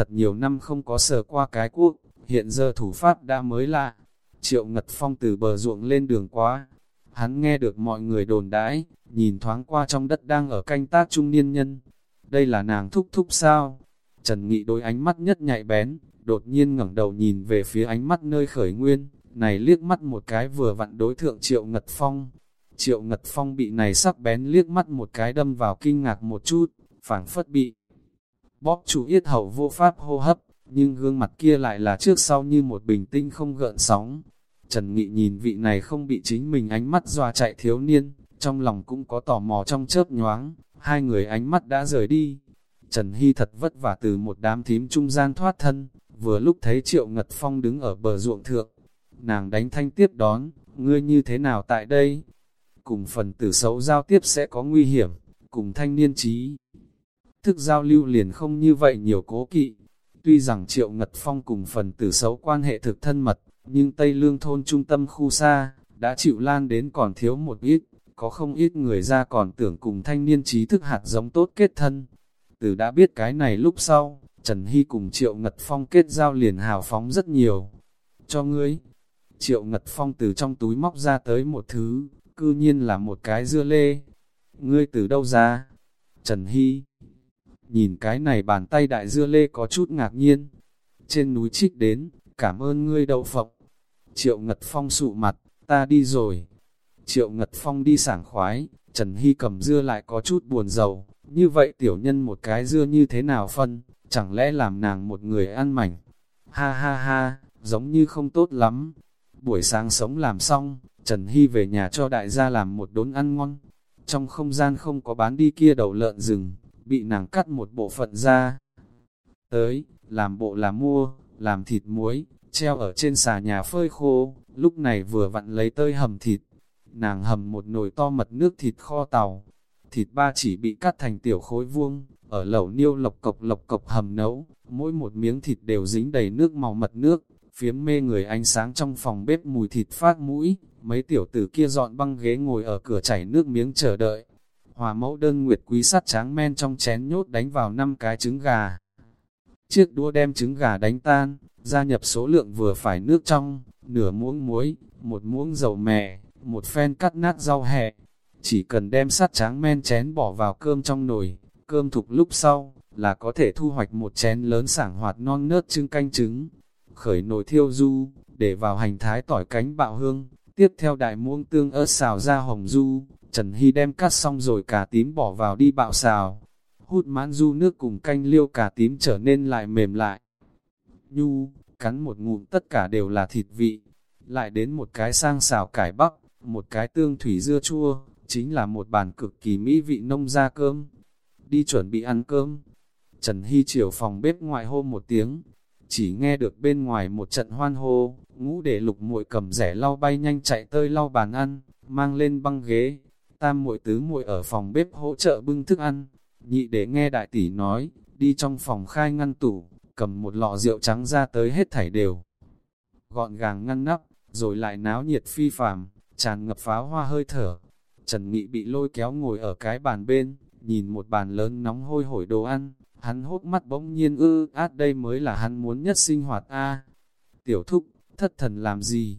thật nhiều năm không có sờ qua cái cuốc hiện giờ thủ pháp đã mới lạ. Triệu Ngật Phong từ bờ ruộng lên đường quá, hắn nghe được mọi người đồn đãi, nhìn thoáng qua trong đất đang ở canh tác trung niên nhân. Đây là nàng thúc thúc sao? Trần Nghị đôi ánh mắt nhất nhạy bén, đột nhiên ngẩng đầu nhìn về phía ánh mắt nơi khởi nguyên, này liếc mắt một cái vừa vặn đối thượng Triệu Ngật Phong. Triệu Ngật Phong bị này sắc bén liếc mắt một cái đâm vào kinh ngạc một chút, phảng phất bị bóp chủ yết hậu vô pháp hô hấp, nhưng gương mặt kia lại là trước sau như một bình tinh không gợn sóng. Trần Nghị nhìn vị này không bị chính mình ánh mắt dọa chạy thiếu niên, trong lòng cũng có tò mò trong chớp nhoáng, hai người ánh mắt đã rời đi. Trần Hy thật vất vả từ một đám thím trung gian thoát thân, vừa lúc thấy Triệu Ngật Phong đứng ở bờ ruộng thượng. Nàng đánh thanh tiếp đón, ngươi như thế nào tại đây? Cùng phần tử xấu giao tiếp sẽ có nguy hiểm, cùng thanh niên trí. Thức giao lưu liền không như vậy nhiều cố kỵ. Tuy rằng Triệu Ngật Phong cùng phần tử xấu quan hệ thực thân mật, nhưng Tây Lương thôn trung tâm khu xa, đã chịu lan đến còn thiếu một ít, có không ít người ra còn tưởng cùng thanh niên trí thức hạt giống tốt kết thân. Từ đã biết cái này lúc sau, Trần Hy cùng Triệu Ngật Phong kết giao liền hào phóng rất nhiều. Cho ngươi, Triệu Ngật Phong từ trong túi móc ra tới một thứ, cư nhiên là một cái dưa lê. Ngươi từ đâu ra? Trần Hy nhìn cái này bàn tay đại dưa lê có chút ngạc nhiên. Trên núi trích đến, cảm ơn ngươi đậu phộng. Triệu Ngật Phong sụ mặt, ta đi rồi. Triệu Ngật Phong đi sảng khoái, Trần Hy cầm dưa lại có chút buồn giàu. Như vậy tiểu nhân một cái dưa như thế nào phân, chẳng lẽ làm nàng một người ăn mảnh. Ha ha ha, giống như không tốt lắm. Buổi sáng sống làm xong, Trần Hy về nhà cho đại gia làm một đốn ăn ngon. Trong không gian không có bán đi kia đầu lợn rừng, bị nàng cắt một bộ phận ra. Tới, làm bộ là mua, làm thịt muối, treo ở trên xà nhà phơi khô, lúc này vừa vặn lấy tơi hầm thịt. Nàng hầm một nồi to mật nước thịt kho tàu, thịt ba chỉ bị cắt thành tiểu khối vuông, ở lẩu niêu lộc cộc lộc cộc hầm nấu, mỗi một miếng thịt đều dính đầy nước màu mật nước, phiếm mê người ánh sáng trong phòng bếp mùi thịt phát mũi, mấy tiểu tử kia dọn băng ghế ngồi ở cửa chảy nước miếng chờ đợi. Hòa mẫu đơn nguyệt quý sắt tráng men trong chén nhốt đánh vào năm cái trứng gà. Chiếc đũa đem trứng gà đánh tan, gia nhập số lượng vừa phải nước trong, nửa muỗng muối, một muỗng dầu mè, một phen cắt nát rau hẹ. Chỉ cần đem sắt tráng men chén bỏ vào cơm trong nồi, cơm thục lúc sau, là có thể thu hoạch một chén lớn sảng hoạt non nớt trứng canh trứng. Khởi nồi thiêu du, để vào hành thái tỏi cánh bạo hương, tiếp theo đại muỗng tương ớt xào ra hồng du, Trần Hy đem cắt xong rồi cà tím bỏ vào đi bạo xào. Hút mãn du nước cùng canh liêu cà tím trở nên lại mềm lại. Nhu, cắn một ngụm tất cả đều là thịt vị. Lại đến một cái sang xào cải bắp, một cái tương thủy dưa chua, chính là một bàn cực kỳ mỹ vị nông ra cơm. Đi chuẩn bị ăn cơm. Trần Hy chiều phòng bếp ngoại hô một tiếng, chỉ nghe được bên ngoài một trận hoan hô, ngũ để lục muội cầm rẻ lau bay nhanh chạy tơi lau bàn ăn, mang lên băng ghế, tam muội tứ muội ở phòng bếp hỗ trợ bưng thức ăn, nhị để nghe đại tỷ nói, đi trong phòng khai ngăn tủ, cầm một lọ rượu trắng ra tới hết thảy đều. Gọn gàng ngăn nắp, rồi lại náo nhiệt phi phàm, tràn ngập pháo hoa hơi thở. Trần Nghị bị lôi kéo ngồi ở cái bàn bên, nhìn một bàn lớn nóng hôi hổi đồ ăn, hắn hốt mắt bỗng nhiên ư át đây mới là hắn muốn nhất sinh hoạt a Tiểu thúc, thất thần làm gì?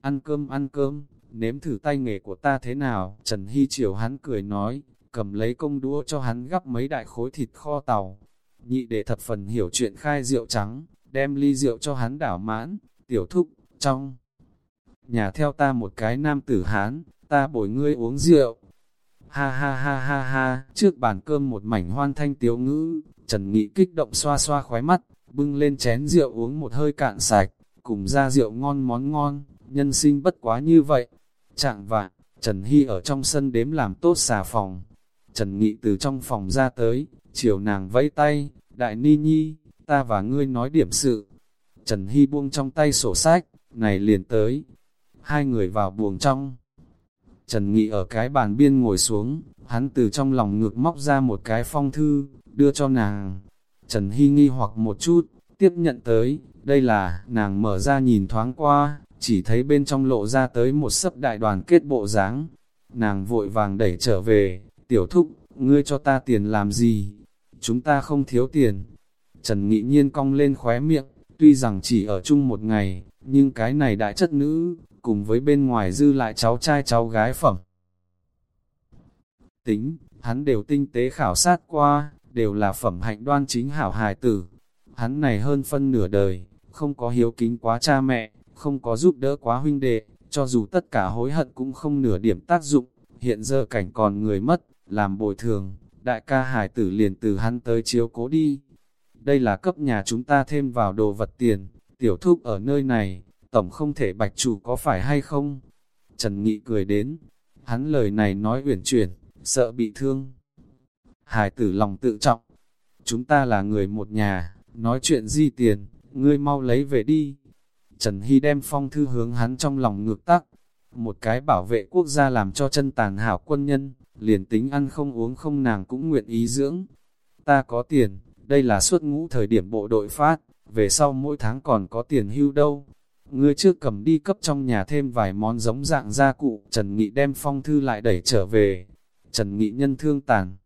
Ăn cơm ăn cơm, nếm thử tay nghề của ta thế nào, Trần Hy chiều hắn cười nói, cầm lấy công đũa cho hắn gắp mấy đại khối thịt kho tàu. Nhị để thập phần hiểu chuyện khai rượu trắng, đem ly rượu cho hắn đảo mãn, tiểu thúc, trong. Nhà theo ta một cái nam tử hán, ta bồi ngươi uống rượu. Ha ha ha ha ha, trước bàn cơm một mảnh hoan thanh tiếu ngữ, Trần Nghị kích động xoa xoa khóe mắt, bưng lên chén rượu uống một hơi cạn sạch, cùng ra rượu ngon món ngon, nhân sinh bất quá như vậy, Trạng vạn, Trần Hy ở trong sân đếm làm tốt xà phòng. Trần Nghị từ trong phòng ra tới, chiều nàng vẫy tay, đại ni nhi, ta và ngươi nói điểm sự. Trần Hy buông trong tay sổ sách, này liền tới. Hai người vào buồng trong. Trần Nghị ở cái bàn biên ngồi xuống, hắn từ trong lòng ngược móc ra một cái phong thư, đưa cho nàng. Trần Hy nghi hoặc một chút, tiếp nhận tới, đây là, nàng mở ra nhìn thoáng qua, chỉ thấy bên trong lộ ra tới một sấp đại đoàn kết bộ dáng Nàng vội vàng đẩy trở về, tiểu thúc, ngươi cho ta tiền làm gì? Chúng ta không thiếu tiền. Trần Nghị Nhiên cong lên khóe miệng, tuy rằng chỉ ở chung một ngày, nhưng cái này đại chất nữ, cùng với bên ngoài dư lại cháu trai cháu gái phẩm. Tính, hắn đều tinh tế khảo sát qua, đều là phẩm hạnh đoan chính hảo hài tử. Hắn này hơn phân nửa đời, không có hiếu kính quá cha mẹ, không có giúp đỡ quá huynh đệ, cho dù tất cả hối hận cũng không nửa điểm tác dụng, hiện giờ cảnh còn người mất, làm bồi thường, đại ca hải tử liền từ hắn tới chiếu cố đi. Đây là cấp nhà chúng ta thêm vào đồ vật tiền, tiểu thúc ở nơi này, tổng không thể bạch chủ có phải hay không? Trần Nghị cười đến, hắn lời này nói uyển chuyển, sợ bị thương. Hải tử lòng tự trọng, chúng ta là người một nhà, nói chuyện di tiền, ngươi mau lấy về đi. Trần Hy đem phong thư hướng hắn trong lòng ngược tắc, một cái bảo vệ quốc gia làm cho chân tàn hảo quân nhân, liền tính ăn không uống không nàng cũng nguyện ý dưỡng. Ta có tiền, đây là suốt ngũ thời điểm bộ đội phát, về sau mỗi tháng còn có tiền hưu đâu. Ngươi trước cầm đi cấp trong nhà thêm vài món giống dạng gia cụ, Trần Nghị đem phong thư lại đẩy trở về. Trần Nghị nhân thương tàn.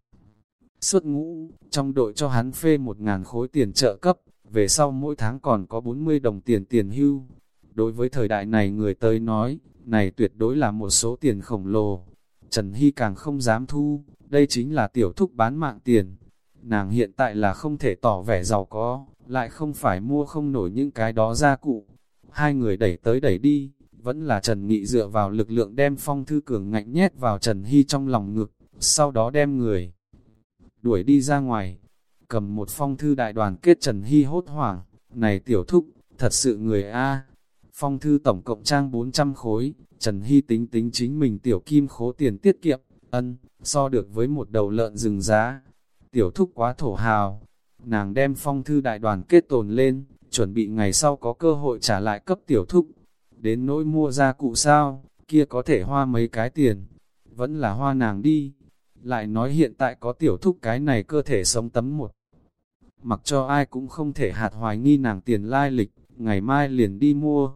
Suốt ngũ, trong đội cho hắn phê một ngàn khối tiền trợ cấp, về sau mỗi tháng còn có 40 đồng tiền tiền hưu. Đối với thời đại này người tới nói, này tuyệt đối là một số tiền khổng lồ. Trần Hy càng không dám thu, đây chính là tiểu thúc bán mạng tiền. Nàng hiện tại là không thể tỏ vẻ giàu có, lại không phải mua không nổi những cái đó gia cụ. Hai người đẩy tới đẩy đi, vẫn là Trần Nghị dựa vào lực lượng đem phong thư cường ngạnh nhét vào Trần Hy trong lòng ngực, sau đó đem người đuổi đi ra ngoài. Cầm một phong thư đại đoàn kết Trần Hy hốt hoảng, này tiểu thúc, thật sự người A. Phong thư tổng cộng trang 400 khối, Trần Hy tính tính chính mình tiểu kim khố tiền tiết kiệm, ân, so được với một đầu lợn rừng giá. Tiểu thúc quá thổ hào, nàng đem phong thư đại đoàn kết tồn lên, chuẩn bị ngày sau có cơ hội trả lại cấp tiểu thúc. Đến nỗi mua ra cụ sao, kia có thể hoa mấy cái tiền, vẫn là hoa nàng đi. Lại nói hiện tại có tiểu thúc cái này cơ thể sống tấm một. Mặc cho ai cũng không thể hạt hoài nghi nàng tiền lai lịch, ngày mai liền đi mua.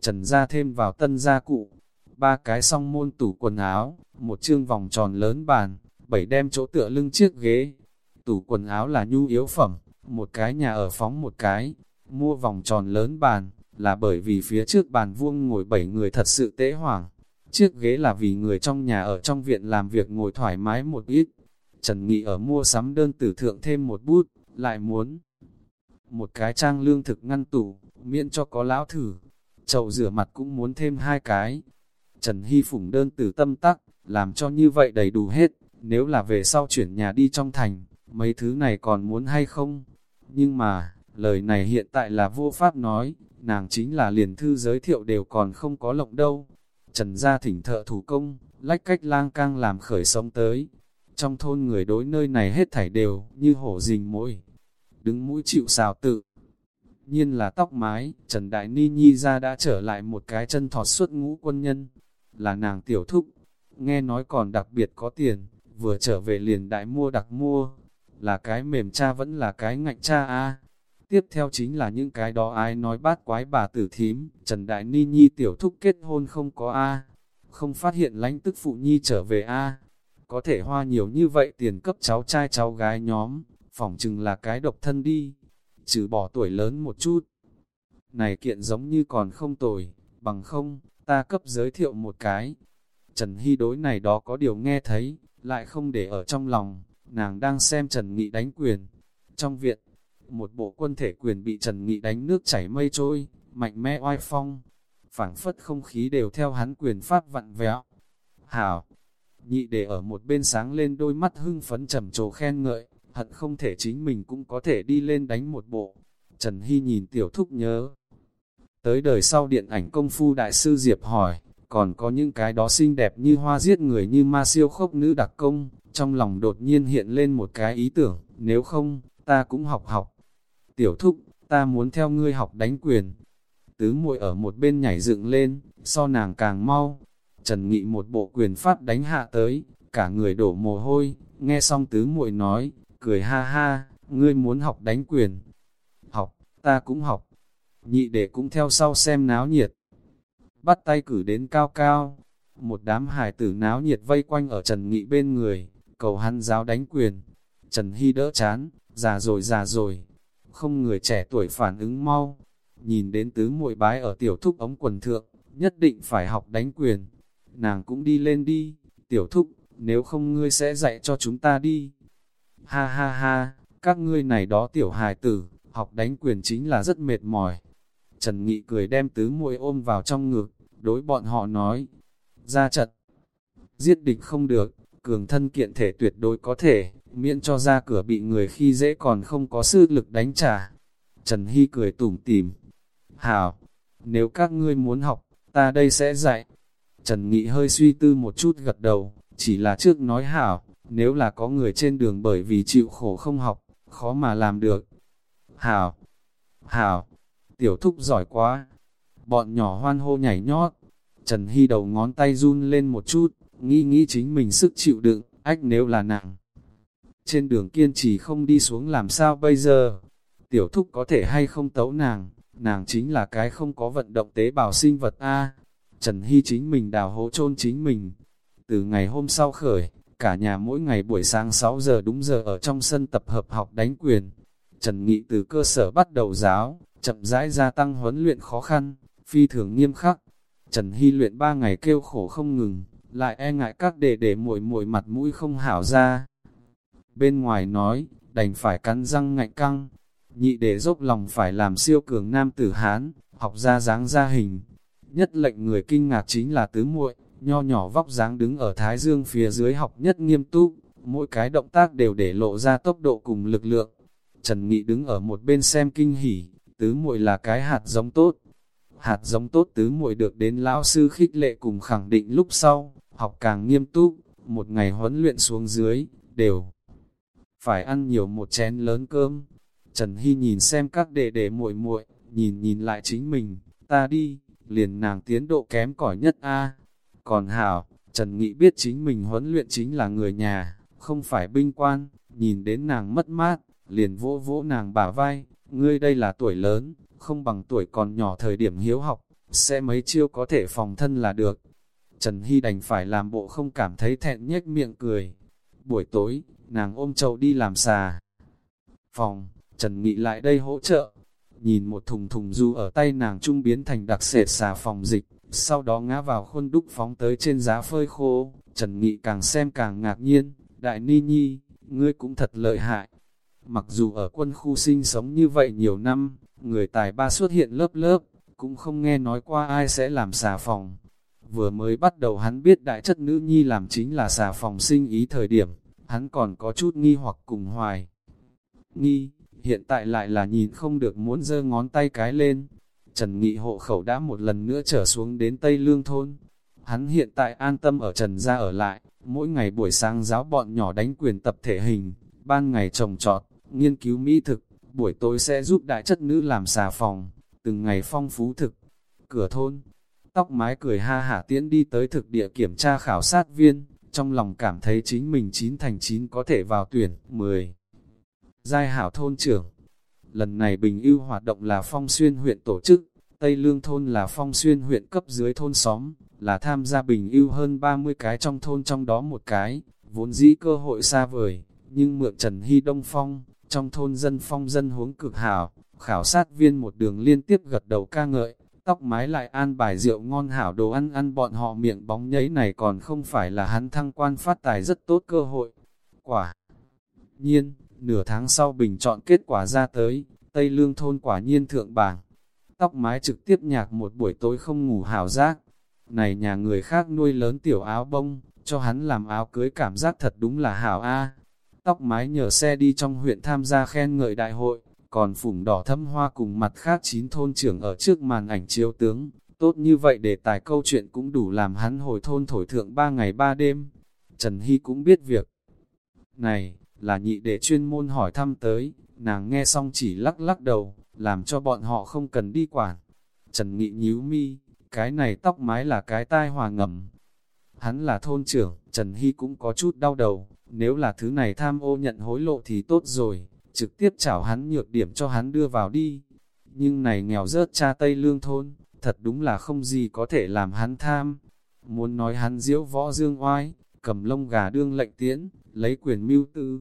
Trần ra thêm vào tân gia cụ, ba cái song môn tủ quần áo, một chương vòng tròn lớn bàn, bảy đem chỗ tựa lưng chiếc ghế. Tủ quần áo là nhu yếu phẩm, một cái nhà ở phóng một cái, mua vòng tròn lớn bàn, là bởi vì phía trước bàn vuông ngồi bảy người thật sự tế hoảng. Chiếc ghế là vì người trong nhà ở trong viện làm việc ngồi thoải mái một ít. Trần Nghị ở mua sắm đơn tử thượng thêm một bút, lại muốn một cái trang lương thực ngăn tủ, miễn cho có lão thử. Chậu rửa mặt cũng muốn thêm hai cái. Trần Hy phủng đơn tử tâm tắc, làm cho như vậy đầy đủ hết, nếu là về sau chuyển nhà đi trong thành, mấy thứ này còn muốn hay không? Nhưng mà, lời này hiện tại là vô pháp nói, nàng chính là liền thư giới thiệu đều còn không có lộng đâu. Trần gia thỉnh thợ thủ công, lách cách lang cang làm khởi sống tới. Trong thôn người đối nơi này hết thảy đều như hổ rình mũi đứng mũi chịu xào tự. Nhiên là tóc mái, Trần Đại Ni Nhi ra đã trở lại một cái chân thọt suốt ngũ quân nhân, là nàng tiểu thúc. Nghe nói còn đặc biệt có tiền, vừa trở về liền đại mua đặc mua, là cái mềm cha vẫn là cái ngạnh cha a Tiếp theo chính là những cái đó ai nói bát quái bà tử thím, Trần Đại Ni Nhi tiểu thúc kết hôn không có A, không phát hiện lánh tức phụ nhi trở về A, có thể hoa nhiều như vậy tiền cấp cháu trai cháu gái nhóm, phỏng chừng là cái độc thân đi, trừ bỏ tuổi lớn một chút. Này kiện giống như còn không tồi, bằng không, ta cấp giới thiệu một cái. Trần Hy đối này đó có điều nghe thấy, lại không để ở trong lòng, nàng đang xem Trần Nghị đánh quyền. Trong viện, một bộ quân thể quyền bị Trần Nghị đánh nước chảy mây trôi, mạnh mẽ oai phong, phảng phất không khí đều theo hắn quyền pháp vặn vẹo. Hảo, nhị để ở một bên sáng lên đôi mắt hưng phấn trầm trồ khen ngợi, hận không thể chính mình cũng có thể đi lên đánh một bộ. Trần Hy nhìn tiểu thúc nhớ. Tới đời sau điện ảnh công phu đại sư Diệp hỏi, còn có những cái đó xinh đẹp như hoa giết người như ma siêu khốc nữ đặc công, trong lòng đột nhiên hiện lên một cái ý tưởng, nếu không, ta cũng học học. Tiểu thúc, ta muốn theo ngươi học đánh quyền. Tứ muội ở một bên nhảy dựng lên, so nàng càng mau. Trần Nghị một bộ quyền pháp đánh hạ tới, cả người đổ mồ hôi, nghe xong tứ muội nói, cười ha ha, ngươi muốn học đánh quyền. Học, ta cũng học. Nhị đệ cũng theo sau xem náo nhiệt. Bắt tay cử đến cao cao. Một đám hài tử náo nhiệt vây quanh ở Trần Nghị bên người, cầu hắn giáo đánh quyền. Trần Hy đỡ chán, già rồi già rồi, không người trẻ tuổi phản ứng mau. Nhìn đến tứ muội bái ở tiểu thúc ống quần thượng, nhất định phải học đánh quyền. Nàng cũng đi lên đi, tiểu thúc, nếu không ngươi sẽ dạy cho chúng ta đi. Ha ha ha, các ngươi này đó tiểu hài tử, học đánh quyền chính là rất mệt mỏi. Trần Nghị cười đem tứ muội ôm vào trong ngực, đối bọn họ nói, ra trận, giết địch không được, cường thân kiện thể tuyệt đối có thể, miễn cho ra cửa bị người khi dễ còn không có sức lực đánh trả. Trần Hy cười tủm tỉm, hảo, nếu các ngươi muốn học, ta đây sẽ dạy. Trần Nghị hơi suy tư một chút gật đầu, chỉ là trước nói hảo, nếu là có người trên đường bởi vì chịu khổ không học, khó mà làm được. Hảo, hảo, tiểu thúc giỏi quá. Bọn nhỏ hoan hô nhảy nhót. Trần Hy đầu ngón tay run lên một chút, nghĩ nghĩ chính mình sức chịu đựng, ách nếu là nặng. Trên đường kiên trì không đi xuống làm sao bây giờ? Tiểu thúc có thể hay không tấu nàng, nàng chính là cái không có vận động tế bào sinh vật A. Trần Hy chính mình đào hố chôn chính mình. Từ ngày hôm sau khởi, cả nhà mỗi ngày buổi sáng 6 giờ đúng giờ ở trong sân tập hợp học đánh quyền. Trần Nghị từ cơ sở bắt đầu giáo, chậm rãi gia tăng huấn luyện khó khăn, phi thường nghiêm khắc. Trần Hy luyện ba ngày kêu khổ không ngừng, lại e ngại các đệ để muội muội mặt mũi không hảo ra. Bên ngoài nói, đành phải cắn răng ngạnh căng, nhị để dốc lòng phải làm siêu cường nam tử Hán, học ra dáng ra hình. Nhất lệnh người kinh ngạc chính là tứ muội, nho nhỏ vóc dáng đứng ở Thái Dương phía dưới học nhất nghiêm túc, mỗi cái động tác đều để lộ ra tốc độ cùng lực lượng. Trần Nghị đứng ở một bên xem kinh hỉ, tứ muội là cái hạt giống tốt. Hạt giống tốt tứ muội được đến lão sư khích lệ cùng khẳng định lúc sau, học càng nghiêm túc, một ngày huấn luyện xuống dưới, đều phải ăn nhiều một chén lớn cơm. Trần Hy nhìn xem các đệ đệ muội muội, nhìn nhìn lại chính mình, ta đi, liền nàng tiến độ kém cỏi nhất a. Còn Hảo, Trần Nghị biết chính mình huấn luyện chính là người nhà, không phải binh quan, nhìn đến nàng mất mát, liền vỗ vỗ nàng bả vai, ngươi đây là tuổi lớn, không bằng tuổi còn nhỏ thời điểm hiếu học, sẽ mấy chiêu có thể phòng thân là được. Trần Hy đành phải làm bộ không cảm thấy thẹn nhếch miệng cười. Buổi tối, nàng ôm chậu đi làm xà. Phòng, Trần Nghị lại đây hỗ trợ. Nhìn một thùng thùng du ở tay nàng trung biến thành đặc sệt xà phòng dịch, sau đó ngã vào khuôn đúc phóng tới trên giá phơi khô. Trần Nghị càng xem càng ngạc nhiên, đại ni nhi, ngươi cũng thật lợi hại. Mặc dù ở quân khu sinh sống như vậy nhiều năm, người tài ba xuất hiện lớp lớp, cũng không nghe nói qua ai sẽ làm xà phòng. Vừa mới bắt đầu hắn biết đại chất nữ nhi làm chính là xà phòng sinh ý thời điểm, hắn còn có chút nghi hoặc cùng hoài. Nghi, hiện tại lại là nhìn không được muốn giơ ngón tay cái lên. Trần Nghị hộ khẩu đã một lần nữa trở xuống đến Tây Lương Thôn. Hắn hiện tại an tâm ở Trần gia ở lại, mỗi ngày buổi sáng giáo bọn nhỏ đánh quyền tập thể hình, ban ngày trồng trọt, nghiên cứu mỹ thực, buổi tối sẽ giúp đại chất nữ làm xà phòng, từng ngày phong phú thực. Cửa thôn, tóc mái cười ha hả tiễn đi tới thực địa kiểm tra khảo sát viên, trong lòng cảm thấy chính mình chín thành chín có thể vào tuyển 10. Giai hảo thôn trưởng Lần này Bình ưu hoạt động là phong xuyên huyện tổ chức, Tây Lương thôn là phong xuyên huyện cấp dưới thôn xóm, là tham gia Bình ưu hơn 30 cái trong thôn trong đó một cái, vốn dĩ cơ hội xa vời, nhưng mượn Trần Hy Đông Phong, trong thôn dân phong dân huống cực hảo, khảo sát viên một đường liên tiếp gật đầu ca ngợi, tóc mái lại an bài rượu ngon hảo đồ ăn ăn bọn họ miệng bóng nhấy này còn không phải là hắn thăng quan phát tài rất tốt cơ hội. Quả nhiên, nửa tháng sau bình chọn kết quả ra tới, Tây Lương thôn quả nhiên thượng bảng. Tóc mái trực tiếp nhạc một buổi tối không ngủ hảo giác. Này nhà người khác nuôi lớn tiểu áo bông, cho hắn làm áo cưới cảm giác thật đúng là hảo a tóc mái nhờ xe đi trong huyện tham gia khen ngợi đại hội, còn phủng đỏ thâm hoa cùng mặt khác chín thôn trưởng ở trước màn ảnh chiếu tướng, tốt như vậy để tài câu chuyện cũng đủ làm hắn hồi thôn thổi thượng ba ngày ba đêm. Trần Hy cũng biết việc này, là nhị để chuyên môn hỏi thăm tới, nàng nghe xong chỉ lắc lắc đầu, làm cho bọn họ không cần đi quản. Trần Nghị nhíu mi, cái này tóc mái là cái tai hòa ngầm. Hắn là thôn trưởng, Trần Hy cũng có chút đau đầu, nếu là thứ này tham ô nhận hối lộ thì tốt rồi, trực tiếp chảo hắn nhược điểm cho hắn đưa vào đi. Nhưng này nghèo rớt cha Tây Lương thôn, thật đúng là không gì có thể làm hắn tham. Muốn nói hắn diễu võ dương oai, cầm lông gà đương lệnh tiễn, lấy quyền mưu tư.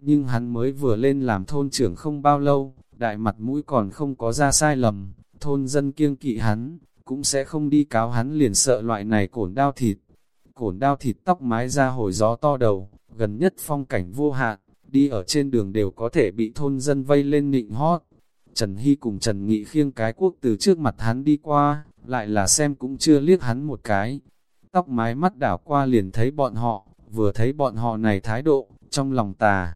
nhưng hắn mới vừa lên làm thôn trưởng không bao lâu, đại mặt mũi còn không có ra sai lầm, thôn dân kiêng kỵ hắn, cũng sẽ không đi cáo hắn liền sợ loại này cổn đao thịt. Cổn đao thịt tóc mái ra hồi gió to đầu, gần nhất phong cảnh vô hạn, đi ở trên đường đều có thể bị thôn dân vây lên nịnh hót. Trần Hy cùng Trần Nghị khiêng cái quốc từ trước mặt hắn đi qua, lại là xem cũng chưa liếc hắn một cái. Tóc mái mắt đảo qua liền thấy bọn họ, vừa thấy bọn họ này thái độ, trong lòng tà.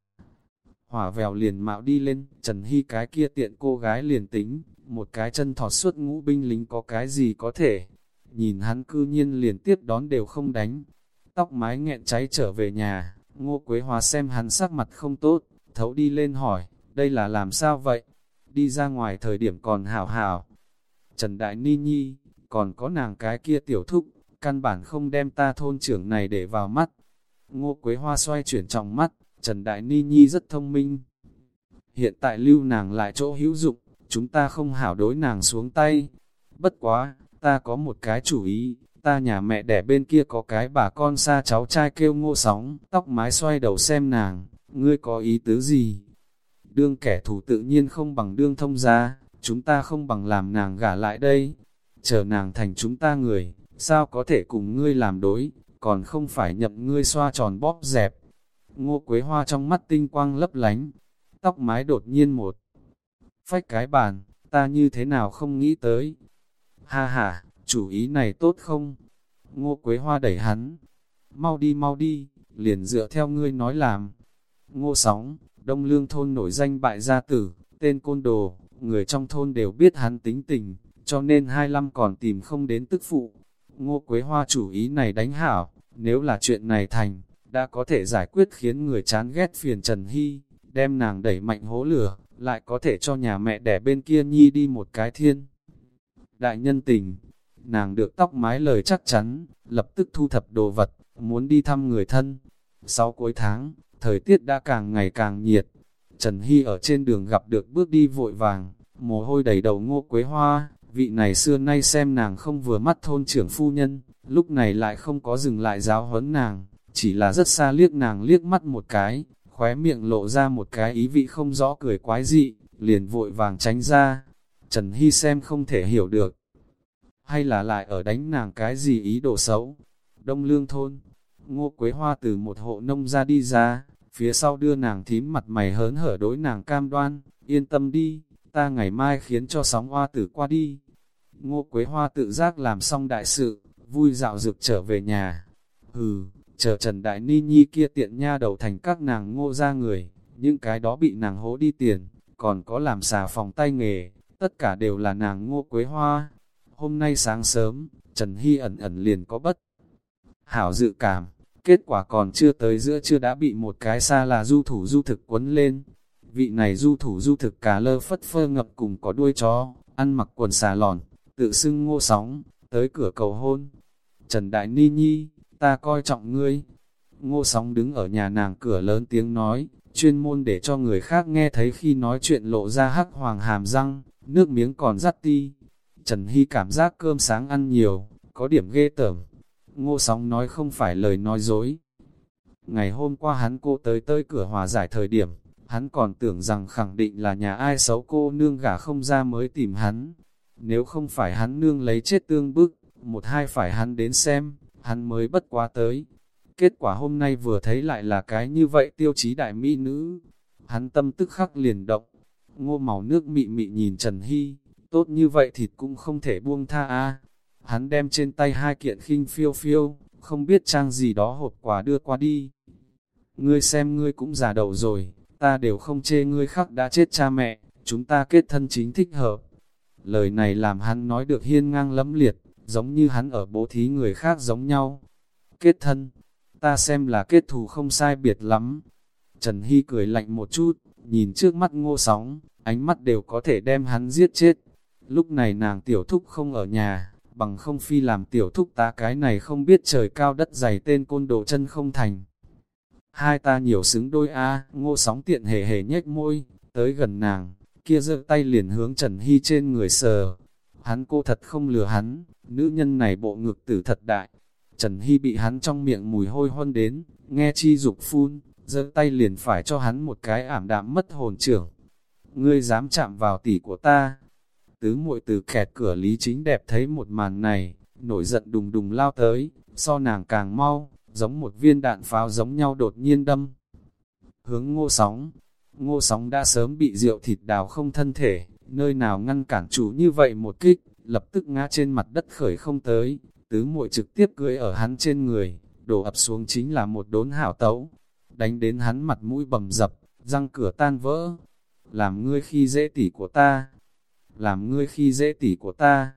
Hỏa vèo liền mạo đi lên, Trần Hy cái kia tiện cô gái liền tính, một cái chân thọt suốt ngũ binh lính có cái gì có thể. Nhìn hắn cư nhiên liền tiếp đón đều không đánh. Tóc mái nghẹn cháy trở về nhà, ngô quế hòa xem hắn sắc mặt không tốt, thấu đi lên hỏi, đây là làm sao vậy? Đi ra ngoài thời điểm còn hảo hảo. Trần Đại Ni Nhi, còn có nàng cái kia tiểu thúc, căn bản không đem ta thôn trưởng này để vào mắt. Ngô Quế Hoa xoay chuyển trọng mắt, Trần Đại Ni Nhi rất thông minh. Hiện tại lưu nàng lại chỗ hữu dụng, chúng ta không hảo đối nàng xuống tay. Bất quá, ta có một cái chủ ý, ta nhà mẹ đẻ bên kia có cái bà con xa cháu trai kêu ngô sóng, tóc mái xoay đầu xem nàng, ngươi có ý tứ gì? Đương kẻ thù tự nhiên không bằng đương thông gia, chúng ta không bằng làm nàng gả lại đây. Chờ nàng thành chúng ta người, sao có thể cùng ngươi làm đối, còn không phải nhậm ngươi xoa tròn bóp dẹp. Ngô Quế Hoa trong mắt tinh quang lấp lánh, tóc mái đột nhiên một. Phách cái bàn, ta như thế nào không nghĩ tới. Ha ha, chủ ý này tốt không? Ngô Quế Hoa đẩy hắn. Mau đi mau đi, liền dựa theo ngươi nói làm. Ngô Sóng, Đông Lương thôn nổi danh bại gia tử, tên côn đồ, người trong thôn đều biết hắn tính tình, cho nên hai năm còn tìm không đến tức phụ. Ngô Quế Hoa chủ ý này đánh hảo, nếu là chuyện này thành, đã có thể giải quyết khiến người chán ghét phiền Trần Hy, đem nàng đẩy mạnh hố lửa, lại có thể cho nhà mẹ đẻ bên kia nhi đi một cái thiên. Đại nhân tình, nàng được tóc mái lời chắc chắn, lập tức thu thập đồ vật, muốn đi thăm người thân. Sau cuối tháng, thời tiết đã càng ngày càng nhiệt, Trần Hy ở trên đường gặp được bước đi vội vàng, mồ hôi đầy đầu ngô quế hoa, vị này xưa nay xem nàng không vừa mắt thôn trưởng phu nhân, lúc này lại không có dừng lại giáo huấn nàng, chỉ là rất xa liếc nàng liếc mắt một cái, khóe miệng lộ ra một cái ý vị không rõ cười quái dị, liền vội vàng tránh ra. Trần Hy xem không thể hiểu được. Hay là lại ở đánh nàng cái gì ý đồ xấu? Đông Lương Thôn, Ngô Quế Hoa từ một hộ nông ra đi ra, phía sau đưa nàng thím mặt mày hớn hở đối nàng cam đoan, yên tâm đi, ta ngày mai khiến cho sóng hoa tử qua đi. Ngô Quế Hoa tự giác làm xong đại sự, vui dạo dược trở về nhà. Hừ, chờ Trần Đại Ni Nhi kia tiện nha đầu thành các nàng ngô ra người, những cái đó bị nàng hố đi tiền, còn có làm xà phòng tay nghề, tất cả đều là nàng ngô Quế Hoa. Hôm nay sáng sớm, Trần Hy ẩn ẩn liền có bất. Hảo dự cảm, kết quả còn chưa tới giữa chưa đã bị một cái xa là du thủ du thực quấn lên. Vị này du thủ du thực cá lơ phất phơ ngập cùng có đuôi chó, ăn mặc quần xà lòn, tự xưng ngô sóng, tới cửa cầu hôn. Trần Đại Ni Nhi, ta coi trọng ngươi. Ngô sóng đứng ở nhà nàng cửa lớn tiếng nói, chuyên môn để cho người khác nghe thấy khi nói chuyện lộ ra hắc hoàng hàm răng, nước miếng còn rắt ti. Trần Hy cảm giác cơm sáng ăn nhiều, có điểm ghê tởm, Ngô Sóng nói không phải lời nói dối. Ngày hôm qua hắn cô tới tới cửa hòa giải thời điểm, hắn còn tưởng rằng khẳng định là nhà ai xấu cô nương gả không ra mới tìm hắn. Nếu không phải hắn nương lấy chết tương bức, một hai phải hắn đến xem, hắn mới bất quá tới. Kết quả hôm nay vừa thấy lại là cái như vậy tiêu chí đại mỹ nữ. Hắn tâm tức khắc liền động. Ngô màu nước mị mị nhìn Trần Hy, tốt như vậy thịt cũng không thể buông tha a Hắn đem trên tay hai kiện khinh phiêu phiêu, không biết trang gì đó hộp quà đưa qua đi. Ngươi xem ngươi cũng già đầu rồi, ta đều không chê ngươi khắc đã chết cha mẹ, chúng ta kết thân chính thích hợp. Lời này làm hắn nói được hiên ngang lẫm liệt, giống như hắn ở bố thí người khác giống nhau. Kết thân, ta xem là kết thù không sai biệt lắm. Trần Hy cười lạnh một chút, nhìn trước mắt ngô sóng, ánh mắt đều có thể đem hắn giết chết. Lúc này nàng tiểu thúc không ở nhà, bằng không phi làm tiểu thúc ta cái này không biết trời cao đất dày tên côn đồ chân không thành. Hai ta nhiều xứng đôi a ngô sóng tiện hề hề nhếch môi, tới gần nàng, kia giơ tay liền hướng Trần Hy trên người sờ. Hắn cô thật không lừa hắn, nữ nhân này bộ ngực tử thật đại. Trần Hy bị hắn trong miệng mùi hôi hôn đến, nghe chi dục phun, giơ tay liền phải cho hắn một cái ảm đạm mất hồn trưởng. Ngươi dám chạm vào tỷ của ta. Tứ muội từ kẹt cửa lý chính đẹp thấy một màn này, nổi giận đùng đùng lao tới, so nàng càng mau, giống một viên đạn pháo giống nhau đột nhiên đâm. Hướng ngô sóng, ngô sóng đã sớm bị rượu thịt đào không thân thể, nơi nào ngăn cản chủ như vậy một kích, lập tức ngã trên mặt đất khởi không tới, tứ muội trực tiếp cưỡi ở hắn trên người, đổ ập xuống chính là một đốn hảo tấu, đánh đến hắn mặt mũi bầm dập, răng cửa tan vỡ, làm ngươi khi dễ tỉ của ta, làm ngươi khi dễ tỉ của ta.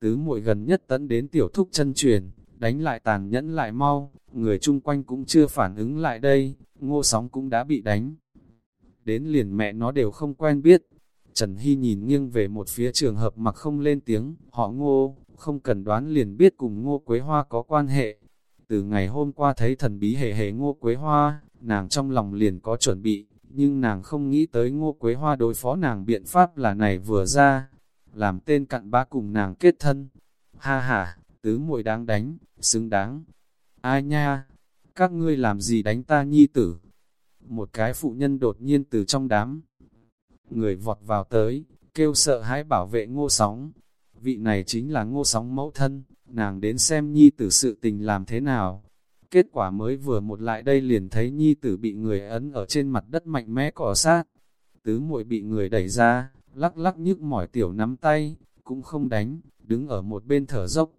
Tứ muội gần nhất tấn đến tiểu thúc chân truyền, đánh lại tàn nhẫn lại mau, người chung quanh cũng chưa phản ứng lại đây, ngô sóng cũng đã bị đánh. Đến liền mẹ nó đều không quen biết. Trần Hy nhìn nghiêng về một phía trường hợp mặc không lên tiếng, họ ngô, không cần đoán liền biết cùng ngô quế hoa có quan hệ. Từ ngày hôm qua thấy thần bí hề hề ngô quế hoa, nàng trong lòng liền có chuẩn bị, nhưng nàng không nghĩ tới ngô quế hoa đối phó nàng biện pháp là này vừa ra, làm tên cặn ba cùng nàng kết thân. Ha ha, tứ muội đáng đánh, xứng đáng. Ai nha, các ngươi làm gì đánh ta nhi tử? Một cái phụ nhân đột nhiên từ trong đám. Người vọt vào tới, kêu sợ hãi bảo vệ ngô sóng. Vị này chính là ngô sóng mẫu thân, nàng đến xem nhi tử sự tình làm thế nào. Kết quả mới vừa một lại đây liền thấy nhi tử bị người ấn ở trên mặt đất mạnh mẽ cỏ sát. Tứ muội bị người đẩy ra, lắc lắc nhức mỏi tiểu nắm tay, cũng không đánh, đứng ở một bên thở dốc.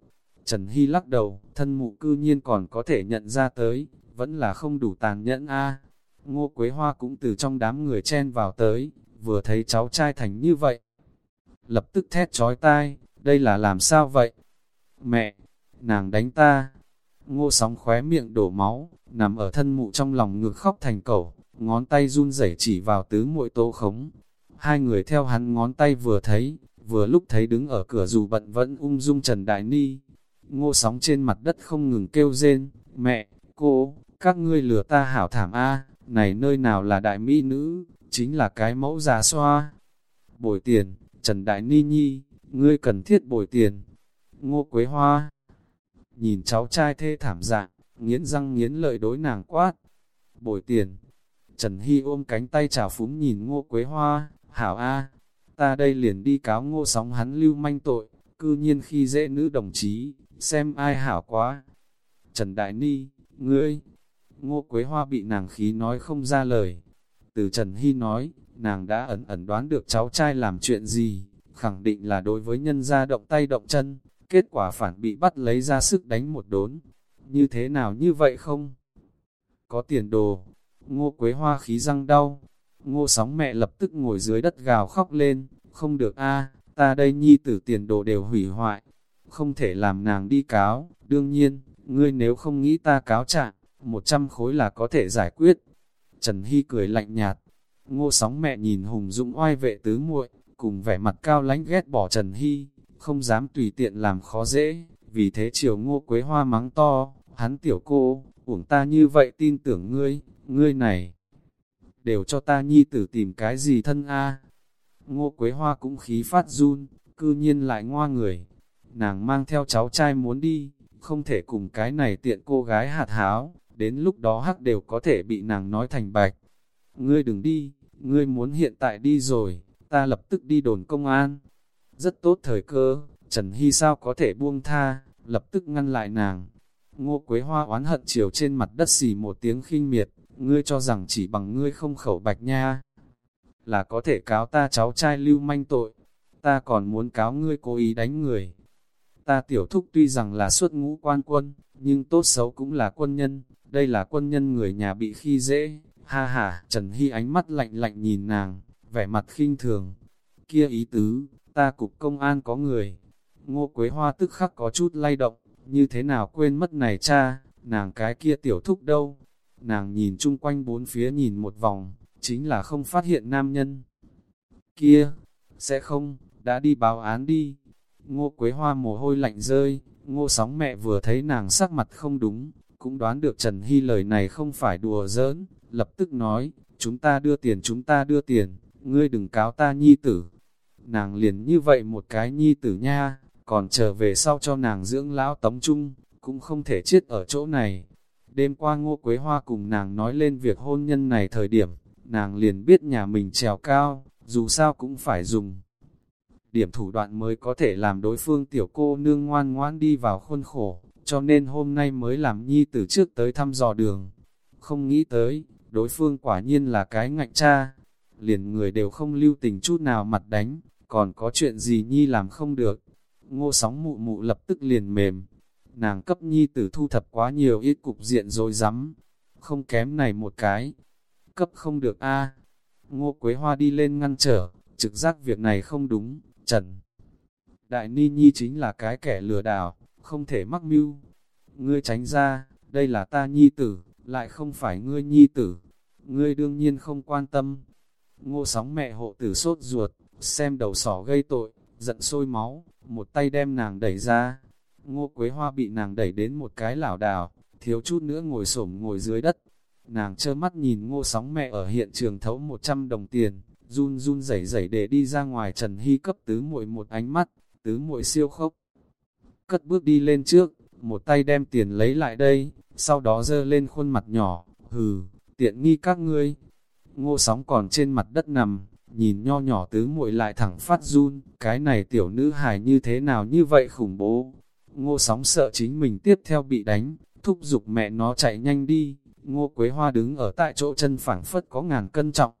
Trần Hy lắc đầu, thân mụ cư nhiên còn có thể nhận ra tới, vẫn là không đủ tàn nhẫn a. Ngô Quế Hoa cũng từ trong đám người chen vào tới, vừa thấy cháu trai thành như vậy. Lập tức thét trói tai, đây là làm sao vậy? Mẹ, nàng đánh ta. Ngô sóng khóe miệng đổ máu, nằm ở thân mụ trong lòng ngược khóc thành cẩu, ngón tay run rẩy chỉ vào tứ muội tố khống. Hai người theo hắn ngón tay vừa thấy, vừa lúc thấy đứng ở cửa dù bận vẫn ung dung Trần Đại Ni. Ngô sóng trên mặt đất không ngừng kêu rên, mẹ, cô, các ngươi lừa ta hảo thảm a này nơi nào là đại mỹ nữ, chính là cái mẫu già xoa. Bồi tiền, Trần Đại Ni Nhi, ngươi cần thiết bồi tiền. Ngô Quế Hoa nhìn cháu trai thê thảm dạng, nghiến răng nghiến lợi đối nàng quát. Bồi tiền. Trần Hy ôm cánh tay chào phúng nhìn Ngô Quế Hoa, hảo a, ta đây liền đi cáo ngô sóng hắn lưu manh tội, cư nhiên khi dễ nữ đồng chí, xem ai hảo quá. Trần Đại Ni, ngươi, ngô quế hoa bị nàng khí nói không ra lời. Từ Trần Hy nói, nàng đã ẩn ẩn đoán được cháu trai làm chuyện gì, khẳng định là đối với nhân gia động tay động chân, kết quả phản bị bắt lấy ra sức đánh một đốn. Như thế nào như vậy không? Có tiền đồ, ngô quế hoa khí răng đau, ngô sóng mẹ lập tức ngồi dưới đất gào khóc lên, không được a ta đây nhi tử tiền đồ đều hủy hoại, không thể làm nàng đi cáo, đương nhiên, ngươi nếu không nghĩ ta cáo trạng, một trăm khối là có thể giải quyết. Trần Hy cười lạnh nhạt, ngô sóng mẹ nhìn hùng dũng oai vệ tứ muội cùng vẻ mặt cao lánh ghét bỏ Trần Hy, không dám tùy tiện làm khó dễ, vì thế chiều ngô quế hoa mắng to, hắn tiểu cô, uổng ta như vậy tin tưởng ngươi, ngươi này, đều cho ta nhi tử tìm cái gì thân a Ngô quế hoa cũng khí phát run, cư nhiên lại ngoa người, nàng mang theo cháu trai muốn đi, không thể cùng cái này tiện cô gái hạt háo, đến lúc đó hắc đều có thể bị nàng nói thành bạch. Ngươi đừng đi, ngươi muốn hiện tại đi rồi, ta lập tức đi đồn công an. Rất tốt thời cơ, Trần Hy sao có thể buông tha, lập tức ngăn lại nàng. Ngô Quế Hoa oán hận chiều trên mặt đất xì một tiếng khinh miệt, ngươi cho rằng chỉ bằng ngươi không khẩu bạch nha, là có thể cáo ta cháu trai lưu manh tội, ta còn muốn cáo ngươi cố ý đánh người. Ta tiểu thúc tuy rằng là xuất ngũ quan quân, nhưng tốt xấu cũng là quân nhân, đây là quân nhân người nhà bị khi dễ, ha ha, Trần Hy ánh mắt lạnh lạnh nhìn nàng, vẻ mặt khinh thường, kia ý tứ, ta cục công an có người, ngô quế hoa tức khắc có chút lay động, như thế nào quên mất này cha, nàng cái kia tiểu thúc đâu, nàng nhìn chung quanh bốn phía nhìn một vòng, chính là không phát hiện nam nhân. Kia, sẽ không, đã đi báo án đi. Ngô Quế Hoa mồ hôi lạnh rơi, ngô sóng mẹ vừa thấy nàng sắc mặt không đúng, cũng đoán được Trần Hy lời này không phải đùa giỡn, lập tức nói, chúng ta đưa tiền chúng ta đưa tiền, ngươi đừng cáo ta nhi tử. Nàng liền như vậy một cái nhi tử nha, còn trở về sau cho nàng dưỡng lão tống chung cũng không thể chết ở chỗ này. Đêm qua Ngô Quế Hoa cùng nàng nói lên việc hôn nhân này thời điểm, nàng liền biết nhà mình trèo cao, dù sao cũng phải dùng. Điểm thủ đoạn mới có thể làm đối phương tiểu cô nương ngoan ngoan đi vào khuôn khổ, cho nên hôm nay mới làm nhi từ trước tới thăm dò đường. Không nghĩ tới, đối phương quả nhiên là cái ngạnh cha, liền người đều không lưu tình chút nào mặt đánh, còn có chuyện gì nhi làm không được. Ngô sóng mụ mụ lập tức liền mềm, nàng cấp nhi tử thu thập quá nhiều ít cục diện rồi rắm không kém này một cái, cấp không được a Ngô Quế Hoa đi lên ngăn trở, trực giác việc này không đúng, Trần. Đại Ni Nhi chính là cái kẻ lừa đảo, không thể mắc mưu. Ngươi tránh ra, đây là ta nhi tử, lại không phải ngươi nhi tử. Ngươi đương nhiên không quan tâm. Ngô sóng mẹ hộ tử sốt ruột, xem đầu sỏ gây tội, giận sôi máu, một tay đem nàng đẩy ra. Ngô Quế Hoa bị nàng đẩy đến một cái lảo đảo, thiếu chút nữa ngồi xổm ngồi dưới đất. Nàng trơ mắt nhìn ngô sóng mẹ ở hiện trường thấu 100 đồng tiền, run run rẩy rẩy để đi ra ngoài Trần Hy cấp tứ muội một ánh mắt, tứ muội siêu khốc. Cất bước đi lên trước, một tay đem tiền lấy lại đây, sau đó dơ lên khuôn mặt nhỏ, hừ, tiện nghi các ngươi. Ngô sóng còn trên mặt đất nằm, nhìn nho nhỏ tứ muội lại thẳng phát run, cái này tiểu nữ hài như thế nào như vậy khủng bố. Ngô sóng sợ chính mình tiếp theo bị đánh, thúc giục mẹ nó chạy nhanh đi, ngô quế hoa đứng ở tại chỗ chân phẳng phất có ngàn cân trọng,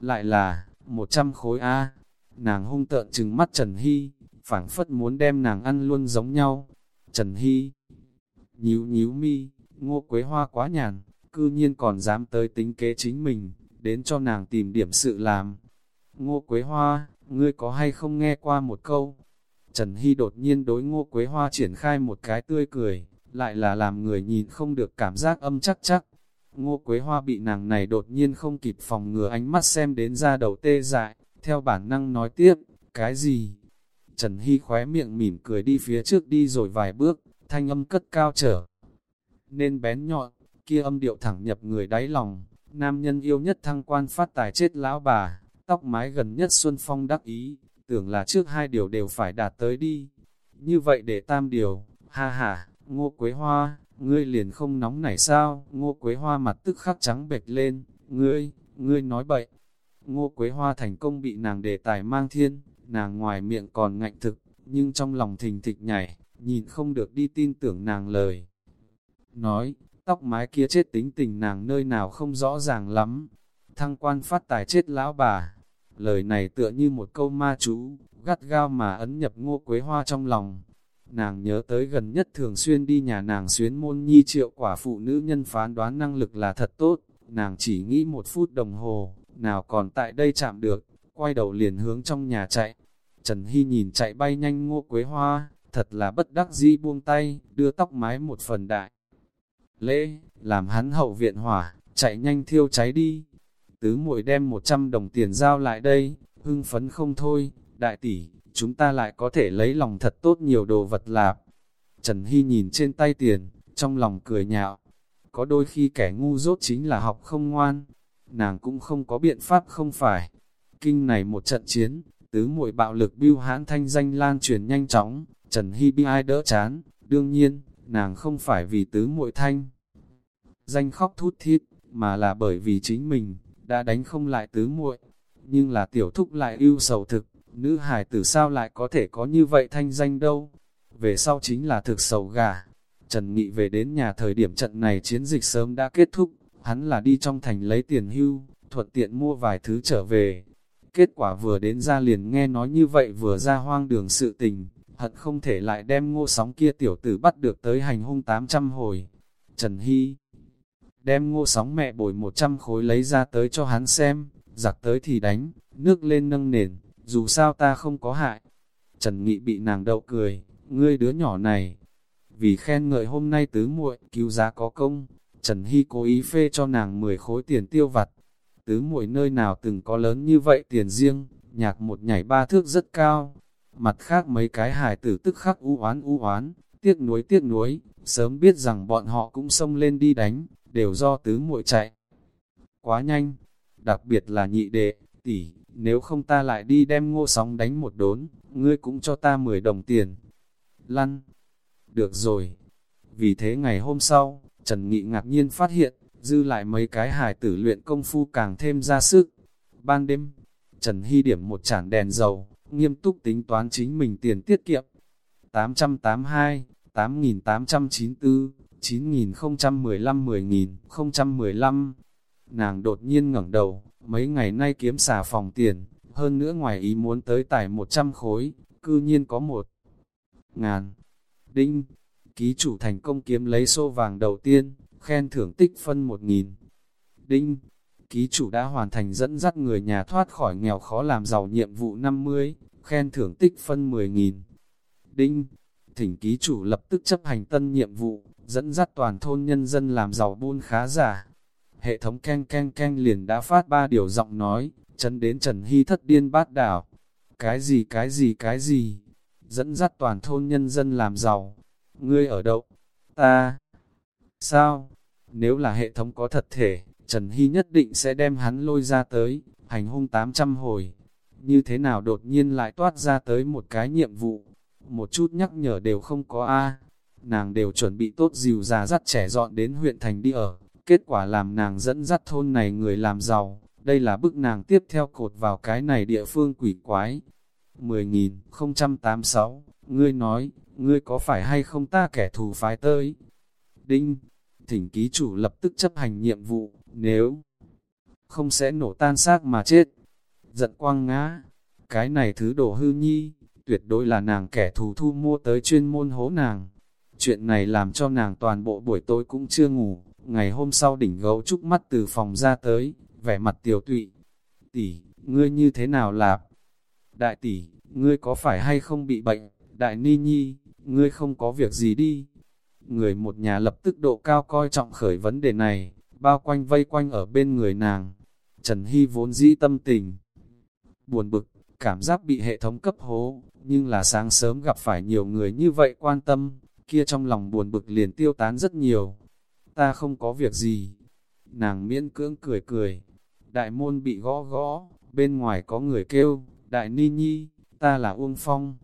lại là, một trăm khối A, nàng hung tợn trừng mắt Trần Hy, phảng phất muốn đem nàng ăn luôn giống nhau. Trần Hy, nhíu nhíu mi, ngô quế hoa quá nhàn, cư nhiên còn dám tới tính kế chính mình, đến cho nàng tìm điểm sự làm. Ngô quế hoa, ngươi có hay không nghe qua một câu? Trần Hy đột nhiên đối ngô quế hoa triển khai một cái tươi cười, lại là làm người nhìn không được cảm giác âm chắc chắc. Ngô Quế Hoa bị nàng này đột nhiên không kịp phòng ngừa ánh mắt xem đến ra đầu tê dại, theo bản năng nói tiếp, cái gì? Trần Hy khóe miệng mỉm cười đi phía trước đi rồi vài bước, thanh âm cất cao trở. Nên bén nhọn, kia âm điệu thẳng nhập người đáy lòng, nam nhân yêu nhất thăng quan phát tài chết lão bà, tóc mái gần nhất Xuân Phong đắc ý, tưởng là trước hai điều đều phải đạt tới đi. Như vậy để tam điều, ha ha, ngô quế hoa, ngươi liền không nóng nảy sao, ngô quế hoa mặt tức khắc trắng bệch lên, ngươi, ngươi nói bậy. Ngô quế hoa thành công bị nàng đề tài mang thiên, nàng ngoài miệng còn ngạnh thực, nhưng trong lòng thình thịch nhảy, nhìn không được đi tin tưởng nàng lời. Nói, tóc mái kia chết tính tình nàng nơi nào không rõ ràng lắm. Thăng quan phát tài chết lão bà. Lời này tựa như một câu ma chú, gắt gao mà ấn nhập ngô quế hoa trong lòng. Nàng nhớ tới gần nhất thường xuyên đi nhà nàng xuyến môn nhi triệu quả phụ nữ nhân phán đoán năng lực là thật tốt, nàng chỉ nghĩ một phút đồng hồ, nào còn tại đây chạm được, quay đầu liền hướng trong nhà chạy. Trần Hy nhìn chạy bay nhanh ngô quế hoa, thật là bất đắc dĩ buông tay, đưa tóc mái một phần đại. Lễ, làm hắn hậu viện hỏa, chạy nhanh thiêu cháy đi. Tứ muội đem 100 đồng tiền giao lại đây, hưng phấn không thôi, đại tỷ, chúng ta lại có thể lấy lòng thật tốt nhiều đồ vật lạp. Trần Hy nhìn trên tay tiền, trong lòng cười nhạo. Có đôi khi kẻ ngu dốt chính là học không ngoan, nàng cũng không có biện pháp không phải. Kinh này một trận chiến, tứ muội bạo lực biêu hãn thanh danh lan truyền nhanh chóng, Trần Hy bi ai đỡ chán, đương nhiên, nàng không phải vì tứ muội thanh. Danh khóc thút thít, mà là bởi vì chính mình, đã đánh không lại tứ muội nhưng là tiểu thúc lại ưu sầu thực, nữ hài tử sao lại có thể có như vậy thanh danh đâu. Về sau chính là thực sầu gà. Trần Nghị về đến nhà thời điểm trận này chiến dịch sớm đã kết thúc, hắn là đi trong thành lấy tiền hưu, thuận tiện mua vài thứ trở về. Kết quả vừa đến ra liền nghe nói như vậy vừa ra hoang đường sự tình, hận không thể lại đem ngô sóng kia tiểu tử bắt được tới hành hung 800 hồi. Trần Hy đem ngô sóng mẹ bồi 100 khối lấy ra tới cho hắn xem, giặc tới thì đánh, nước lên nâng nền, dù sao ta không có hại. Trần Nghị bị nàng đậu cười, ngươi đứa nhỏ này, vì khen ngợi hôm nay tứ muội cứu giá có công, Trần Hy cố ý phê cho nàng 10 khối tiền tiêu vặt. Tứ muội nơi nào từng có lớn như vậy tiền riêng, nhạc một nhảy ba thước rất cao. Mặt khác mấy cái hài tử tức khắc u oán u oán, tiếc nuối tiếc nuối, sớm biết rằng bọn họ cũng xông lên đi đánh, đều do tứ muội chạy. Quá nhanh, đặc biệt là nhị đệ, tỷ, nếu không ta lại đi đem ngô sóng đánh một đốn, ngươi cũng cho ta 10 đồng tiền. Lăn, được rồi. Vì thế ngày hôm sau, Trần Nghị ngạc nhiên phát hiện, dư lại mấy cái hài tử luyện công phu càng thêm ra sức. Ban đêm, Trần Hy điểm một chản đèn dầu, nghiêm túc tính toán chính mình tiền tiết kiệm. 882, 8894, 9015 10015. Nàng đột nhiên ngẩng đầu, mấy ngày nay kiếm xà phòng tiền, hơn nữa ngoài ý muốn tới tải 100 khối, cư nhiên có một ngàn. Đinh, ký chủ thành công kiếm lấy xô vàng đầu tiên, khen thưởng tích phân 1.000. Đinh, ký chủ đã hoàn thành dẫn dắt người nhà thoát khỏi nghèo khó làm giàu nhiệm vụ 50, khen thưởng tích phân 10.000. Đinh, thỉnh ký chủ lập tức chấp hành tân nhiệm vụ, dẫn dắt toàn thôn nhân dân làm giàu buôn khá giả. Hệ thống keng keng keng liền đã phát ba điều giọng nói, chấn đến Trần Hy thất điên bát đảo. Cái gì cái gì cái gì? Dẫn dắt toàn thôn nhân dân làm giàu. Ngươi ở đâu? Ta? Sao? Nếu là hệ thống có thật thể, Trần Hy nhất định sẽ đem hắn lôi ra tới, hành hung 800 hồi. Như thế nào đột nhiên lại toát ra tới một cái nhiệm vụ? Một chút nhắc nhở đều không có A. Nàng đều chuẩn bị tốt dìu già dắt trẻ dọn đến huyện thành đi ở. Kết quả làm nàng dẫn dắt thôn này người làm giàu. Đây là bức nàng tiếp theo cột vào cái này địa phương quỷ quái. 10.086, ngươi nói, ngươi có phải hay không ta kẻ thù phái tới? Đinh, thỉnh ký chủ lập tức chấp hành nhiệm vụ, nếu không sẽ nổ tan xác mà chết. Giận quang ngã, cái này thứ đồ hư nhi, tuyệt đối là nàng kẻ thù thu mua tới chuyên môn hố nàng. Chuyện này làm cho nàng toàn bộ buổi tối cũng chưa ngủ, ngày hôm sau đỉnh gấu trúc mắt từ phòng ra tới, vẻ mặt tiểu tụy. Tỷ, ngươi như thế nào lạp? Đại tỷ, ngươi có phải hay không bị bệnh? Đại ni nhi, ngươi không có việc gì đi. Người một nhà lập tức độ cao coi trọng khởi vấn đề này, bao quanh vây quanh ở bên người nàng. Trần Hy vốn dĩ tâm tình. Buồn bực, cảm giác bị hệ thống cấp hố, nhưng là sáng sớm gặp phải nhiều người như vậy quan tâm, kia trong lòng buồn bực liền tiêu tán rất nhiều. Ta không có việc gì. Nàng miễn cưỡng cười cười. Đại môn bị gõ gõ, bên ngoài có người kêu, Đại Ni Nhi, ta là Uông Phong.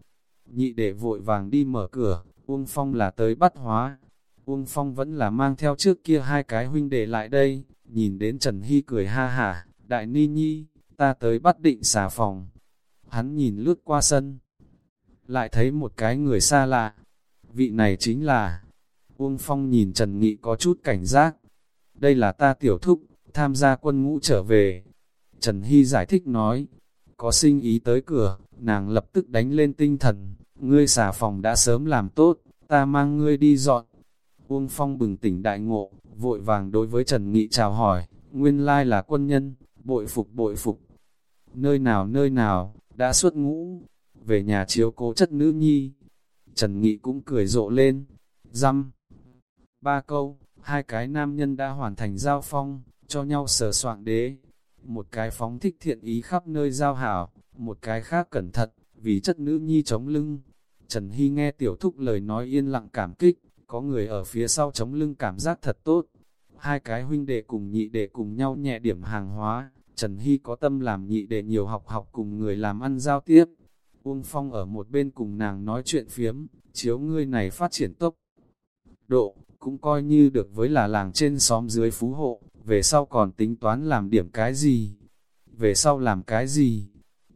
Nhị để vội vàng đi mở cửa, Uông Phong là tới bắt hóa. Uông Phong vẫn là mang theo trước kia hai cái huynh đệ lại đây, nhìn đến Trần Hy cười ha hả, Đại Ni Nhi, ta tới bắt định xà phòng. Hắn nhìn lướt qua sân, lại thấy một cái người xa lạ. Vị này chính là... Uông Phong nhìn Trần Nghị có chút cảnh giác. Đây là ta tiểu thúc, tham gia quân ngũ trở về. Trần Hy giải thích nói, có sinh ý tới cửa, nàng lập tức đánh lên tinh thần, ngươi xà phòng đã sớm làm tốt, ta mang ngươi đi dọn. Uông Phong bừng tỉnh đại ngộ, vội vàng đối với Trần Nghị chào hỏi, nguyên lai là quân nhân, bội phục bội phục. Nơi nào nơi nào, đã xuất ngũ, về nhà chiếu cố chất nữ nhi. Trần Nghị cũng cười rộ lên, dăm. Ba câu, hai cái nam nhân đã hoàn thành giao phong, cho nhau sờ soạn đế. Một cái phóng thích thiện ý khắp nơi giao hảo, một cái khác cẩn thận, vì chất nữ nhi chống lưng. Trần Hy nghe tiểu thúc lời nói yên lặng cảm kích, có người ở phía sau chống lưng cảm giác thật tốt. Hai cái huynh đệ cùng nhị đệ cùng nhau nhẹ điểm hàng hóa, Trần Hy có tâm làm nhị đệ nhiều học học cùng người làm ăn giao tiếp. Uông Phong ở một bên cùng nàng nói chuyện phiếm, chiếu ngươi này phát triển tốc độ, cũng coi như được với là làng trên xóm dưới phú hộ, về sau còn tính toán làm điểm cái gì? Về sau làm cái gì?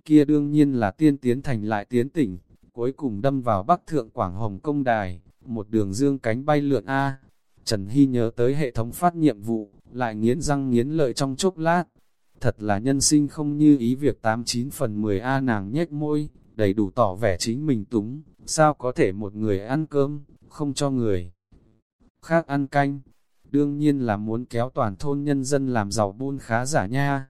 Kia đương nhiên là tiên tiến thành lại tiến tỉnh, cuối cùng đâm vào Bắc Thượng Quảng Hồng Công Đài, một đường dương cánh bay lượn A. Trần Hy nhớ tới hệ thống phát nhiệm vụ, lại nghiến răng nghiến lợi trong chốc lát. Thật là nhân sinh không như ý việc 89 phần 10 A nàng nhếch môi, đầy đủ tỏ vẻ chính mình túng, sao có thể một người ăn cơm, không cho người khác ăn canh. Đương nhiên là muốn kéo toàn thôn nhân dân làm giàu buôn khá giả nha.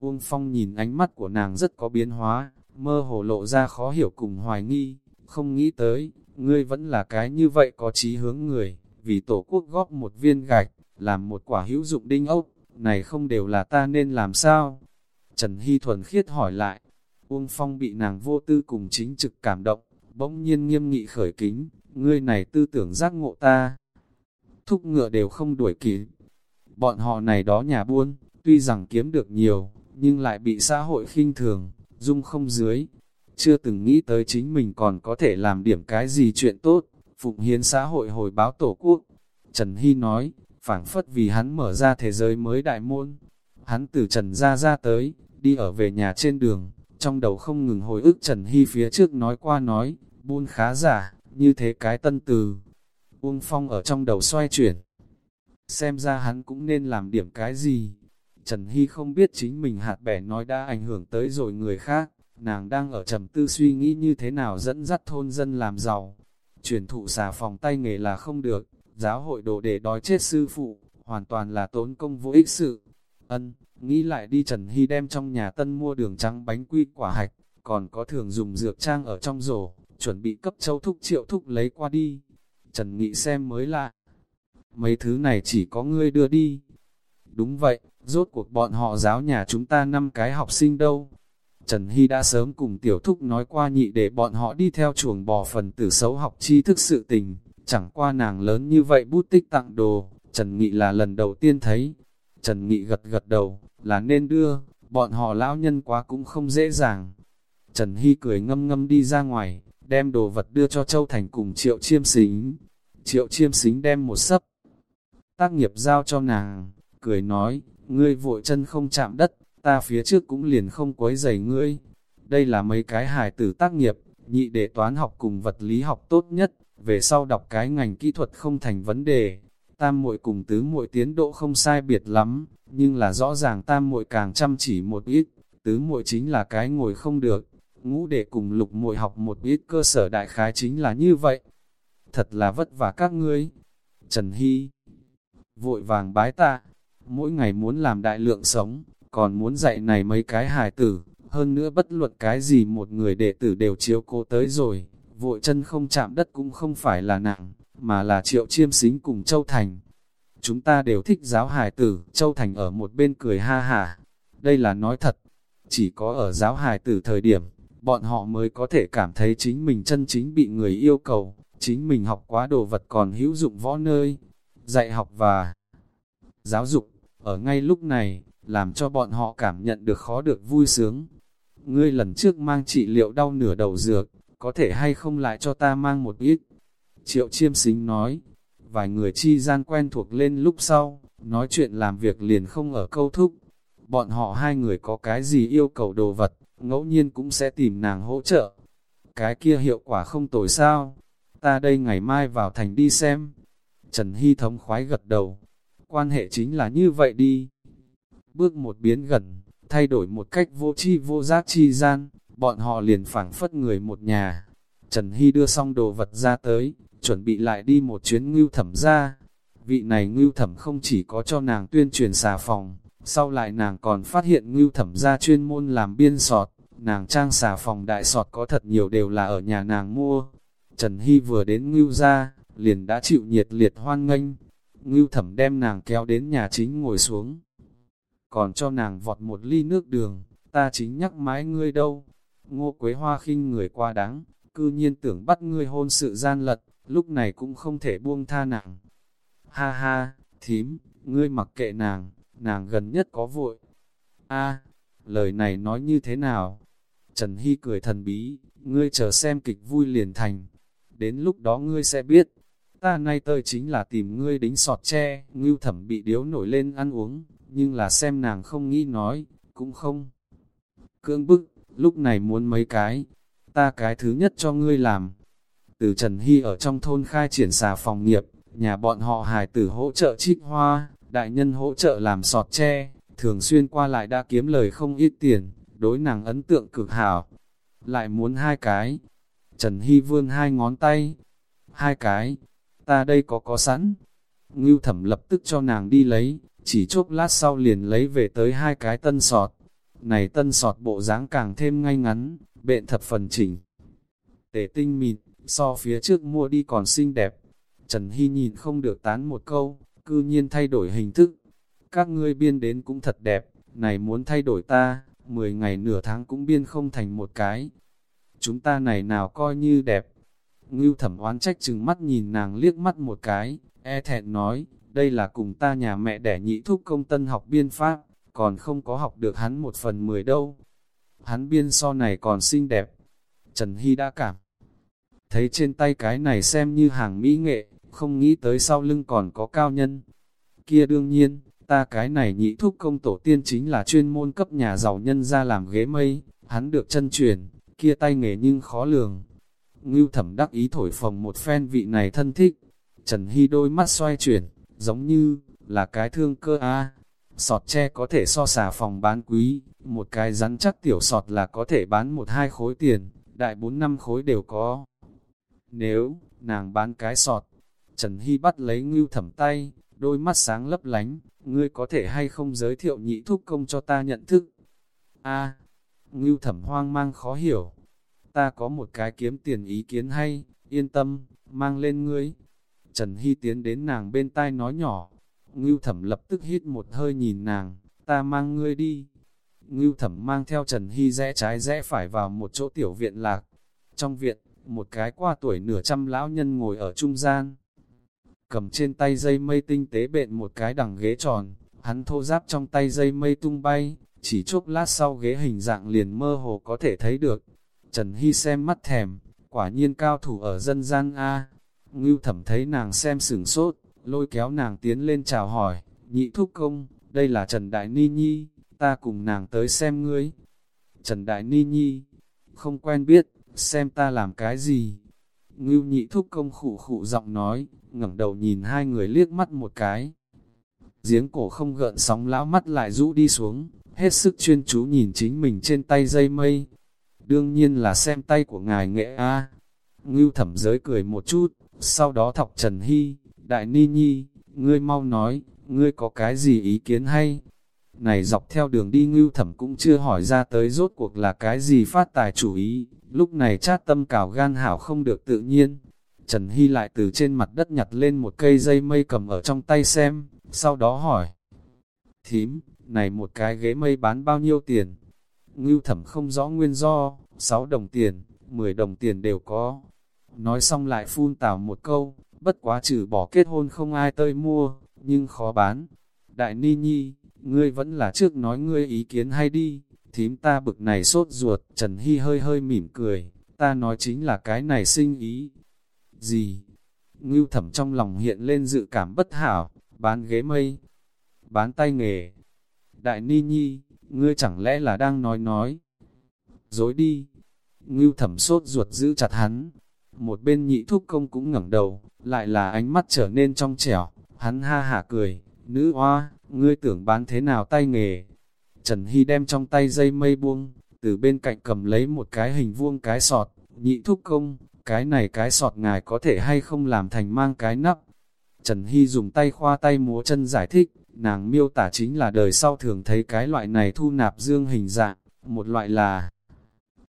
Uông Phong nhìn ánh mắt của nàng rất có biến hóa, mơ hồ lộ ra khó hiểu cùng hoài nghi, không nghĩ tới, ngươi vẫn là cái như vậy có chí hướng người, vì tổ quốc góp một viên gạch, làm một quả hữu dụng đinh ốc, này không đều là ta nên làm sao? Trần Hy thuần khiết hỏi lại, Uông Phong bị nàng vô tư cùng chính trực cảm động, bỗng nhiên nghiêm nghị khởi kính, ngươi này tư tưởng giác ngộ ta. Thúc ngựa đều không đuổi kịp. Bọn họ này đó nhà buôn, tuy rằng kiếm được nhiều, nhưng lại bị xã hội khinh thường, dung không dưới. Chưa từng nghĩ tới chính mình còn có thể làm điểm cái gì chuyện tốt, phụng hiến xã hội hồi báo tổ quốc. Trần Hy nói, phảng phất vì hắn mở ra thế giới mới đại môn. Hắn từ Trần ra ra tới, đi ở về nhà trên đường, trong đầu không ngừng hồi ức Trần Hy phía trước nói qua nói, buôn khá giả, như thế cái tân từ. Uông Phong ở trong đầu xoay chuyển. Xem ra hắn cũng nên làm điểm cái gì. Trần Hy không biết chính mình hạt bẻ nói đã ảnh hưởng tới rồi người khác, nàng đang ở trầm tư suy nghĩ như thế nào dẫn dắt thôn dân làm giàu. Truyền thụ xà phòng tay nghề là không được, giáo hội đồ để đói chết sư phụ, hoàn toàn là tốn công vô ích sự. Ân, nghĩ lại đi Trần Hy đem trong nhà tân mua đường trắng bánh quy quả hạch, còn có thường dùng dược trang ở trong rổ, chuẩn bị cấp châu thúc triệu thúc lấy qua đi. Trần Nghị xem mới lạ. Mấy thứ này chỉ có ngươi đưa đi. Đúng vậy, rốt cuộc bọn họ giáo nhà chúng ta năm cái học sinh đâu. Trần Hy đã sớm cùng tiểu thúc nói qua nhị để bọn họ đi theo chuồng bò phần tử xấu học tri thức sự tình, chẳng qua nàng lớn như vậy bút tích tặng đồ, Trần Nghị là lần đầu tiên thấy. Trần Nghị gật gật đầu, là nên đưa, bọn họ lão nhân quá cũng không dễ dàng. Trần Hy cười ngâm ngâm đi ra ngoài, đem đồ vật đưa cho Châu Thành cùng Triệu Chiêm Xính. Triệu Chiêm Xính đem một sấp tác nghiệp giao cho nàng, cười nói, ngươi vội chân không chạm đất, ta phía trước cũng liền không quấy giày ngươi. Đây là mấy cái hài tử tác nghiệp, nhị để toán học cùng vật lý học tốt nhất, về sau đọc cái ngành kỹ thuật không thành vấn đề. Tam muội cùng tứ muội tiến độ không sai biệt lắm, nhưng là rõ ràng tam muội càng chăm chỉ một ít, tứ muội chính là cái ngồi không được. Ngũ để cùng lục muội học một ít cơ sở đại khái chính là như vậy. Thật là vất vả các ngươi. Trần Hy vội vàng bái tạ, mỗi ngày muốn làm đại lượng sống, còn muốn dạy này mấy cái hài tử, hơn nữa bất luận cái gì một người đệ tử đều chiếu cố tới rồi, vội chân không chạm đất cũng không phải là nặng, mà là triệu chiêm xính cùng Châu Thành. Chúng ta đều thích giáo hài tử, Châu Thành ở một bên cười ha hả, đây là nói thật, chỉ có ở giáo hài tử thời điểm, bọn họ mới có thể cảm thấy chính mình chân chính bị người yêu cầu, chính mình học quá đồ vật còn hữu dụng võ nơi, dạy học và giáo dục, ở ngay lúc này, làm cho bọn họ cảm nhận được khó được vui sướng. Ngươi lần trước mang trị liệu đau nửa đầu dược, có thể hay không lại cho ta mang một ít. Triệu chiêm xính nói, vài người chi gian quen thuộc lên lúc sau, nói chuyện làm việc liền không ở câu thúc. Bọn họ hai người có cái gì yêu cầu đồ vật, ngẫu nhiên cũng sẽ tìm nàng hỗ trợ. Cái kia hiệu quả không tồi sao, ta đây ngày mai vào thành đi xem. Trần Hy thống khoái gật đầu, quan hệ chính là như vậy đi. Bước một biến gần, thay đổi một cách vô chi vô giác chi gian, bọn họ liền phảng phất người một nhà. Trần Hy đưa xong đồ vật ra tới, chuẩn bị lại đi một chuyến ngưu thẩm ra. Vị này ngưu thẩm không chỉ có cho nàng tuyên truyền xà phòng, sau lại nàng còn phát hiện ngưu thẩm ra chuyên môn làm biên sọt, nàng trang xà phòng đại sọt có thật nhiều đều là ở nhà nàng mua. Trần Hy vừa đến ngưu ra, liền đã chịu nhiệt liệt hoan nghênh. Ngưu thẩm đem nàng kéo đến nhà chính ngồi xuống. Còn cho nàng vọt một ly nước đường, ta chính nhắc mái ngươi đâu. Ngô Quế Hoa khinh người qua đáng, cư nhiên tưởng bắt ngươi hôn sự gian lật, lúc này cũng không thể buông tha nàng. Ha ha, thím, ngươi mặc kệ nàng, nàng gần nhất có vội. a lời này nói như thế nào? Trần Hy cười thần bí, ngươi chờ xem kịch vui liền thành. Đến lúc đó ngươi sẽ biết, ta nay tơi chính là tìm ngươi đính sọt tre, ngưu thẩm bị điếu nổi lên ăn uống, nhưng là xem nàng không nghĩ nói, cũng không. Cưỡng bức, lúc này muốn mấy cái, ta cái thứ nhất cho ngươi làm. Từ Trần Hy ở trong thôn khai triển xà phòng nghiệp, nhà bọn họ hài tử hỗ trợ trích hoa, đại nhân hỗ trợ làm sọt tre, thường xuyên qua lại đã kiếm lời không ít tiền, đối nàng ấn tượng cực hảo. Lại muốn hai cái. Trần Hy vươn hai ngón tay. Hai cái, ta đây có có sẵn. Ngưu thẩm lập tức cho nàng đi lấy, chỉ chốc lát sau liền lấy về tới hai cái tân sọt. Này tân sọt bộ dáng càng thêm ngay ngắn, bện thập phần chỉnh. Tể tinh mịn, so phía trước mua đi còn xinh đẹp. Trần Hy nhìn không được tán một câu, cư nhiên thay đổi hình thức. Các ngươi biên đến cũng thật đẹp, này muốn thay đổi ta, 10 ngày nửa tháng cũng biên không thành một cái. Chúng ta này nào coi như đẹp, Ngưu thẩm oán trách chừng mắt nhìn nàng liếc mắt một cái, e thẹn nói, đây là cùng ta nhà mẹ đẻ nhị thúc công tân học biên pháp, còn không có học được hắn một phần mười đâu. Hắn biên so này còn xinh đẹp. Trần Hy đã cảm. Thấy trên tay cái này xem như hàng mỹ nghệ, không nghĩ tới sau lưng còn có cao nhân. kia đương nhiên, ta cái này nhị thúc công tổ tiên chính là chuyên môn cấp nhà giàu nhân ra làm ghế mây, hắn được chân truyền, kia tay nghề nhưng khó lường. Ngưu thẩm đắc ý thổi phồng một phen vị này thân thích, Trần Hy đôi mắt xoay chuyển, giống như, là cái thương cơ a Sọt tre có thể so xà phòng bán quý, một cái rắn chắc tiểu sọt là có thể bán một hai khối tiền, đại bốn năm khối đều có. Nếu, nàng bán cái sọt, Trần Hy bắt lấy ngưu thẩm tay, đôi mắt sáng lấp lánh, ngươi có thể hay không giới thiệu nhị thúc công cho ta nhận thức. a ngưu thẩm hoang mang khó hiểu, ta có một cái kiếm tiền ý kiến hay, yên tâm, mang lên ngươi. Trần Hy tiến đến nàng bên tai nói nhỏ, ngưu thẩm lập tức hít một hơi nhìn nàng, ta mang ngươi đi. Ngưu thẩm mang theo Trần Hy rẽ trái rẽ phải vào một chỗ tiểu viện lạc. Trong viện, một cái qua tuổi nửa trăm lão nhân ngồi ở trung gian. Cầm trên tay dây mây tinh tế bện một cái đằng ghế tròn, hắn thô giáp trong tay dây mây tung bay, chỉ chốc lát sau ghế hình dạng liền mơ hồ có thể thấy được. Trần Hy xem mắt thèm, quả nhiên cao thủ ở dân gian A. Ngưu thẩm thấy nàng xem sửng sốt, lôi kéo nàng tiến lên chào hỏi, nhị thúc công, đây là Trần Đại Ni Nhi, ta cùng nàng tới xem ngươi. Trần Đại Ni Nhi, không quen biết, xem ta làm cái gì. Ngưu nhị thúc công khụ khụ giọng nói, ngẩng đầu nhìn hai người liếc mắt một cái. Giếng cổ không gợn sóng lão mắt lại rũ đi xuống, hết sức chuyên chú nhìn chính mình trên tay dây mây. Đương nhiên là xem tay của ngài nghệ A. Ngưu thẩm giới cười một chút, sau đó thọc Trần Hy, Đại Ni Nhi, ngươi mau nói, ngươi có cái gì ý kiến hay? Này dọc theo đường đi ngưu thẩm cũng chưa hỏi ra tới rốt cuộc là cái gì phát tài chủ ý, lúc này chát tâm cào gan hảo không được tự nhiên. Trần Hy lại từ trên mặt đất nhặt lên một cây dây mây cầm ở trong tay xem, sau đó hỏi. Thím, này một cái ghế mây bán bao nhiêu tiền? Ngưu thẩm không rõ nguyên do, 6 đồng tiền, 10 đồng tiền đều có. Nói xong lại phun tảo một câu, bất quá trừ bỏ kết hôn không ai tơi mua, nhưng khó bán. Đại Ni Nhi, ngươi vẫn là trước nói ngươi ý kiến hay đi, thím ta bực này sốt ruột, Trần Hy hơi hơi mỉm cười, ta nói chính là cái này sinh ý. Gì? Ngưu thẩm trong lòng hiện lên dự cảm bất hảo, bán ghế mây, bán tay nghề. Đại Ni Nhi, ngươi chẳng lẽ là đang nói nói? Dối đi. Ngưu thẩm sốt ruột giữ chặt hắn. Một bên nhị thúc công cũng ngẩng đầu, lại là ánh mắt trở nên trong trẻo. Hắn ha hả cười, nữ hoa, ngươi tưởng bán thế nào tay nghề. Trần Hy đem trong tay dây mây buông, từ bên cạnh cầm lấy một cái hình vuông cái sọt, nhị thúc công, cái này cái sọt ngài có thể hay không làm thành mang cái nắp. Trần Hy dùng tay khoa tay múa chân giải thích, nàng miêu tả chính là đời sau thường thấy cái loại này thu nạp dương hình dạng, một loại là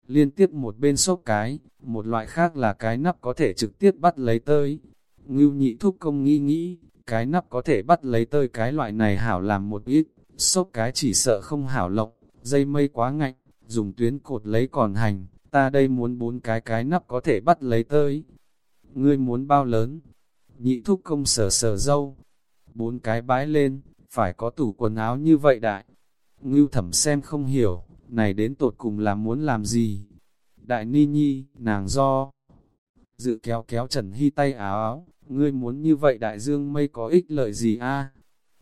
liên tiếp một bên sốc cái, một loại khác là cái nắp có thể trực tiếp bắt lấy tơi. Ngưu nhị thúc công nghĩ nghĩ, cái nắp có thể bắt lấy tơi cái loại này hảo làm một ít, sốc cái chỉ sợ không hảo lộng, dây mây quá ngạnh, dùng tuyến cột lấy còn hành, ta đây muốn bốn cái cái nắp có thể bắt lấy tơi. Ngươi muốn bao lớn? Nhị thúc công sờ sờ dâu, bốn cái bái lên, phải có tủ quần áo như vậy đại. Ngưu thẩm xem không hiểu, này đến tột cùng là muốn làm gì? Đại ni nhi, nàng do. Dự kéo kéo Trần Hy tay áo áo, ngươi muốn như vậy đại dương mây có ích lợi gì a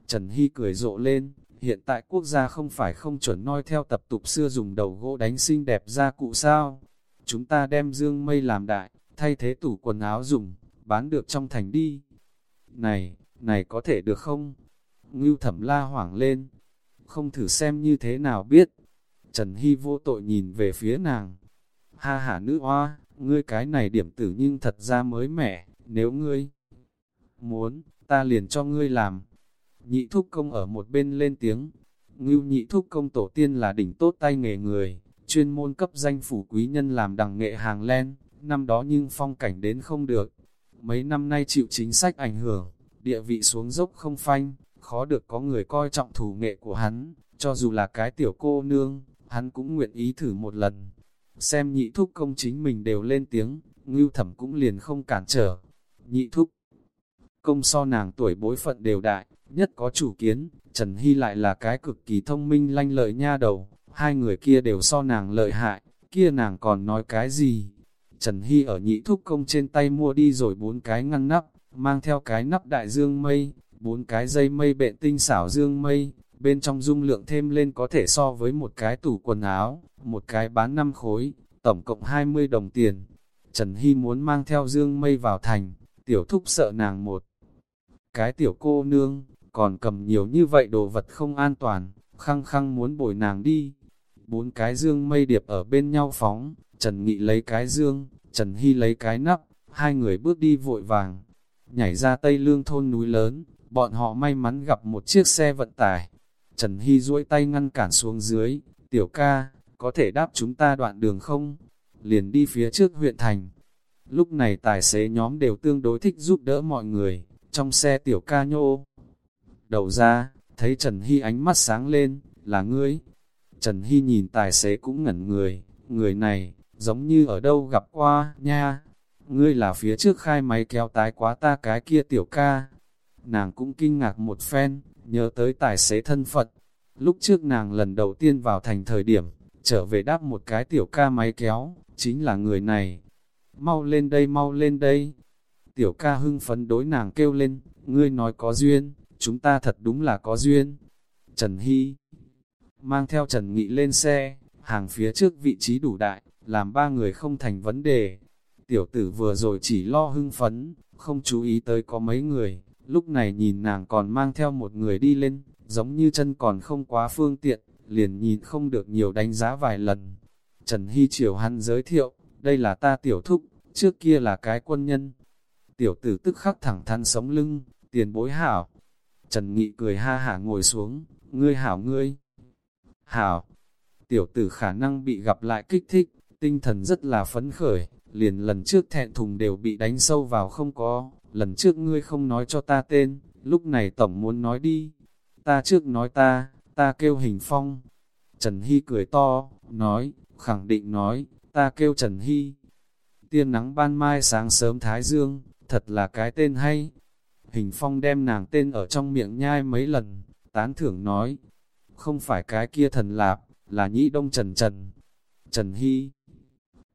Trần Hy cười rộ lên, hiện tại quốc gia không phải không chuẩn noi theo tập tục xưa dùng đầu gỗ đánh xinh đẹp ra cụ sao. Chúng ta đem dương mây làm đại, thay thế tủ quần áo dùng, bán được trong thành đi. Này, này có thể được không? Ngưu thẩm la hoảng lên, không thử xem như thế nào biết. Trần Hy vô tội nhìn về phía nàng. Ha ha nữ hoa, ngươi cái này điểm tử nhưng thật ra mới mẻ, nếu ngươi muốn, ta liền cho ngươi làm. Nhị thúc công ở một bên lên tiếng, ngưu nhị thúc công tổ tiên là đỉnh tốt tay nghề người, chuyên môn cấp danh phủ quý nhân làm đằng nghệ hàng len, năm đó nhưng phong cảnh đến không được. Mấy năm nay chịu chính sách ảnh hưởng, địa vị xuống dốc không phanh, khó được có người coi trọng thủ nghệ của hắn, cho dù là cái tiểu cô nương, hắn cũng nguyện ý thử một lần. Xem nhị thúc công chính mình đều lên tiếng, ngưu thẩm cũng liền không cản trở. Nhị thúc công so nàng tuổi bối phận đều đại, nhất có chủ kiến, Trần Hy lại là cái cực kỳ thông minh lanh lợi nha đầu, hai người kia đều so nàng lợi hại, kia nàng còn nói cái gì? Trần Hy ở nhị thúc công trên tay mua đi rồi bốn cái ngăn nắp, mang theo cái nắp đại dương mây, bốn cái dây mây bện tinh xảo dương mây, bên trong dung lượng thêm lên có thể so với một cái tủ quần áo, một cái bán 5 khối, tổng cộng 20 đồng tiền. Trần Hy muốn mang theo dương mây vào thành, tiểu thúc sợ nàng một. Cái tiểu cô nương, còn cầm nhiều như vậy đồ vật không an toàn, khăng khăng muốn bồi nàng đi. Bốn cái dương mây điệp ở bên nhau phóng, Trần Nghị lấy cái dương, Trần Hy lấy cái nắp, hai người bước đi vội vàng. Nhảy ra Tây Lương thôn núi lớn, bọn họ may mắn gặp một chiếc xe vận tải. Trần Hy duỗi tay ngăn cản xuống dưới, tiểu ca, có thể đáp chúng ta đoạn đường không? Liền đi phía trước huyện thành. Lúc này tài xế nhóm đều tương đối thích giúp đỡ mọi người, trong xe tiểu ca nhô. Đầu ra, thấy Trần Hy ánh mắt sáng lên, là ngươi. Trần Hy nhìn tài xế cũng ngẩn người, người này, giống như ở đâu gặp qua, nha. Ngươi là phía trước khai máy kéo tái quá ta cái kia tiểu ca. Nàng cũng kinh ngạc một phen, nhớ tới tài xế thân Phật. Lúc trước nàng lần đầu tiên vào thành thời điểm, trở về đáp một cái tiểu ca máy kéo, chính là người này. Mau lên đây, mau lên đây. Tiểu ca hưng phấn đối nàng kêu lên, ngươi nói có duyên, chúng ta thật đúng là có duyên. Trần Hy mang theo Trần Nghị lên xe, hàng phía trước vị trí đủ đại, làm ba người không thành vấn đề. Tiểu tử vừa rồi chỉ lo hưng phấn, không chú ý tới có mấy người, lúc này nhìn nàng còn mang theo một người đi lên, giống như chân còn không quá phương tiện, liền nhìn không được nhiều đánh giá vài lần. Trần Hy triều hắn giới thiệu, đây là ta tiểu thúc, trước kia là cái quân nhân. Tiểu tử tức khắc thẳng thắn sống lưng, tiền bối hảo. Trần Nghị cười ha hả ngồi xuống, ngươi hảo ngươi. Hảo, tiểu tử khả năng bị gặp lại kích thích, tinh thần rất là phấn khởi, liền lần trước thẹn thùng đều bị đánh sâu vào không có, lần trước ngươi không nói cho ta tên, lúc này tổng muốn nói đi. Ta trước nói ta, ta kêu hình phong. Trần Hy cười to, nói, khẳng định nói, ta kêu Trần Hy. Tiên nắng ban mai sáng sớm Thái Dương, thật là cái tên hay. Hình phong đem nàng tên ở trong miệng nhai mấy lần, tán thưởng nói, không phải cái kia thần lạp, là nhĩ đông Trần Trần. Trần Hy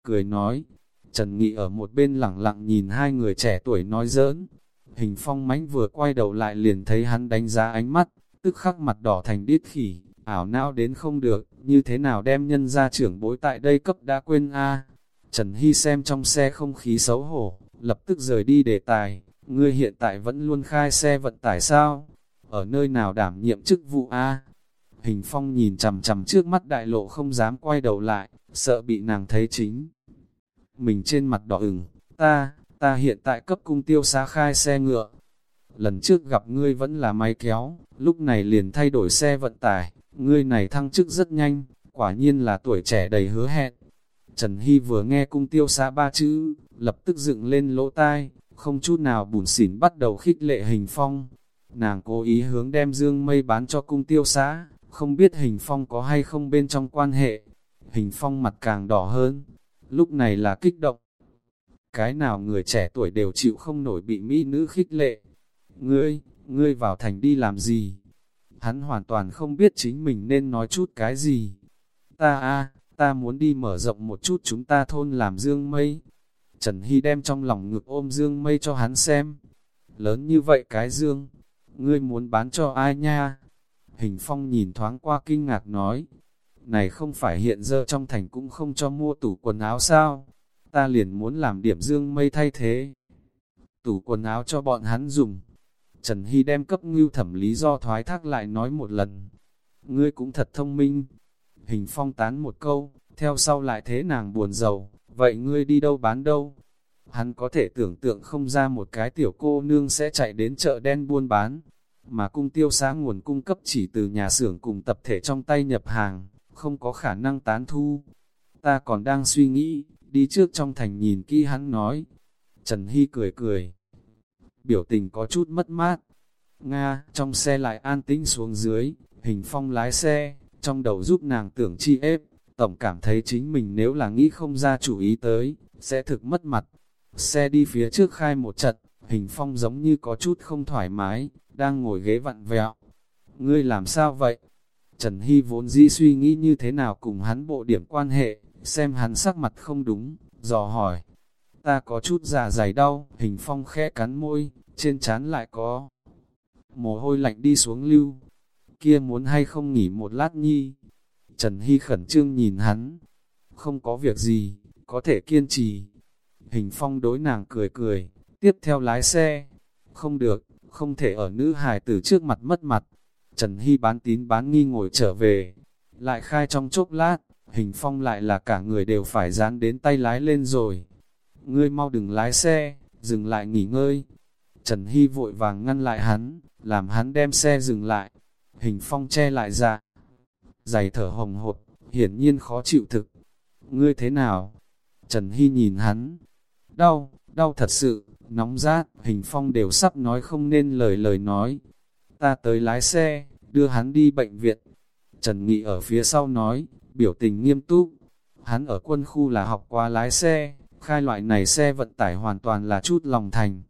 cười nói, Trần Nghị ở một bên lẳng lặng nhìn hai người trẻ tuổi nói giỡn. Hình phong mánh vừa quay đầu lại liền thấy hắn đánh giá ánh mắt, tức khắc mặt đỏ thành điết khỉ, ảo não đến không được, như thế nào đem nhân ra trưởng bối tại đây cấp đã quên a Trần Hy xem trong xe không khí xấu hổ, lập tức rời đi đề tài, ngươi hiện tại vẫn luôn khai xe vận tải sao? Ở nơi nào đảm nhiệm chức vụ a Hình phong nhìn chằm chằm trước mắt đại lộ không dám quay đầu lại, sợ bị nàng thấy chính. Mình trên mặt đỏ ửng, ta, ta hiện tại cấp cung tiêu xá khai xe ngựa. Lần trước gặp ngươi vẫn là máy kéo, lúc này liền thay đổi xe vận tải, ngươi này thăng chức rất nhanh, quả nhiên là tuổi trẻ đầy hứa hẹn. Trần Hy vừa nghe cung tiêu xá ba chữ, lập tức dựng lên lỗ tai, không chút nào bùn xỉn bắt đầu khích lệ hình phong. Nàng cố ý hướng đem dương mây bán cho cung tiêu xã, không biết hình phong có hay không bên trong quan hệ. Hình phong mặt càng đỏ hơn, lúc này là kích động. Cái nào người trẻ tuổi đều chịu không nổi bị mỹ nữ khích lệ. Ngươi, ngươi vào thành đi làm gì? Hắn hoàn toàn không biết chính mình nên nói chút cái gì. Ta a, ta muốn đi mở rộng một chút chúng ta thôn làm dương mây. Trần Hy đem trong lòng ngực ôm dương mây cho hắn xem. Lớn như vậy cái dương, ngươi muốn bán cho ai nha? Hình phong nhìn thoáng qua kinh ngạc nói, này không phải hiện giờ trong thành cũng không cho mua tủ quần áo sao, ta liền muốn làm điểm dương mây thay thế. Tủ quần áo cho bọn hắn dùng. Trần Hy đem cấp ngưu thẩm lý do thoái thác lại nói một lần. Ngươi cũng thật thông minh. Hình phong tán một câu, theo sau lại thế nàng buồn giàu, vậy ngươi đi đâu bán đâu? Hắn có thể tưởng tượng không ra một cái tiểu cô nương sẽ chạy đến chợ đen buôn bán, mà cung tiêu xá nguồn cung cấp chỉ từ nhà xưởng cùng tập thể trong tay nhập hàng, không có khả năng tán thu. Ta còn đang suy nghĩ, đi trước trong thành nhìn kỹ hắn nói. Trần Hy cười cười, biểu tình có chút mất mát. Nga, trong xe lại an tĩnh xuống dưới, hình phong lái xe, trong đầu giúp nàng tưởng chi ép, tổng cảm thấy chính mình nếu là nghĩ không ra chủ ý tới, sẽ thực mất mặt. Xe đi phía trước khai một trận, hình phong giống như có chút không thoải mái, đang ngồi ghế vặn vẹo. Ngươi làm sao vậy? Trần Hy vốn dĩ suy nghĩ như thế nào cùng hắn bộ điểm quan hệ, xem hắn sắc mặt không đúng, dò hỏi. Ta có chút dạ dày đau, hình phong khẽ cắn môi, trên trán lại có mồ hôi lạnh đi xuống lưu. Kia muốn hay không nghỉ một lát nhi. Trần Hy khẩn trương nhìn hắn. Không có việc gì, có thể kiên trì. Hình phong đối nàng cười cười, tiếp theo lái xe. Không được, không thể ở nữ hài tử trước mặt mất mặt. Trần Hy bán tín bán nghi ngồi trở về, lại khai trong chốc lát, hình phong lại là cả người đều phải dán đến tay lái lên rồi. Ngươi mau đừng lái xe, dừng lại nghỉ ngơi. Trần Hy vội vàng ngăn lại hắn, làm hắn đem xe dừng lại. Hình phong che lại ra. Giày thở hồng hột, hiển nhiên khó chịu thực. Ngươi thế nào? Trần Hy nhìn hắn. Đau, đau thật sự, nóng rát, hình phong đều sắp nói không nên lời lời nói. Ta tới lái xe, đưa hắn đi bệnh viện. Trần Nghị ở phía sau nói, biểu tình nghiêm túc. Hắn ở quân khu là học qua lái xe, khai loại này xe vận tải hoàn toàn là chút lòng thành.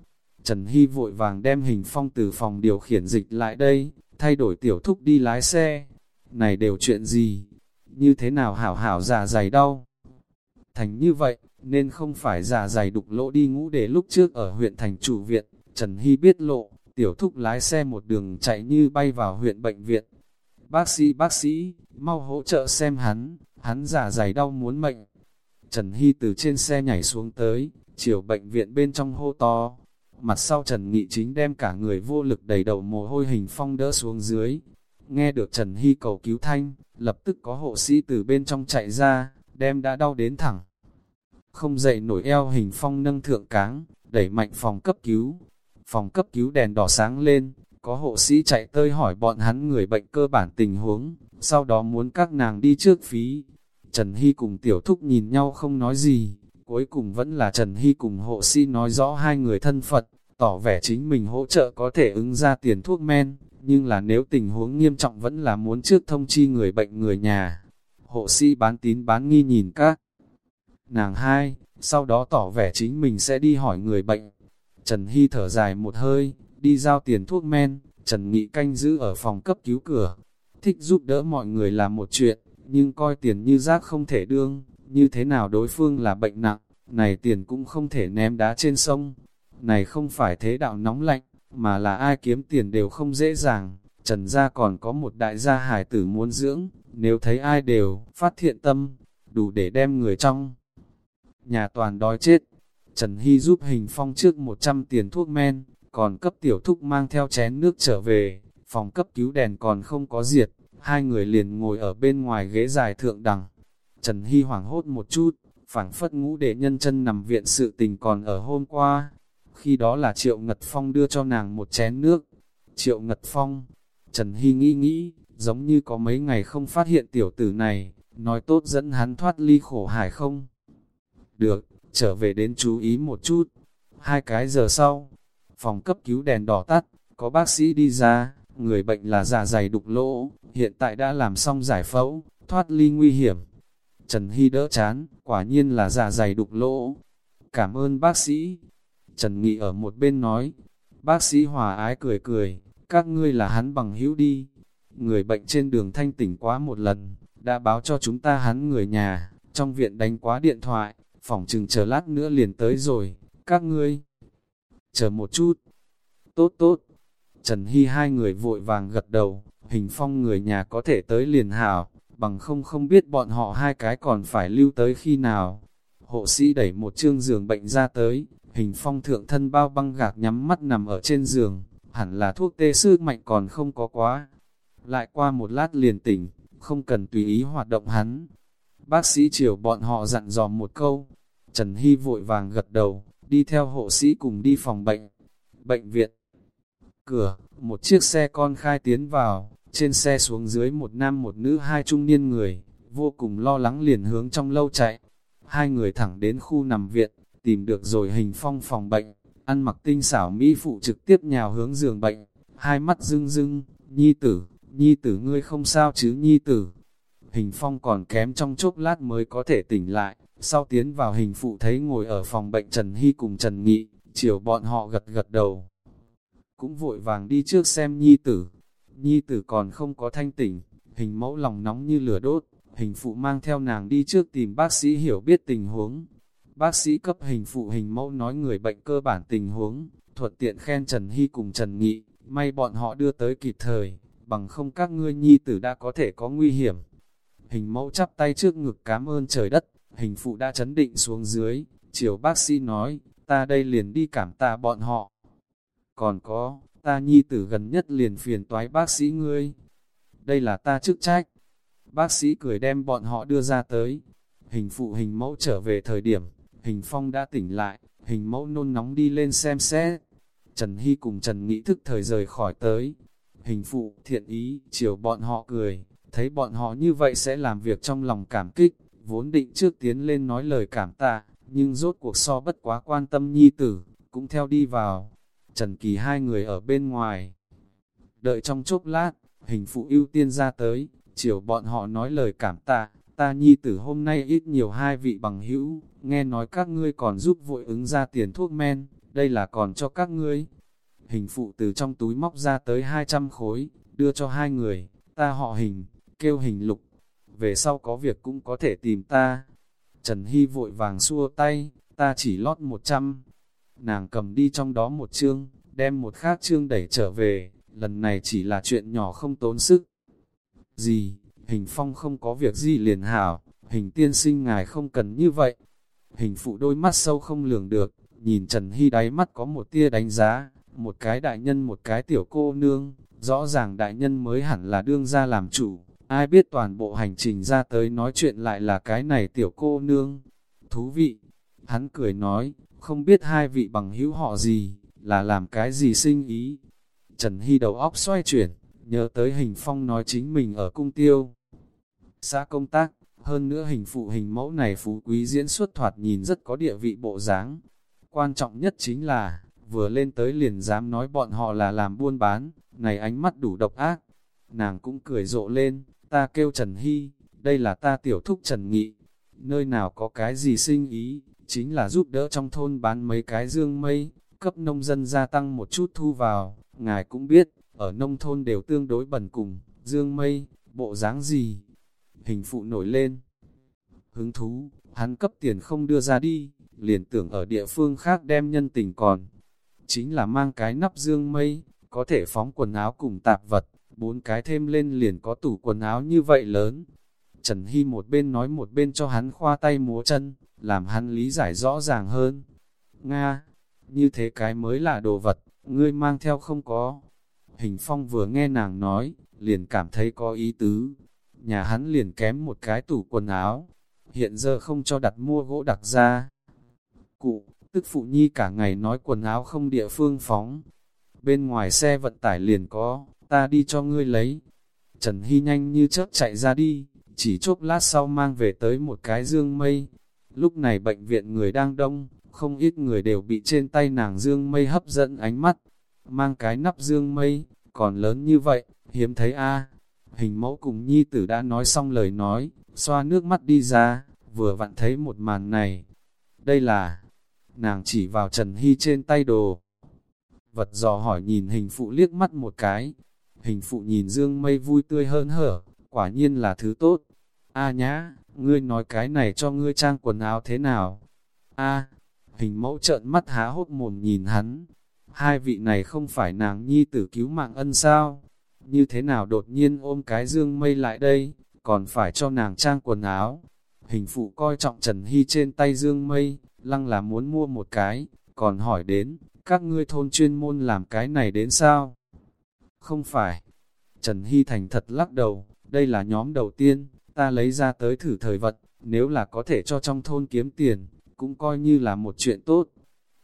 Trần Hy vội vàng đem hình phong từ phòng điều khiển dịch lại đây, thay đổi tiểu thúc đi lái xe. Này đều chuyện gì? Như thế nào hảo hảo giả dày đau? Thành như vậy, nên không phải giả dày đục lỗ đi ngũ để lúc trước ở huyện thành chủ viện, Trần Hy biết lộ, tiểu thúc lái xe một đường chạy như bay vào huyện bệnh viện. Bác sĩ, bác sĩ, mau hỗ trợ xem hắn, hắn giả dày đau muốn mệnh. Trần Hy từ trên xe nhảy xuống tới, chiều bệnh viện bên trong hô to. Mặt sau Trần Nghị chính đem cả người vô lực đầy đầu mồ hôi hình phong đỡ xuống dưới. Nghe được Trần Hy cầu cứu thanh, lập tức có hộ sĩ từ bên trong chạy ra, đem đã đau đến thẳng. Không dậy nổi eo hình phong nâng thượng cáng, đẩy mạnh phòng cấp cứu. Phòng cấp cứu đèn đỏ sáng lên, có hộ sĩ chạy tơi hỏi bọn hắn người bệnh cơ bản tình huống, sau đó muốn các nàng đi trước phí. Trần Hy cùng tiểu thúc nhìn nhau không nói gì, cuối cùng vẫn là Trần Hy cùng hộ sĩ nói rõ hai người thân Phật, tỏ vẻ chính mình hỗ trợ có thể ứng ra tiền thuốc men, nhưng là nếu tình huống nghiêm trọng vẫn là muốn trước thông chi người bệnh người nhà. Hộ sĩ bán tín bán nghi nhìn các nàng hai, sau đó tỏ vẻ chính mình sẽ đi hỏi người bệnh. Trần Hy thở dài một hơi, đi giao tiền thuốc men, Trần Nghị canh giữ ở phòng cấp cứu cửa, thích giúp đỡ mọi người là một chuyện, nhưng coi tiền như rác không thể đương, như thế nào đối phương là bệnh nặng, này tiền cũng không thể ném đá trên sông. Này không phải thế đạo nóng lạnh, mà là ai kiếm tiền đều không dễ dàng. Trần gia còn có một đại gia hải tử muốn dưỡng, nếu thấy ai đều phát thiện tâm, đủ để đem người trong nhà toàn đói chết. Trần Hy giúp hình phong trước 100 tiền thuốc men, còn cấp tiểu thúc mang theo chén nước trở về, phòng cấp cứu đèn còn không có diệt, hai người liền ngồi ở bên ngoài ghế dài thượng đằng. Trần Hy hoảng hốt một chút, phảng phất ngũ để nhân chân nằm viện sự tình còn ở hôm qua. Khi đó là Triệu Ngật Phong đưa cho nàng một chén nước. Triệu Ngật Phong, Trần Hy nghĩ nghĩ, giống như có mấy ngày không phát hiện tiểu tử này, nói tốt dẫn hắn thoát ly khổ hải không? Được, trở về đến chú ý một chút. Hai cái giờ sau, phòng cấp cứu đèn đỏ tắt, có bác sĩ đi ra, người bệnh là già dày đục lỗ, hiện tại đã làm xong giải phẫu, thoát ly nguy hiểm. Trần Hy đỡ chán, quả nhiên là già dày đục lỗ. Cảm ơn bác sĩ. Trần Nghị ở một bên nói, bác sĩ hòa ái cười cười, các ngươi là hắn bằng hữu đi. Người bệnh trên đường thanh tỉnh quá một lần, đã báo cho chúng ta hắn người nhà, trong viện đánh quá điện thoại, phòng chừng chờ lát nữa liền tới rồi, các ngươi. Chờ một chút. Tốt tốt. Trần Hy hai người vội vàng gật đầu, hình phong người nhà có thể tới liền hảo, bằng không không biết bọn họ hai cái còn phải lưu tới khi nào. Hộ sĩ đẩy một chương giường bệnh ra tới, hình phong thượng thân bao băng gạc nhắm mắt nằm ở trên giường, hẳn là thuốc tê sư mạnh còn không có quá. Lại qua một lát liền tỉnh, không cần tùy ý hoạt động hắn. Bác sĩ chiều bọn họ dặn dò một câu, Trần Hy vội vàng gật đầu, đi theo hộ sĩ cùng đi phòng bệnh. Bệnh viện. Cửa, một chiếc xe con khai tiến vào, trên xe xuống dưới một nam một nữ hai trung niên người, vô cùng lo lắng liền hướng trong lâu chạy. Hai người thẳng đến khu nằm viện, tìm được rồi hình phong phòng bệnh, ăn mặc tinh xảo mỹ phụ trực tiếp nhào hướng giường bệnh, hai mắt rưng rưng, nhi tử, nhi tử ngươi không sao chứ nhi tử. Hình phong còn kém trong chốc lát mới có thể tỉnh lại, sau tiến vào hình phụ thấy ngồi ở phòng bệnh Trần Hy cùng Trần Nghị, chiều bọn họ gật gật đầu. Cũng vội vàng đi trước xem nhi tử. Nhi tử còn không có thanh tỉnh, hình mẫu lòng nóng như lửa đốt, hình phụ mang theo nàng đi trước tìm bác sĩ hiểu biết tình huống. Bác sĩ cấp hình phụ hình mẫu nói người bệnh cơ bản tình huống, thuật tiện khen Trần Hy cùng Trần Nghị, may bọn họ đưa tới kịp thời, bằng không các ngươi nhi tử đã có thể có nguy hiểm. Hình mẫu chắp tay trước ngực cảm ơn trời đất, hình phụ đã chấn định xuống dưới, chiều bác sĩ nói, ta đây liền đi cảm tạ bọn họ. Còn có, ta nhi tử gần nhất liền phiền toái bác sĩ ngươi. Đây là ta chức trách. Bác sĩ cười đem bọn họ đưa ra tới. Hình phụ hình mẫu trở về thời điểm, hình phong đã tỉnh lại, hình mẫu nôn nóng đi lên xem xét. Trần Hy cùng Trần Nghĩ thức thời rời khỏi tới. Hình phụ thiện ý, chiều bọn họ cười, thấy bọn họ như vậy sẽ làm việc trong lòng cảm kích, vốn định trước tiến lên nói lời cảm tạ, nhưng rốt cuộc so bất quá quan tâm nhi tử, cũng theo đi vào. Trần Kỳ hai người ở bên ngoài. Đợi trong chốc lát, hình phụ ưu tiên ra tới, chiều bọn họ nói lời cảm tạ, ta nhi tử hôm nay ít nhiều hai vị bằng hữu, nghe nói các ngươi còn giúp vội ứng ra tiền thuốc men, đây là còn cho các ngươi. Hình phụ từ trong túi móc ra tới 200 khối, đưa cho hai người, ta họ hình, kêu hình lục, về sau có việc cũng có thể tìm ta. Trần Hy vội vàng xua tay, ta chỉ lót 100. Nàng cầm đi trong đó một chương, đem một khác chương đẩy trở về, lần này chỉ là chuyện nhỏ không tốn sức. Gì, hình phong không có việc gì liền hảo, hình tiên sinh ngài không cần như vậy. Hình phụ đôi mắt sâu không lường được, nhìn Trần Hy đáy mắt có một tia đánh giá, một cái đại nhân một cái tiểu cô nương, rõ ràng đại nhân mới hẳn là đương ra làm chủ, ai biết toàn bộ hành trình ra tới nói chuyện lại là cái này tiểu cô nương. Thú vị, hắn cười nói, không biết hai vị bằng hữu họ gì, là làm cái gì sinh ý. Trần Hy đầu óc xoay chuyển, nhớ tới hình phong nói chính mình ở cung tiêu. Xã công tác, hơn nữa hình phụ hình mẫu này phú quý diễn xuất thoạt nhìn rất có địa vị bộ dáng. Quan trọng nhất chính là, vừa lên tới liền dám nói bọn họ là làm buôn bán, này ánh mắt đủ độc ác. Nàng cũng cười rộ lên, ta kêu Trần Hy, đây là ta tiểu thúc Trần Nghị. Nơi nào có cái gì sinh ý, chính là giúp đỡ trong thôn bán mấy cái dương mây, cấp nông dân gia tăng một chút thu vào. Ngài cũng biết, ở nông thôn đều tương đối bẩn cùng, dương mây, bộ dáng gì. Hình phụ nổi lên. Hứng thú, hắn cấp tiền không đưa ra đi, liền tưởng ở địa phương khác đem nhân tình còn. Chính là mang cái nắp dương mây, có thể phóng quần áo cùng tạp vật, bốn cái thêm lên liền có tủ quần áo như vậy lớn. Trần Hy một bên nói một bên cho hắn khoa tay múa chân, làm hắn lý giải rõ ràng hơn. Nga, như thế cái mới là đồ vật, ngươi mang theo không có. Hình phong vừa nghe nàng nói, liền cảm thấy có ý tứ. Nhà hắn liền kém một cái tủ quần áo, hiện giờ không cho đặt mua gỗ đặc ra. Cụ, tức phụ nhi cả ngày nói quần áo không địa phương phóng. Bên ngoài xe vận tải liền có, ta đi cho ngươi lấy. Trần Hy nhanh như chớp chạy ra đi, chỉ chốc lát sau mang về tới một cái dương mây. Lúc này bệnh viện người đang đông, không ít người đều bị trên tay nàng dương mây hấp dẫn ánh mắt. Mang cái nắp dương mây, còn lớn như vậy, hiếm thấy a Hình mẫu cùng nhi tử đã nói xong lời nói, xoa nước mắt đi ra, vừa vặn thấy một màn này. Đây là, nàng chỉ vào Trần Hy trên tay đồ. Vật dò hỏi nhìn hình phụ liếc mắt một cái, hình phụ nhìn dương mây vui tươi hơn hở, quả nhiên là thứ tốt. A nhá, ngươi nói cái này cho ngươi trang quần áo thế nào? A, hình mẫu trợn mắt há hốt mồm nhìn hắn. Hai vị này không phải nàng nhi tử cứu mạng ân sao? Như thế nào đột nhiên ôm cái dương mây lại đây, còn phải cho nàng trang quần áo? Hình phụ coi trọng Trần Hy trên tay dương mây, lăng là muốn mua một cái, còn hỏi đến, các ngươi thôn chuyên môn làm cái này đến sao? Không phải. Trần Hy Thành thật lắc đầu, đây là nhóm đầu tiên, ta lấy ra tới thử thời vật, nếu là có thể cho trong thôn kiếm tiền, cũng coi như là một chuyện tốt.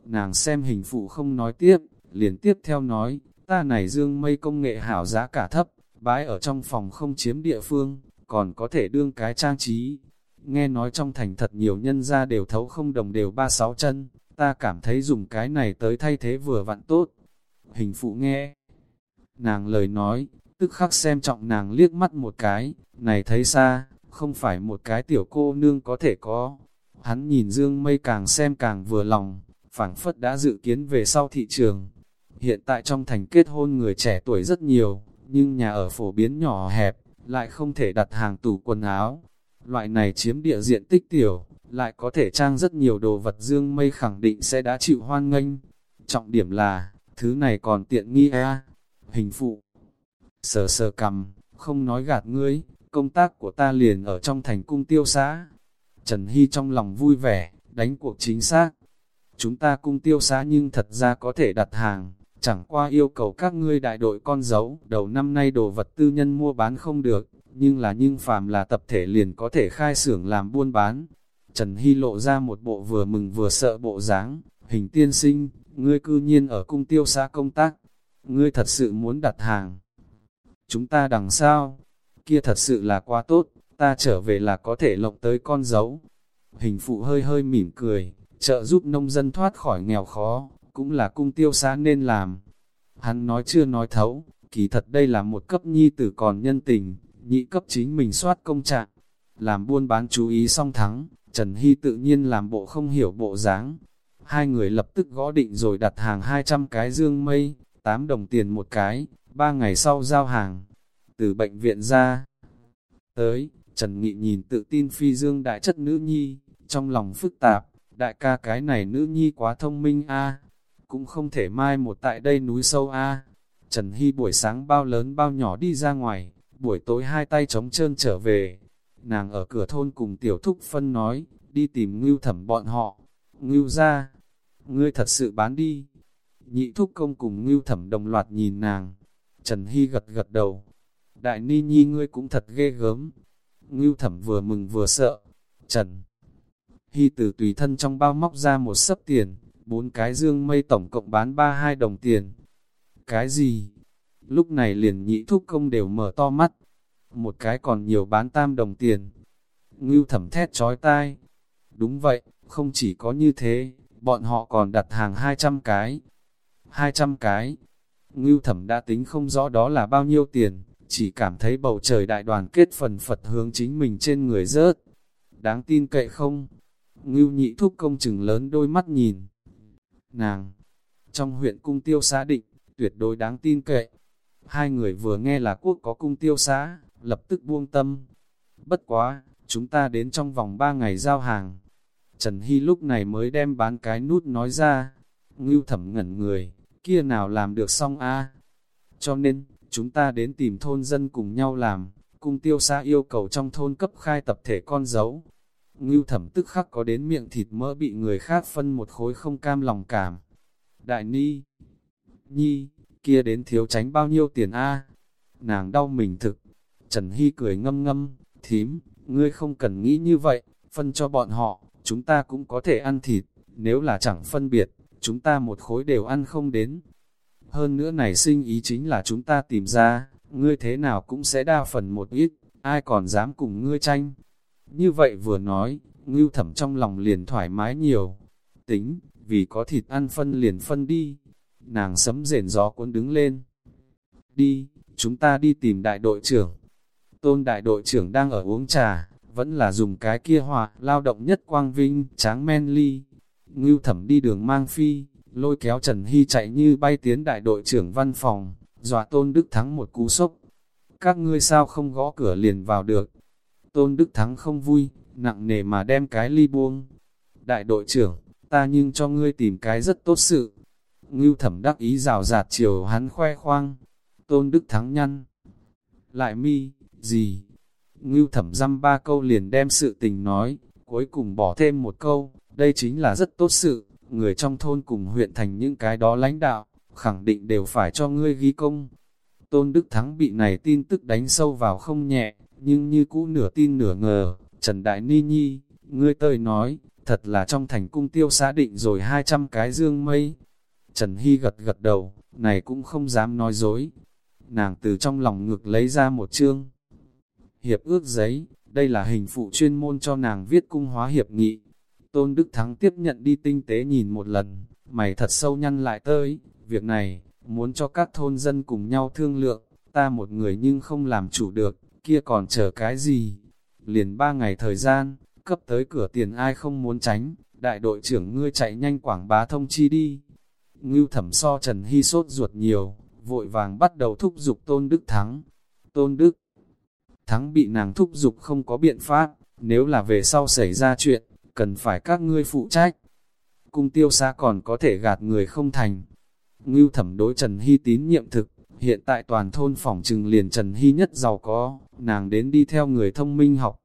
Nàng xem hình phụ không nói tiếp, liền tiếp theo nói, ta này dương mây công nghệ hảo giá cả thấp, bãi ở trong phòng không chiếm địa phương, còn có thể đương cái trang trí. Nghe nói trong thành thật nhiều nhân ra đều thấu không đồng đều ba sáu chân, ta cảm thấy dùng cái này tới thay thế vừa vặn tốt. Hình phụ nghe, nàng lời nói, tức khắc xem trọng nàng liếc mắt một cái, này thấy xa, không phải một cái tiểu cô nương có thể có. Hắn nhìn dương mây càng xem càng vừa lòng, phảng phất đã dự kiến về sau thị trường. Hiện tại trong thành kết hôn người trẻ tuổi rất nhiều, nhưng nhà ở phổ biến nhỏ hẹp, lại không thể đặt hàng tủ quần áo. Loại này chiếm địa diện tích tiểu, lại có thể trang rất nhiều đồ vật dương mây khẳng định sẽ đã chịu hoan nghênh. Trọng điểm là, thứ này còn tiện nghi a Hình phụ, sờ sờ cầm, không nói gạt ngươi, công tác của ta liền ở trong thành cung tiêu xã. Trần Hy trong lòng vui vẻ, đánh cuộc chính xác. Chúng ta cung tiêu xã nhưng thật ra có thể đặt hàng, chẳng qua yêu cầu các ngươi đại đội con dấu, đầu năm nay đồ vật tư nhân mua bán không được, nhưng là nhưng phàm là tập thể liền có thể khai xưởng làm buôn bán. Trần Hy lộ ra một bộ vừa mừng vừa sợ bộ dáng, hình tiên sinh, ngươi cư nhiên ở cung tiêu xã công tác, ngươi thật sự muốn đặt hàng. Chúng ta đằng sao kia thật sự là quá tốt, ta trở về là có thể lộng tới con dấu. Hình phụ hơi hơi mỉm cười, trợ giúp nông dân thoát khỏi nghèo khó, cũng là cung tiêu xã nên làm. Hắn nói chưa nói thấu, kỳ thật đây là một cấp nhi tử còn nhân tình, nhị cấp chính mình soát công trạng. Làm buôn bán chú ý song thắng, Trần Hy tự nhiên làm bộ không hiểu bộ dáng. Hai người lập tức gõ định rồi đặt hàng 200 cái dương mây, 8 đồng tiền một cái, ba ngày sau giao hàng. Từ bệnh viện ra, tới, Trần Nghị nhìn tự tin phi dương đại chất nữ nhi, trong lòng phức tạp, đại ca cái này nữ nhi quá thông minh a cũng không thể mai một tại đây núi sâu a Trần Hy buổi sáng bao lớn bao nhỏ đi ra ngoài, buổi tối hai tay trống trơn trở về. Nàng ở cửa thôn cùng tiểu thúc phân nói, đi tìm ngưu thẩm bọn họ. Ngưu ra, ngươi thật sự bán đi. Nhị thúc công cùng ngưu thẩm đồng loạt nhìn nàng. Trần Hy gật gật đầu. Đại ni nhi ngươi cũng thật ghê gớm. Ngưu thẩm vừa mừng vừa sợ. Trần Hy từ tùy thân trong bao móc ra một sấp tiền, bốn cái dương mây tổng cộng bán ba hai đồng tiền. Cái gì? Lúc này liền nhị thúc công đều mở to mắt. Một cái còn nhiều bán tam đồng tiền. Ngưu thẩm thét trói tai. Đúng vậy, không chỉ có như thế, bọn họ còn đặt hàng 200 cái. 200 cái. Ngưu thẩm đã tính không rõ đó là bao nhiêu tiền, chỉ cảm thấy bầu trời đại đoàn kết phần Phật hướng chính mình trên người rớt. Đáng tin cậy không? Ngưu nhị thúc công chừng lớn đôi mắt nhìn. Nàng, trong huyện cung tiêu xã định, tuyệt đối đáng tin cậy. Hai người vừa nghe là quốc có cung tiêu xã, lập tức buông tâm. Bất quá, chúng ta đến trong vòng ba ngày giao hàng. Trần Hy lúc này mới đem bán cái nút nói ra. Ngưu thẩm ngẩn người, kia nào làm được xong a Cho nên, chúng ta đến tìm thôn dân cùng nhau làm. Cung tiêu xã yêu cầu trong thôn cấp khai tập thể con dấu. Ngưu thẩm tức khắc có đến miệng thịt mỡ bị người khác phân một khối không cam lòng cảm. Đại ni, nhi, kia đến thiếu tránh bao nhiêu tiền a Nàng đau mình thực. Trần Hy cười ngâm ngâm, thím, ngươi không cần nghĩ như vậy, phân cho bọn họ, chúng ta cũng có thể ăn thịt, nếu là chẳng phân biệt, chúng ta một khối đều ăn không đến. Hơn nữa này sinh ý chính là chúng ta tìm ra, ngươi thế nào cũng sẽ đa phần một ít, ai còn dám cùng ngươi tranh. Như vậy vừa nói, ngưu thẩm trong lòng liền thoải mái nhiều. Tính, vì có thịt ăn phân liền phân đi. Nàng sấm rền gió cuốn đứng lên. Đi, chúng ta đi tìm đại đội trưởng. Tôn đại đội trưởng đang ở uống trà, vẫn là dùng cái kia họa, lao động nhất quang vinh, tráng men ly. Ngưu thẩm đi đường mang phi, lôi kéo Trần Hy chạy như bay tiến đại đội trưởng văn phòng, dọa Tôn Đức Thắng một cú sốc. Các ngươi sao không gõ cửa liền vào được, Tôn Đức Thắng không vui, nặng nề mà đem cái ly buông. Đại đội trưởng, ta nhưng cho ngươi tìm cái rất tốt sự. Ngưu thẩm đắc ý rào rạt chiều hắn khoe khoang. Tôn Đức Thắng nhăn. Lại mi, gì? Ngưu thẩm dăm ba câu liền đem sự tình nói, cuối cùng bỏ thêm một câu, đây chính là rất tốt sự, người trong thôn cùng huyện thành những cái đó lãnh đạo, khẳng định đều phải cho ngươi ghi công. Tôn Đức Thắng bị này tin tức đánh sâu vào không nhẹ, nhưng như cũ nửa tin nửa ngờ, Trần Đại Ni Nhi, ngươi tơi nói, thật là trong thành cung tiêu xã định rồi 200 cái dương mây. Trần Hy gật gật đầu, này cũng không dám nói dối. Nàng từ trong lòng ngực lấy ra một chương. Hiệp ước giấy, đây là hình phụ chuyên môn cho nàng viết cung hóa hiệp nghị. Tôn Đức Thắng tiếp nhận đi tinh tế nhìn một lần, mày thật sâu nhăn lại tới, việc này, muốn cho các thôn dân cùng nhau thương lượng, ta một người nhưng không làm chủ được, kia còn chờ cái gì? Liền ba ngày thời gian, cấp tới cửa tiền ai không muốn tránh, đại đội trưởng ngươi chạy nhanh quảng bá thông chi đi. Ngưu thẩm so Trần Hy sốt ruột nhiều, vội vàng bắt đầu thúc giục Tôn Đức Thắng. Tôn Đức Thắng bị nàng thúc giục không có biện pháp, nếu là về sau xảy ra chuyện, cần phải các ngươi phụ trách. Cung tiêu xa còn có thể gạt người không thành. Ngưu thẩm đối Trần Hy tín nhiệm thực, Hiện tại toàn thôn phòng trừng liền Trần Hy nhất giàu có, nàng đến đi theo người thông minh học.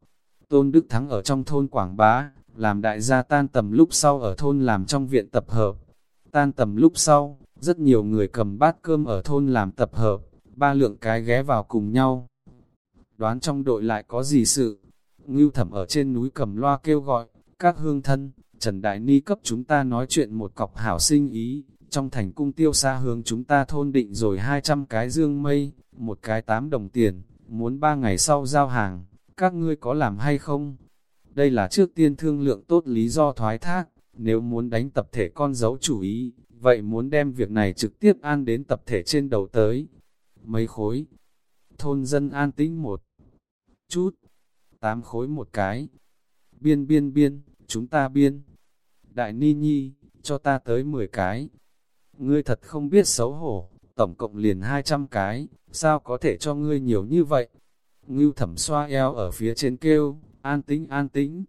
Tôn Đức Thắng ở trong thôn Quảng Bá, làm đại gia tan tầm lúc sau ở thôn làm trong viện tập hợp. Tan tầm lúc sau, rất nhiều người cầm bát cơm ở thôn làm tập hợp, ba lượng cái ghé vào cùng nhau. Đoán trong đội lại có gì sự? Ngưu thẩm ở trên núi cầm loa kêu gọi, các hương thân, Trần Đại Ni cấp chúng ta nói chuyện một cọc hảo sinh ý, trong thành cung tiêu xa hướng chúng ta thôn định rồi 200 cái dương mây, một cái 8 đồng tiền, muốn 3 ngày sau giao hàng, các ngươi có làm hay không? Đây là trước tiên thương lượng tốt lý do thoái thác, nếu muốn đánh tập thể con dấu chủ ý, vậy muốn đem việc này trực tiếp an đến tập thể trên đầu tới. Mấy khối, thôn dân an tĩnh một chút, tám khối một cái, biên biên biên, chúng ta biên. Đại Ni Nhi, cho ta tới 10 cái. Ngươi thật không biết xấu hổ, tổng cộng liền 200 cái, sao có thể cho ngươi nhiều như vậy? Ngưu thẩm xoa eo ở phía trên kêu, an tĩnh an tĩnh.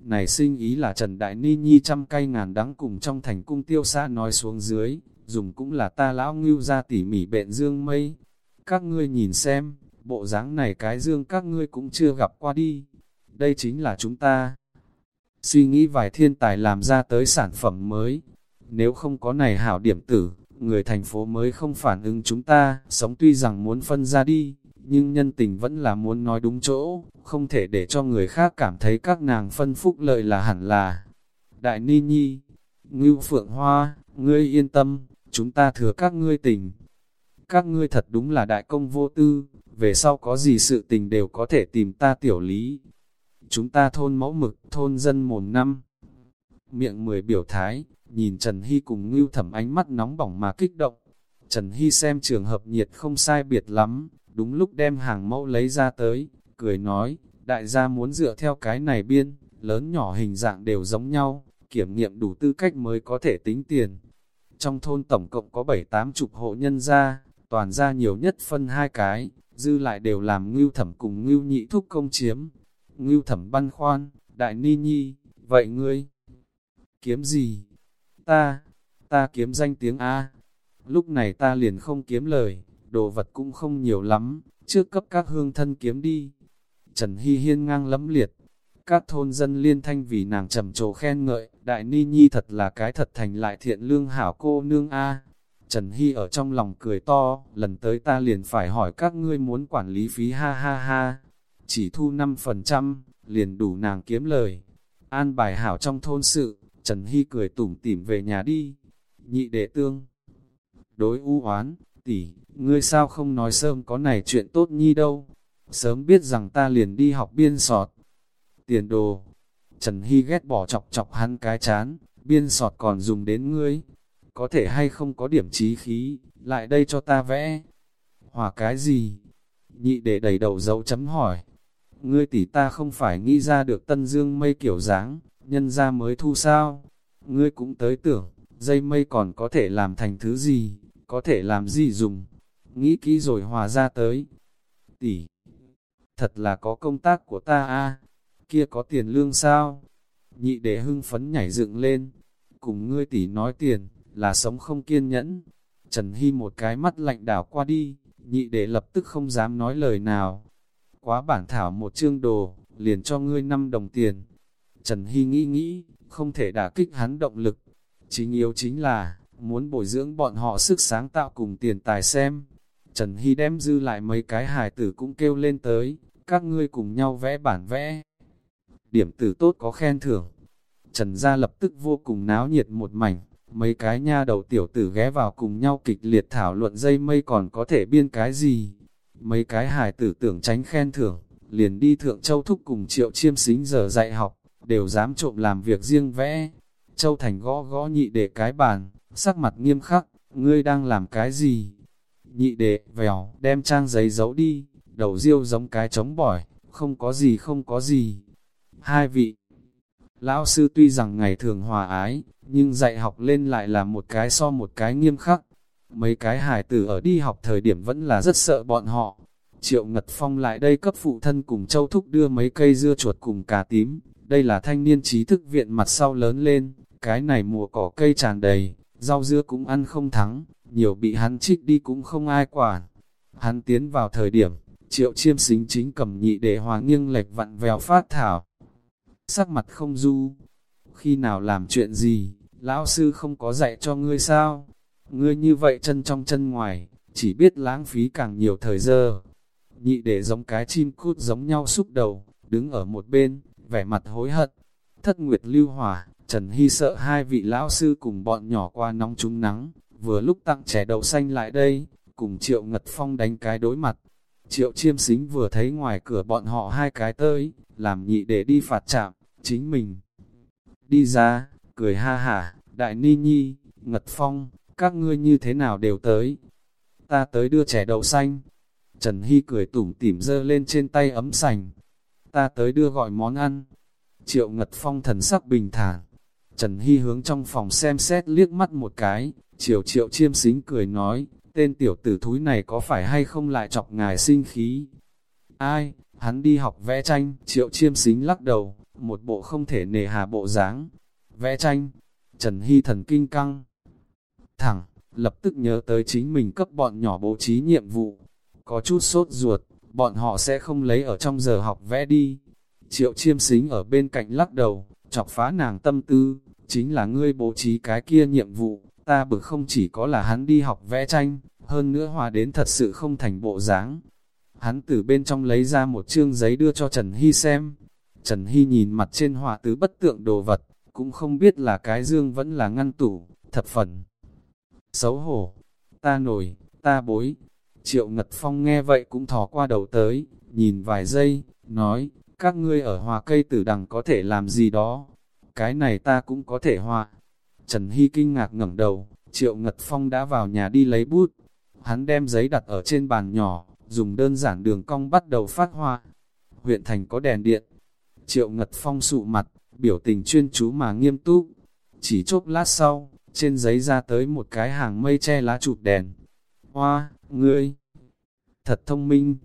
Này sinh ý là Trần Đại Ni Nhi trăm cây ngàn đắng cùng trong thành cung tiêu xa nói xuống dưới, dùng cũng là ta lão ngưu ra tỉ mỉ bện dương mây. Các ngươi nhìn xem, bộ dáng này cái dương các ngươi cũng chưa gặp qua đi. Đây chính là chúng ta. Suy nghĩ vài thiên tài làm ra tới sản phẩm mới. Nếu không có này hảo điểm tử, người thành phố mới không phản ứng chúng ta, sống tuy rằng muốn phân ra đi, nhưng nhân tình vẫn là muốn nói đúng chỗ, không thể để cho người khác cảm thấy các nàng phân phúc lợi là hẳn là. Đại Ni Nhi, Ngưu Phượng Hoa, ngươi yên tâm, chúng ta thừa các ngươi tình. Các ngươi thật đúng là đại công vô tư, về sau có gì sự tình đều có thể tìm ta tiểu lý. Chúng ta thôn mẫu mực, thôn dân mồn năm. Miệng mười biểu thái, nhìn Trần Hy cùng ngưu thẩm ánh mắt nóng bỏng mà kích động. Trần Hy xem trường hợp nhiệt không sai biệt lắm, đúng lúc đem hàng mẫu lấy ra tới, cười nói, đại gia muốn dựa theo cái này biên, lớn nhỏ hình dạng đều giống nhau, kiểm nghiệm đủ tư cách mới có thể tính tiền. Trong thôn tổng cộng có 7-8 chục hộ nhân gia, toàn gia nhiều nhất phân hai cái, dư lại đều làm ngưu thẩm cùng ngưu nhị thúc công chiếm. Ngưu thẩm băn khoan, đại ni nhi, vậy ngươi, kiếm gì? Ta, ta kiếm danh tiếng A. Lúc này ta liền không kiếm lời, đồ vật cũng không nhiều lắm, trước cấp các hương thân kiếm đi. Trần Hy Hiên ngang lẫm liệt, các thôn dân liên thanh vì nàng trầm trồ khen ngợi, đại ni nhi thật là cái thật thành lại thiện lương hảo cô nương A. Trần Hy ở trong lòng cười to, lần tới ta liền phải hỏi các ngươi muốn quản lý phí ha ha ha. Chỉ thu 5%, liền đủ nàng kiếm lời. An bài hảo trong thôn sự, Trần Hy cười tủm tỉm về nhà đi. Nhị đệ tương. Đối u oán, tỷ, ngươi sao không nói sớm có này chuyện tốt nhi đâu. Sớm biết rằng ta liền đi học biên sọt. Tiền đồ. Trần Hy ghét bỏ chọc chọc hắn cái chán, biên sọt còn dùng đến ngươi. Có thể hay không có điểm trí khí, lại đây cho ta vẽ. Hòa cái gì? Nhị để đầy đầu dấu chấm hỏi. Ngươi tỷ ta không phải nghĩ ra được tân dương mây kiểu dáng, nhân ra mới thu sao? Ngươi cũng tới tưởng, dây mây còn có thể làm thành thứ gì, có thể làm gì dùng? Nghĩ kỹ rồi hòa ra tới. Tỷ, thật là có công tác của ta a kia có tiền lương sao? Nhị đệ hưng phấn nhảy dựng lên, cùng ngươi tỷ nói tiền, là sống không kiên nhẫn. Trần Hy một cái mắt lạnh đảo qua đi, nhị đệ lập tức không dám nói lời nào. Quá bản thảo một chương đồ, liền cho ngươi 5 đồng tiền. Trần Hy nghĩ nghĩ, không thể đả kích hắn động lực. Chính yếu chính là, muốn bồi dưỡng bọn họ sức sáng tạo cùng tiền tài xem. Trần Hy đem dư lại mấy cái hài tử cũng kêu lên tới, các ngươi cùng nhau vẽ bản vẽ. Điểm tử tốt có khen thưởng. Trần gia lập tức vô cùng náo nhiệt một mảnh, mấy cái nha đầu tiểu tử ghé vào cùng nhau kịch liệt thảo luận dây mây còn có thể biên cái gì. Mấy cái hài tử tưởng tránh khen thưởng, liền đi thượng châu thúc cùng triệu chiêm xính giờ dạy học đều dám trộm làm việc riêng vẽ. Châu Thành gõ gõ nhị đệ cái bàn, sắc mặt nghiêm khắc, ngươi đang làm cái gì? Nhị đệ, vèo, đem trang giấy giấu đi, đầu riêu giống cái trống bỏi, không có gì không có gì. Hai vị, lão sư tuy rằng ngày thường hòa ái, nhưng dạy học lên lại là một cái so một cái nghiêm khắc. Mấy cái hài tử ở đi học thời điểm vẫn là rất sợ bọn họ. Triệu Ngật Phong lại đây cấp phụ thân cùng Châu Thúc đưa mấy cây dưa chuột cùng cà tím, đây là thanh niên trí thức viện mặt sau lớn lên, cái này mùa cỏ cây tràn đầy, rau dưa cũng ăn không thắng, nhiều bị hắn trích đi cũng không ai quản. Hắn tiến vào thời điểm, triệu chiêm xính chính cầm nhị để hòa nghiêng lệch vặn vèo phát thảo. Sắc mặt không du, khi nào làm chuyện gì, lão sư không có dạy cho ngươi sao? Ngươi như vậy chân trong chân ngoài, chỉ biết lãng phí càng nhiều thời giờ. Nhị để giống cái chim cút giống nhau xúc đầu, đứng ở một bên, vẻ mặt hối hận. Thất nguyệt lưu hỏa, Trần Hy sợ hai vị lão sư cùng bọn nhỏ qua nóng trúng nắng, vừa lúc tặng trẻ đầu xanh lại đây, cùng Triệu Ngật Phong đánh cái đối mặt. Triệu chiêm xính vừa thấy ngoài cửa bọn họ hai cái tới, làm nhị để đi phạt chạm, chính mình. Đi ra, cười ha hả, đại ni nhi, Ngật Phong, các ngươi như thế nào đều tới. Ta tới đưa trẻ đậu xanh. Trần Hy cười tủm tỉm dơ lên trên tay ấm sành. Ta tới đưa gọi món ăn. Triệu Ngật Phong thần sắc bình thản. Trần Hy hướng trong phòng xem xét liếc mắt một cái. Triệu triệu chiêm xính cười nói, tên tiểu tử thúi này có phải hay không lại chọc ngài sinh khí? Ai, hắn đi học vẽ tranh, triệu chiêm xính lắc đầu, một bộ không thể nề hà bộ dáng. Vẽ tranh, Trần Hy thần kinh căng. Thẳng, lập tức nhớ tới chính mình cấp bọn nhỏ bố trí nhiệm vụ. Có chút sốt ruột, bọn họ sẽ không lấy ở trong giờ học vẽ đi. Triệu chiêm xính ở bên cạnh lắc đầu, chọc phá nàng tâm tư, chính là ngươi bố trí cái kia nhiệm vụ, ta bực không chỉ có là hắn đi học vẽ tranh, hơn nữa hòa đến thật sự không thành bộ dáng. Hắn từ bên trong lấy ra một chương giấy đưa cho Trần Hy xem. Trần Hy nhìn mặt trên họa tứ bất tượng đồ vật, cũng không biết là cái dương vẫn là ngăn tủ, thập phần. Xấu hổ, ta nổi, ta bối. Triệu Ngật Phong nghe vậy cũng thò qua đầu tới, nhìn vài giây, nói, các ngươi ở hòa cây tử đằng có thể làm gì đó. Cái này ta cũng có thể hòa. Trần Hy kinh ngạc ngẩng đầu, Triệu Ngật Phong đã vào nhà đi lấy bút. Hắn đem giấy đặt ở trên bàn nhỏ, dùng đơn giản đường cong bắt đầu phát hoa. Huyện thành có đèn điện. Triệu Ngật Phong sụ mặt, biểu tình chuyên chú mà nghiêm túc. Chỉ chốc lát sau, trên giấy ra tới một cái hàng mây che lá chụp đèn. Hoa, ngươi, thật thông minh.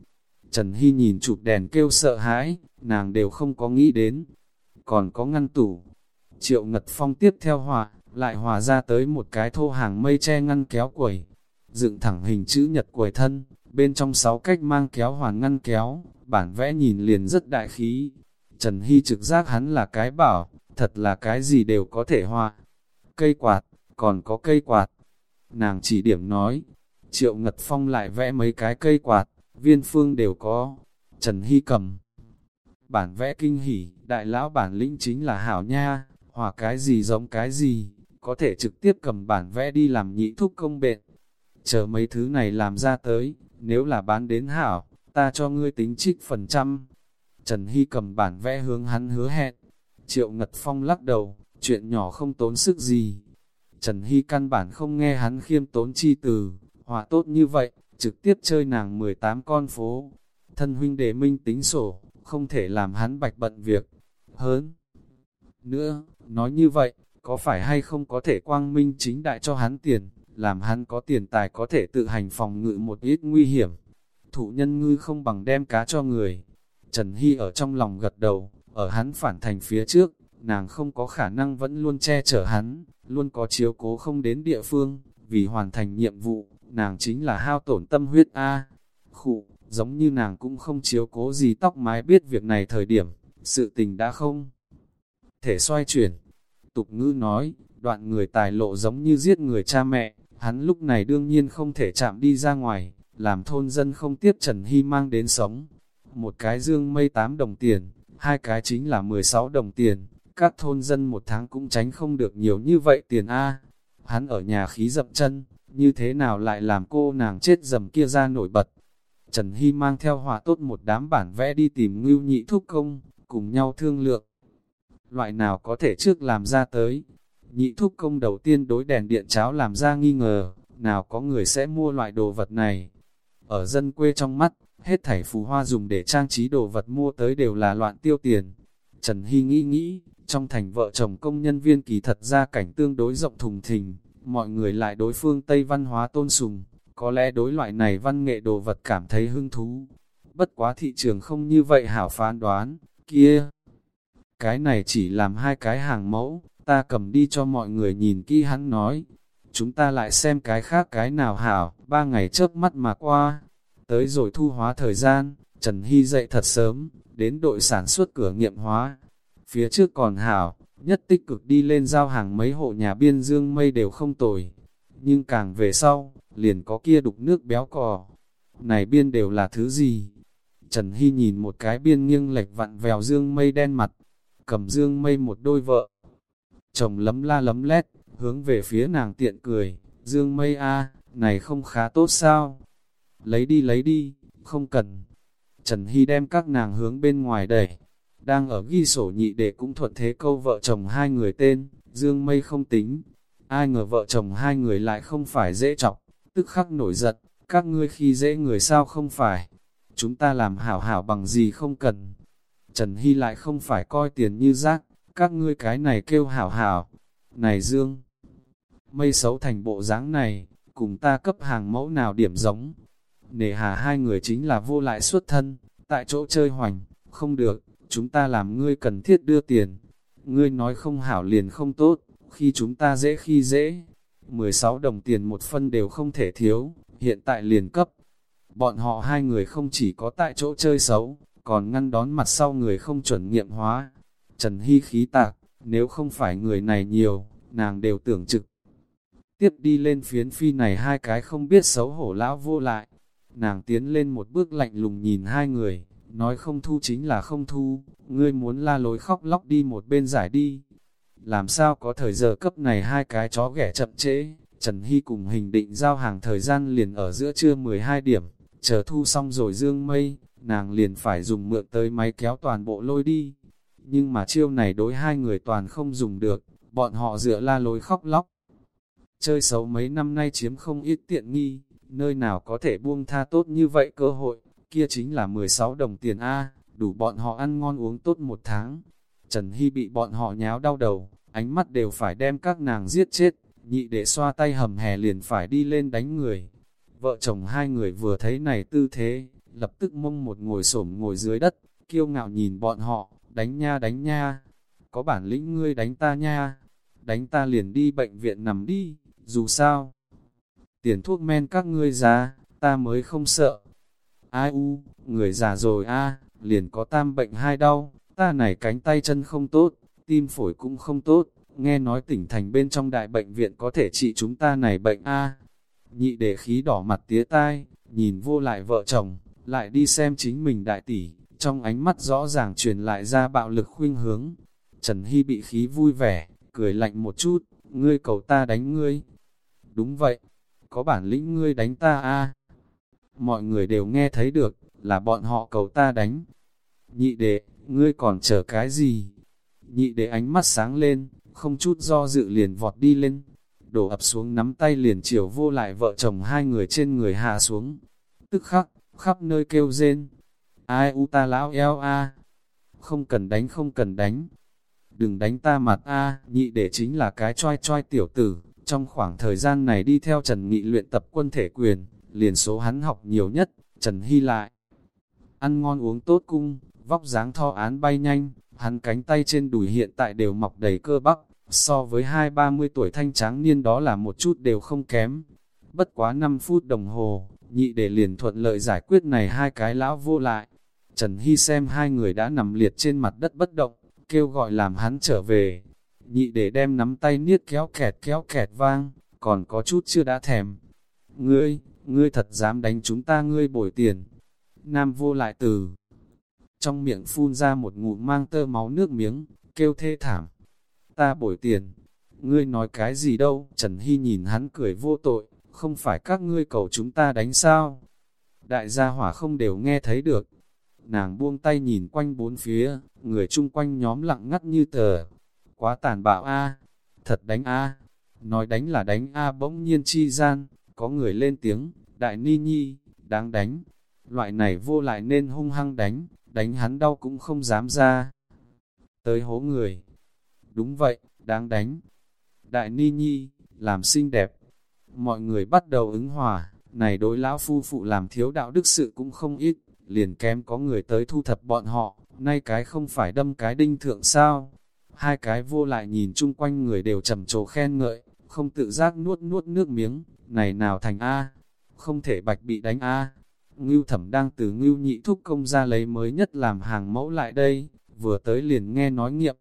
Trần Hy nhìn chụp đèn kêu sợ hãi, nàng đều không có nghĩ đến. Còn có ngăn tủ. Triệu Ngật Phong tiếp theo hòa, lại hòa ra tới một cái thô hàng mây che ngăn kéo quẩy. Dựng thẳng hình chữ nhật quẩy thân, bên trong sáu cách mang kéo hoàn ngăn kéo, bản vẽ nhìn liền rất đại khí. Trần Hy trực giác hắn là cái bảo, thật là cái gì đều có thể hòa. Cây quạt, còn có cây quạt. Nàng chỉ điểm nói, Triệu Ngật Phong lại vẽ mấy cái cây quạt, viên phương đều có. Trần Hy cầm. Bản vẽ kinh hỉ, đại lão bản lĩnh chính là hảo nha, hòa cái gì giống cái gì, có thể trực tiếp cầm bản vẽ đi làm nhị thúc công bệnh. Chờ mấy thứ này làm ra tới, nếu là bán đến hảo, ta cho ngươi tính trích phần trăm. Trần Hy cầm bản vẽ hướng hắn hứa hẹn. Triệu Ngật Phong lắc đầu, chuyện nhỏ không tốn sức gì. Trần Hy căn bản không nghe hắn khiêm tốn chi từ, hòa tốt như vậy, trực tiếp chơi nàng 18 con phố. Thân huynh đệ minh tính sổ, không thể làm hắn bạch bận việc. Hơn nữa, nói như vậy, có phải hay không có thể quang minh chính đại cho hắn tiền, làm hắn có tiền tài có thể tự hành phòng ngự một ít nguy hiểm. Thủ nhân ngư không bằng đem cá cho người. Trần Hy ở trong lòng gật đầu, ở hắn phản thành phía trước, nàng không có khả năng vẫn luôn che chở hắn, luôn có chiếu cố không đến địa phương, vì hoàn thành nhiệm vụ, nàng chính là hao tổn tâm huyết A. Khụ, giống như nàng cũng không chiếu cố gì tóc mái biết việc này thời điểm, sự tình đã không thể xoay chuyển. Tục ngữ nói, đoạn người tài lộ giống như giết người cha mẹ, hắn lúc này đương nhiên không thể chạm đi ra ngoài, làm thôn dân không tiếp Trần Hy mang đến sống. Một cái dương mây 8 đồng tiền, hai cái chính là 16 đồng tiền, các thôn dân một tháng cũng tránh không được nhiều như vậy tiền A. Hắn ở nhà khí dập chân, như thế nào lại làm cô nàng chết dầm kia ra nổi bật. Trần Hy mang theo hòa tốt một đám bản vẽ đi tìm ngưu nhị thúc công, cùng nhau thương lượng. Loại nào có thể trước làm ra tới. Nhị thúc công đầu tiên đối đèn điện cháo làm ra nghi ngờ, nào có người sẽ mua loại đồ vật này. Ở dân quê trong mắt, hết thảy phù hoa dùng để trang trí đồ vật mua tới đều là loạn tiêu tiền. Trần Hy nghĩ nghĩ, trong thành vợ chồng công nhân viên kỳ thật ra cảnh tương đối rộng thùng thình, mọi người lại đối phương Tây văn hóa tôn sùng, có lẽ đối loại này văn nghệ đồ vật cảm thấy hứng thú. Bất quá thị trường không như vậy hảo phán đoán, kia. Cái này chỉ làm hai cái hàng mẫu, ta cầm đi cho mọi người nhìn kỹ hắn nói. chúng ta lại xem cái khác cái nào hảo, ba ngày chớp mắt mà qua. Tới rồi thu hóa thời gian, Trần Hy dậy thật sớm, đến đội sản xuất cửa nghiệm hóa. Phía trước còn hảo, nhất tích cực đi lên giao hàng mấy hộ nhà biên dương mây đều không tồi. Nhưng càng về sau, liền có kia đục nước béo cò. Này biên đều là thứ gì? Trần Hy nhìn một cái biên nghiêng lệch vặn vèo dương mây đen mặt, cầm dương mây một đôi vợ. Chồng lấm la lấm lét, hướng về phía nàng tiện cười, dương mây a này không khá tốt sao? Lấy đi lấy đi, không cần. Trần Hy đem các nàng hướng bên ngoài đẩy, đang ở ghi sổ nhị đệ cũng thuận thế câu vợ chồng hai người tên, dương mây không tính. Ai ngờ vợ chồng hai người lại không phải dễ chọc, tức khắc nổi giận, các ngươi khi dễ người sao không phải. Chúng ta làm hảo hảo bằng gì không cần. Trần Hy lại không phải coi tiền như rác, các ngươi cái này kêu hảo hảo. Này Dương, mây xấu thành bộ dáng này, cùng ta cấp hàng mẫu nào điểm giống. Nề hà hai người chính là vô lại xuất thân, tại chỗ chơi hoành, không được, chúng ta làm ngươi cần thiết đưa tiền. Ngươi nói không hảo liền không tốt, khi chúng ta dễ khi dễ. 16 đồng tiền một phân đều không thể thiếu, hiện tại liền cấp. Bọn họ hai người không chỉ có tại chỗ chơi xấu, còn ngăn đón mặt sau người không chuẩn nghiệm hóa. Trần Hy khí tạc, nếu không phải người này nhiều, nàng đều tưởng trực. Tiếp đi lên phiến phi này hai cái không biết xấu hổ lão vô lại. Nàng tiến lên một bước lạnh lùng nhìn hai người, nói không thu chính là không thu, ngươi muốn la lối khóc lóc đi một bên giải đi. Làm sao có thời giờ cấp này hai cái chó ghẻ chậm trễ, Trần Hy cùng hình định giao hàng thời gian liền ở giữa trưa 12 điểm, chờ thu xong rồi dương mây, nàng liền phải dùng mượn tới máy kéo toàn bộ lôi đi. Nhưng mà chiêu này đối hai người toàn không dùng được, bọn họ dựa la lối khóc lóc. Chơi xấu mấy năm nay chiếm không ít tiện nghi, nơi nào có thể buông tha tốt như vậy cơ hội, kia chính là 16 đồng tiền A, đủ bọn họ ăn ngon uống tốt một tháng. Trần Hy bị bọn họ nháo đau đầu, ánh mắt đều phải đem các nàng giết chết, nhị để xoa tay hầm hè liền phải đi lên đánh người. Vợ chồng hai người vừa thấy này tư thế, lập tức mông một ngồi xổm ngồi dưới đất, kiêu ngạo nhìn bọn họ, đánh nha đánh nha, có bản lĩnh ngươi đánh ta nha, đánh ta liền đi bệnh viện nằm đi, dù sao. Tiền thuốc men các ngươi ra, ta mới không sợ. Ai u, người già rồi a liền có tam bệnh hai đau, ta này cánh tay chân không tốt, tim phổi cũng không tốt, nghe nói tỉnh thành bên trong đại bệnh viện có thể trị chúng ta này bệnh a. Nhị để khí đỏ mặt tía tai, nhìn vô lại vợ chồng, lại đi xem chính mình đại tỷ, trong ánh mắt rõ ràng truyền lại ra bạo lực khuynh hướng. Trần Hy bị khí vui vẻ, cười lạnh một chút, ngươi cầu ta đánh ngươi. Đúng vậy, có bản lĩnh ngươi đánh ta a. Mọi người đều nghe thấy được, là bọn họ cầu ta đánh. Nhị đệ, ngươi còn chờ cái gì? Nhị đệ ánh mắt sáng lên, không chút do dự liền vọt đi lên. Đổ ập xuống nắm tay liền chiều vô lại vợ chồng hai người trên người hạ xuống. Tức khắc, khắp nơi kêu rên. Ai u ta lão eo a Không cần đánh không cần đánh. Đừng đánh ta mặt a nhị để chính là cái choi choi tiểu tử. Trong khoảng thời gian này đi theo Trần Nghị luyện tập quân thể quyền, liền số hắn học nhiều nhất, Trần Hy lại. Ăn ngon uống tốt cung, vóc dáng tho án bay nhanh, hắn cánh tay trên đùi hiện tại đều mọc đầy cơ bắp, so với hai ba mươi tuổi thanh tráng niên đó là một chút đều không kém. Bất quá 5 phút đồng hồ, nhị để liền thuận lợi giải quyết này hai cái lão vô lại. Trần Hy xem hai người đã nằm liệt trên mặt đất bất động, kêu gọi làm hắn trở về. Nhị để đem nắm tay niết kéo kẹt kéo kẹt vang, còn có chút chưa đã thèm. Ngươi, ngươi thật dám đánh chúng ta ngươi bồi tiền. Nam vô lại từ. Trong miệng phun ra một ngụm mang tơ máu nước miếng, kêu thê thảm. Ta bồi tiền. Ngươi nói cái gì đâu? Trần Hy nhìn hắn cười vô tội, không phải các ngươi cầu chúng ta đánh sao? Đại gia hỏa không đều nghe thấy được. Nàng buông tay nhìn quanh bốn phía, người chung quanh nhóm lặng ngắt như tờ. Quá tàn bạo a thật đánh a Nói đánh là đánh a bỗng nhiên chi gian, có người lên tiếng, đại ni nhi, đáng đánh. Loại này vô lại nên hung hăng đánh, đánh hắn đau cũng không dám ra. Tới hố người. Đúng vậy, đáng đánh. Đại ni nhi, làm xinh đẹp, Mọi người bắt đầu ứng hòa, này đối lão phu phụ làm thiếu đạo đức sự cũng không ít, liền kém có người tới thu thập bọn họ, nay cái không phải đâm cái đinh thượng sao. Hai cái vô lại nhìn chung quanh người đều trầm trồ khen ngợi, không tự giác nuốt nuốt nước miếng, này nào thành A, không thể bạch bị đánh A. Ngưu thẩm đang từ ngưu nhị thúc công ra lấy mới nhất làm hàng mẫu lại đây, vừa tới liền nghe nói nghiệm.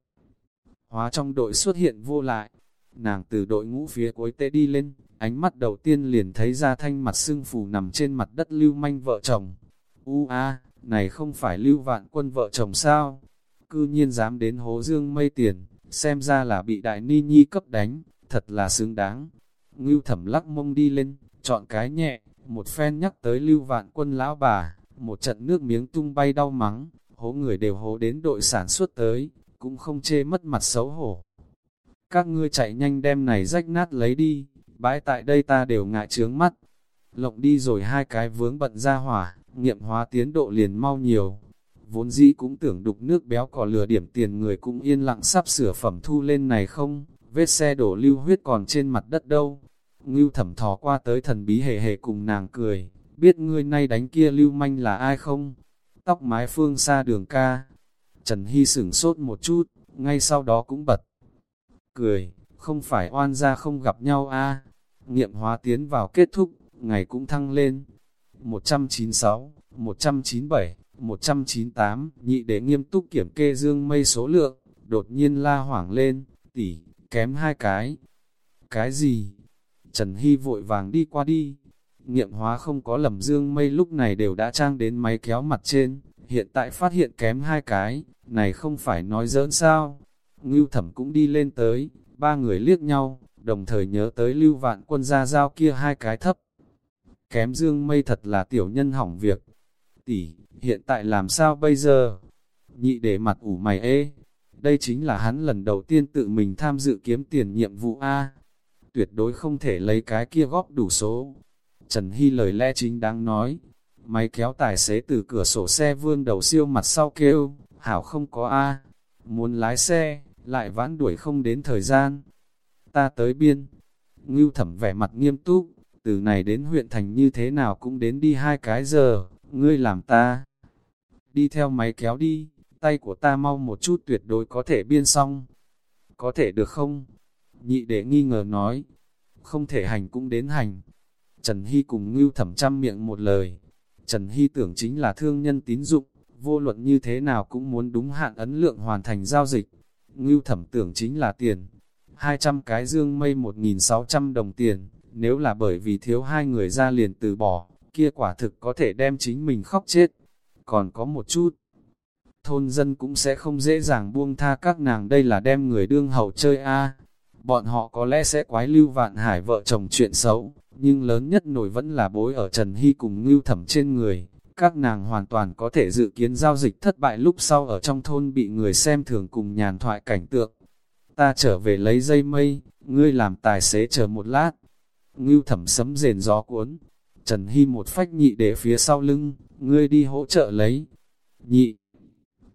Hóa trong đội xuất hiện vô lại, nàng từ đội ngũ phía cuối tê đi lên, ánh mắt đầu tiên liền thấy ra thanh mặt sưng phù nằm trên mặt đất lưu manh vợ chồng. U a, này không phải lưu vạn quân vợ chồng sao? Cư nhiên dám đến hố dương mây tiền, xem ra là bị đại ni nhi cấp đánh, thật là xứng đáng. Ngưu thẩm lắc mông đi lên, chọn cái nhẹ, một phen nhắc tới lưu vạn quân lão bà, một trận nước miếng tung bay đau mắng, hố người đều hố đến đội sản xuất tới, cũng không chê mất mặt xấu hổ. Các ngươi chạy nhanh đem này rách nát lấy đi, bãi tại đây ta đều ngại trướng mắt. Lộng đi rồi hai cái vướng bận ra hỏa, nghiệm hóa tiến độ liền mau nhiều. Vốn dĩ cũng tưởng đục nước béo cò lừa điểm tiền người cũng yên lặng sắp sửa phẩm thu lên này không, vết xe đổ lưu huyết còn trên mặt đất đâu. Ngưu thẩm thò qua tới thần bí hề hề cùng nàng cười, biết ngươi nay đánh kia lưu manh là ai không? Tóc mái phương xa đường ca. Trần Hy sửng sốt một chút, ngay sau đó cũng bật. Cười, không phải oan ra không gặp nhau a Nghiệm hóa tiến vào kết thúc, ngày cũng thăng lên. 196, 197, 198, nhị để nghiêm túc kiểm kê dương mây số lượng, đột nhiên la hoảng lên, tỷ, kém hai cái. Cái gì? Trần Hy vội vàng đi qua đi. Nghiệm hóa không có lầm dương mây lúc này đều đã trang đến máy kéo mặt trên, hiện tại phát hiện kém hai cái, này không phải nói giỡn sao. Ngưu thẩm cũng đi lên tới, ba người liếc nhau, đồng thời nhớ tới lưu vạn quân ra giao kia hai cái thấp. Kém dương mây thật là tiểu nhân hỏng việc. Tỷ, hiện tại làm sao bây giờ? Nhị để mặt ủ mày ê. Đây chính là hắn lần đầu tiên tự mình tham dự kiếm tiền nhiệm vụ A. Tuyệt đối không thể lấy cái kia góp đủ số. Trần Hy lời lẽ chính đáng nói. Máy kéo tài xế từ cửa sổ xe vươn đầu siêu mặt sau kêu, hảo không có A. Muốn lái xe, lại vãn đuổi không đến thời gian. Ta tới biên. Ngưu thẩm vẻ mặt nghiêm túc, từ này đến huyện thành như thế nào cũng đến đi hai cái giờ, ngươi làm ta. Đi theo máy kéo đi, tay của ta mau một chút tuyệt đối có thể biên xong. Có thể được không? Nhị để nghi ngờ nói, không thể hành cũng đến hành. Trần Hy cùng ngưu thẩm trăm miệng một lời. Trần Hy tưởng chính là thương nhân tín dụng, vô luận như thế nào cũng muốn đúng hạn ấn lượng hoàn thành giao dịch. Ngưu thẩm tưởng chính là tiền. 200 cái dương mây 1.600 đồng tiền, nếu là bởi vì thiếu hai người ra liền từ bỏ, kia quả thực có thể đem chính mình khóc chết. Còn có một chút, thôn dân cũng sẽ không dễ dàng buông tha các nàng đây là đem người đương hậu chơi a Bọn họ có lẽ sẽ quái lưu vạn hải vợ chồng chuyện xấu, nhưng lớn nhất nổi vẫn là bối ở Trần Hy cùng ngưu thẩm trên người. Các nàng hoàn toàn có thể dự kiến giao dịch thất bại lúc sau ở trong thôn bị người xem thường cùng nhàn thoại cảnh tượng. Ta trở về lấy dây mây, ngươi làm tài xế chờ một lát. Ngưu thẩm sấm rền gió cuốn. Trần Hy một phách nhị để phía sau lưng, ngươi đi hỗ trợ lấy. Nhị,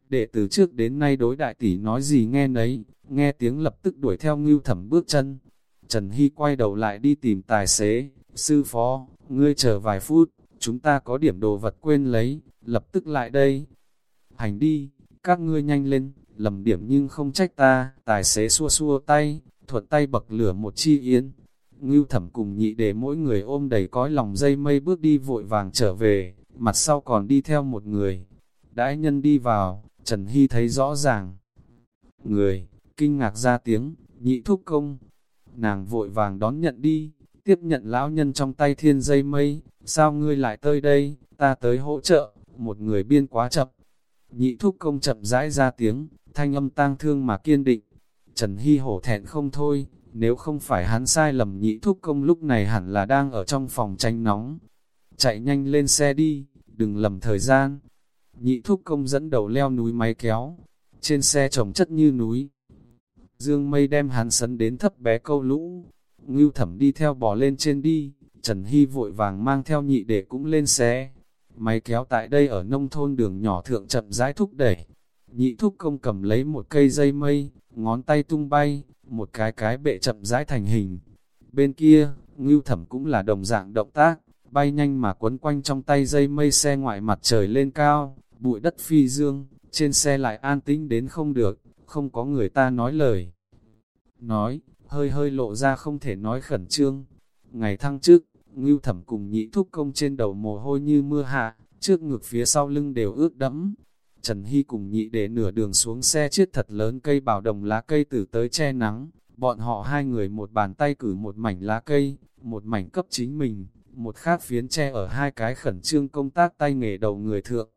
để từ trước đến nay đối đại tỷ nói gì nghe nấy, nghe tiếng lập tức đuổi theo ngưu thẩm bước chân. Trần Hy quay đầu lại đi tìm tài xế, sư phó, ngươi chờ vài phút, chúng ta có điểm đồ vật quên lấy, lập tức lại đây. Hành đi, các ngươi nhanh lên, lầm điểm nhưng không trách ta, tài xế xua xua tay, thuận tay bậc lửa một chi yến. Ngưu thẩm cùng nhị để mỗi người ôm đầy cõi lòng dây mây bước đi vội vàng trở về, mặt sau còn đi theo một người. Đãi nhân đi vào, Trần Hy thấy rõ ràng. Người, kinh ngạc ra tiếng, nhị thúc công. Nàng vội vàng đón nhận đi, tiếp nhận lão nhân trong tay thiên dây mây, sao ngươi lại tới đây, ta tới hỗ trợ, một người biên quá chậm. Nhị thúc công chậm rãi ra tiếng, thanh âm tang thương mà kiên định. Trần Hy hổ thẹn không thôi, nếu không phải hắn sai lầm nhị thúc công lúc này hẳn là đang ở trong phòng tranh nóng. Chạy nhanh lên xe đi, đừng lầm thời gian. Nhị thúc công dẫn đầu leo núi máy kéo, trên xe trồng chất như núi. Dương mây đem hắn sấn đến thấp bé câu lũ, ngưu thẩm đi theo bò lên trên đi, Trần Hy vội vàng mang theo nhị để cũng lên xe. Máy kéo tại đây ở nông thôn đường nhỏ thượng chậm rãi thúc đẩy. Nhị thúc công cầm lấy một cây dây mây, ngón tay tung bay, một cái cái bệ chậm rãi thành hình. Bên kia, ngưu thẩm cũng là đồng dạng động tác, bay nhanh mà quấn quanh trong tay dây mây xe ngoại mặt trời lên cao, bụi đất phi dương, trên xe lại an tĩnh đến không được, không có người ta nói lời. Nói, hơi hơi lộ ra không thể nói khẩn trương. Ngày thăng trước, Ngưu Thẩm cùng nhị thúc công trên đầu mồ hôi như mưa hạ, trước ngực phía sau lưng đều ướt đẫm. Trần Hy cùng nhị để nửa đường xuống xe chiếc thật lớn cây bảo đồng lá cây từ tới che nắng, bọn họ hai người một bàn tay cử một mảnh lá cây, một mảnh cấp chính mình, một khác phiến che ở hai cái khẩn trương công tác tay nghề đầu người thượng.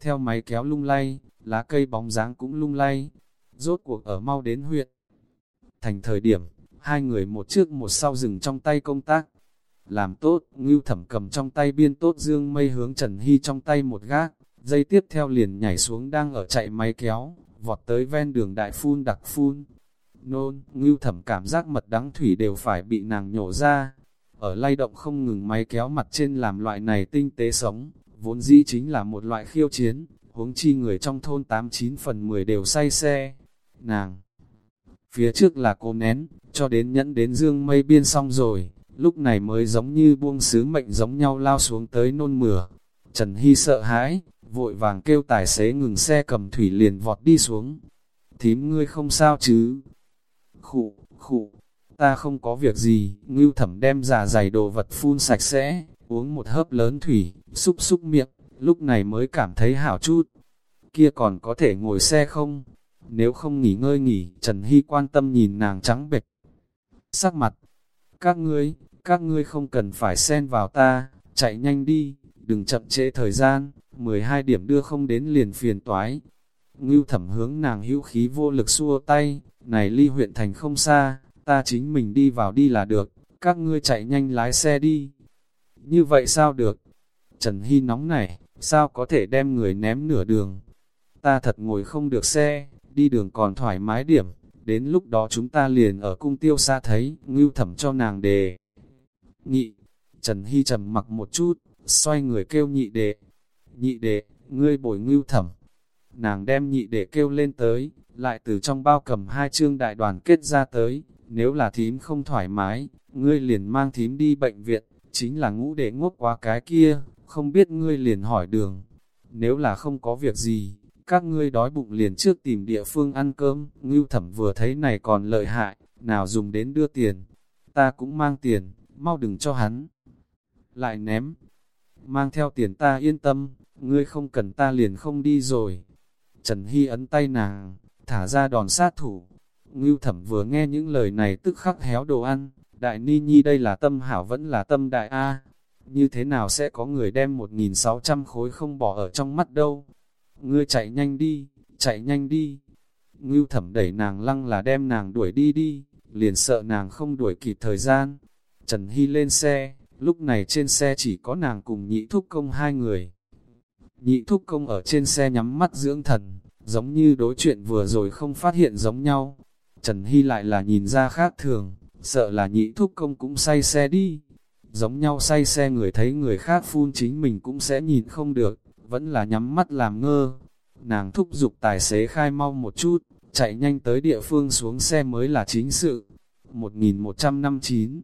Theo máy kéo lung lay, lá cây bóng dáng cũng lung lay, rốt cuộc ở mau đến huyện. Thành thời điểm, hai người một trước một sau dừng trong tay công tác. Làm tốt, ngưu thẩm cầm trong tay biên tốt dương mây hướng Trần Hy trong tay một gác, dây tiếp theo liền nhảy xuống đang ở chạy máy kéo, vọt tới ven đường đại phun đặc phun. Nôn, ngưu thẩm cảm giác mật đắng thủy đều phải bị nàng nhổ ra. Ở lay động không ngừng máy kéo mặt trên làm loại này tinh tế sống, vốn dĩ chính là một loại khiêu chiến, huống chi người trong thôn 89 phần 10 đều say xe. Nàng, phía trước là cô nén, cho đến nhẫn đến dương mây biên xong rồi, lúc này mới giống như buông sứ mệnh giống nhau lao xuống tới nôn mửa. Trần Hy sợ hãi, vội vàng kêu tài xế ngừng xe cầm thủy liền vọt đi xuống. Thím ngươi không sao chứ? Khụ, khụ, ta không có việc gì, ngưu thẩm đem giả dày đồ vật phun sạch sẽ, uống một hớp lớn thủy, xúc xúc miệng, lúc này mới cảm thấy hảo chút. Kia còn có thể ngồi xe không? Nếu không nghỉ ngơi nghỉ, Trần Hy quan tâm nhìn nàng trắng bệch. Sắc mặt, các ngươi, các ngươi không cần phải xen vào ta, chạy nhanh đi, đừng chậm trễ thời gian, 12 điểm đưa không đến liền phiền toái. Ngưu thẩm hướng nàng hữu khí vô lực xua tay, này ly huyện thành không xa, ta chính mình đi vào đi là được, các ngươi chạy nhanh lái xe đi. Như vậy sao được? Trần Hy nóng nảy, sao có thể đem người ném nửa đường? Ta thật ngồi không được xe, đi đường còn thoải mái điểm, đến lúc đó chúng ta liền ở cung tiêu xa thấy, ngưu thẩm cho nàng đề. Nhị, Trần Hy trầm mặc một chút, xoay người kêu nhị đệ. Nhị đệ, ngươi bồi ngưu thẩm. Nàng đem nhị đệ kêu lên tới, lại từ trong bao cầm hai chương đại đoàn kết ra tới. Nếu là thím không thoải mái, ngươi liền mang thím đi bệnh viện, chính là ngũ đệ ngốc quá cái kia, không biết ngươi liền hỏi đường. Nếu là không có việc gì, các ngươi đói bụng liền trước tìm địa phương ăn cơm, ngưu thẩm vừa thấy này còn lợi hại, nào dùng đến đưa tiền. Ta cũng mang tiền, mau đừng cho hắn. Lại ném, mang theo tiền ta yên tâm, ngươi không cần ta liền không đi rồi. Trần Hy ấn tay nàng, thả ra đòn sát thủ. Ngưu thẩm vừa nghe những lời này tức khắc héo đồ ăn, đại ni nhi đây là tâm hảo vẫn là tâm đại A. Như thế nào sẽ có người đem 1.600 khối không bỏ ở trong mắt đâu? Ngươi chạy nhanh đi, chạy nhanh đi. Ngưu thẩm đẩy nàng lăng là đem nàng đuổi đi đi, liền sợ nàng không đuổi kịp thời gian. Trần Hy lên xe, lúc này trên xe chỉ có nàng cùng nhị thúc công hai người. Nhị thúc công ở trên xe nhắm mắt dưỡng thần, giống như đối chuyện vừa rồi không phát hiện giống nhau. Trần Hy lại là nhìn ra khác thường, sợ là nhị thúc công cũng say xe đi. Giống nhau say xe người thấy người khác phun chính mình cũng sẽ nhìn không được, vẫn là nhắm mắt làm ngơ. Nàng thúc giục tài xế khai mau một chút, chạy nhanh tới địa phương xuống xe mới là chính sự. 1159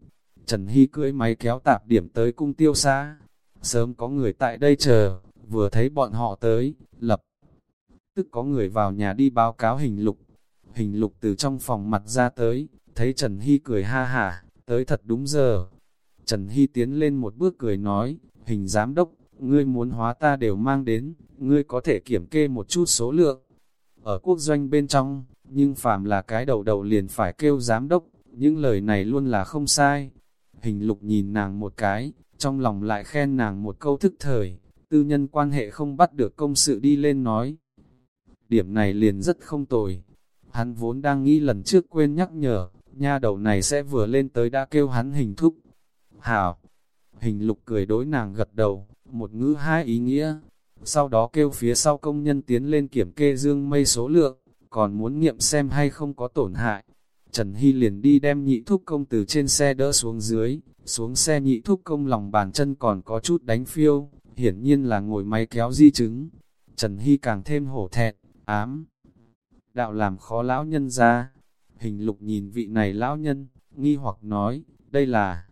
Trần Hy cưỡi máy kéo tạp điểm tới cung tiêu xa. Sớm có người tại đây chờ, vừa thấy bọn họ tới, lập. Tức có người vào nhà đi báo cáo hình lục. Hình lục từ trong phòng mặt ra tới, thấy Trần Hy cười ha hả, tới thật đúng giờ. Trần Hy tiến lên một bước cười nói, hình giám đốc, ngươi muốn hóa ta đều mang đến, ngươi có thể kiểm kê một chút số lượng. Ở quốc doanh bên trong, nhưng phàm là cái đầu đầu liền phải kêu giám đốc, những lời này luôn là không sai. Hình lục nhìn nàng một cái, trong lòng lại khen nàng một câu thức thời, tư nhân quan hệ không bắt được công sự đi lên nói. Điểm này liền rất không tồi. Hắn vốn đang nghĩ lần trước quên nhắc nhở, nha đầu này sẽ vừa lên tới đã kêu hắn hình thúc. Hảo! Hình lục cười đối nàng gật đầu, một ngữ hai ý nghĩa. Sau đó kêu phía sau công nhân tiến lên kiểm kê dương mây số lượng, còn muốn nghiệm xem hay không có tổn hại. Trần Hy liền đi đem nhị thúc công từ trên xe đỡ xuống dưới, xuống xe nhị thúc công lòng bàn chân còn có chút đánh phiêu, hiển nhiên là ngồi máy kéo di chứng. Trần Hy càng thêm hổ thẹn, ám. Đạo làm khó lão nhân ra. Hình lục nhìn vị này lão nhân, nghi hoặc nói, đây là,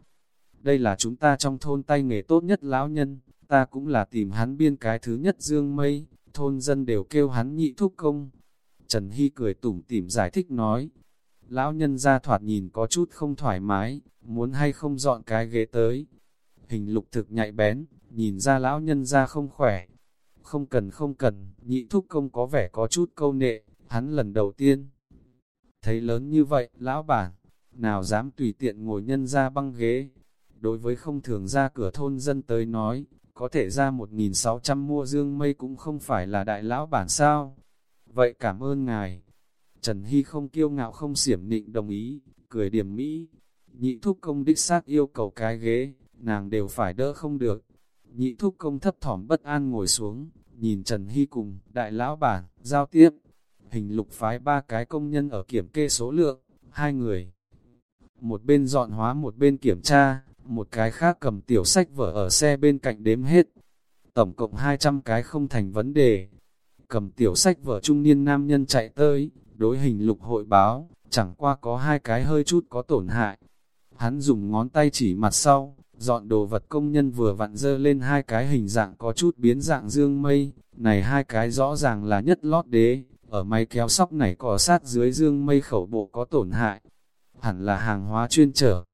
đây là chúng ta trong thôn tay nghề tốt nhất lão nhân, ta cũng là tìm hắn biên cái thứ nhất dương mây, thôn dân đều kêu hắn nhị thúc công. Trần Hy cười tủm tỉm giải thích nói, lão nhân ra thoạt nhìn có chút không thoải mái, muốn hay không dọn cái ghế tới. Hình lục thực nhạy bén, nhìn ra lão nhân ra không khỏe. Không cần không cần, nhị thúc công có vẻ có chút câu nệ, hắn lần đầu tiên. Thấy lớn như vậy, lão bản, nào dám tùy tiện ngồi nhân ra băng ghế. Đối với không thường ra cửa thôn dân tới nói, có thể ra 1.600 mua dương mây cũng không phải là đại lão bản sao. Vậy cảm ơn ngài. Trần Hy không kiêu ngạo không xiểm nịnh đồng ý, cười điểm mỹ. Nhị thúc công đích xác yêu cầu cái ghế, nàng đều phải đỡ không được. Nhị thúc công thấp thỏm bất an ngồi xuống, nhìn Trần Hy cùng, đại lão bản, giao tiếp. Hình lục phái ba cái công nhân ở kiểm kê số lượng, hai người. Một bên dọn hóa một bên kiểm tra, một cái khác cầm tiểu sách vở ở xe bên cạnh đếm hết. Tổng cộng 200 cái không thành vấn đề. Cầm tiểu sách vở trung niên nam nhân chạy tới, đối hình lục hội báo, chẳng qua có hai cái hơi chút có tổn hại. Hắn dùng ngón tay chỉ mặt sau, dọn đồ vật công nhân vừa vặn dơ lên hai cái hình dạng có chút biến dạng dương mây, này hai cái rõ ràng là nhất lót đế, ở máy kéo sóc này cỏ sát dưới dương mây khẩu bộ có tổn hại, hẳn là hàng hóa chuyên trở.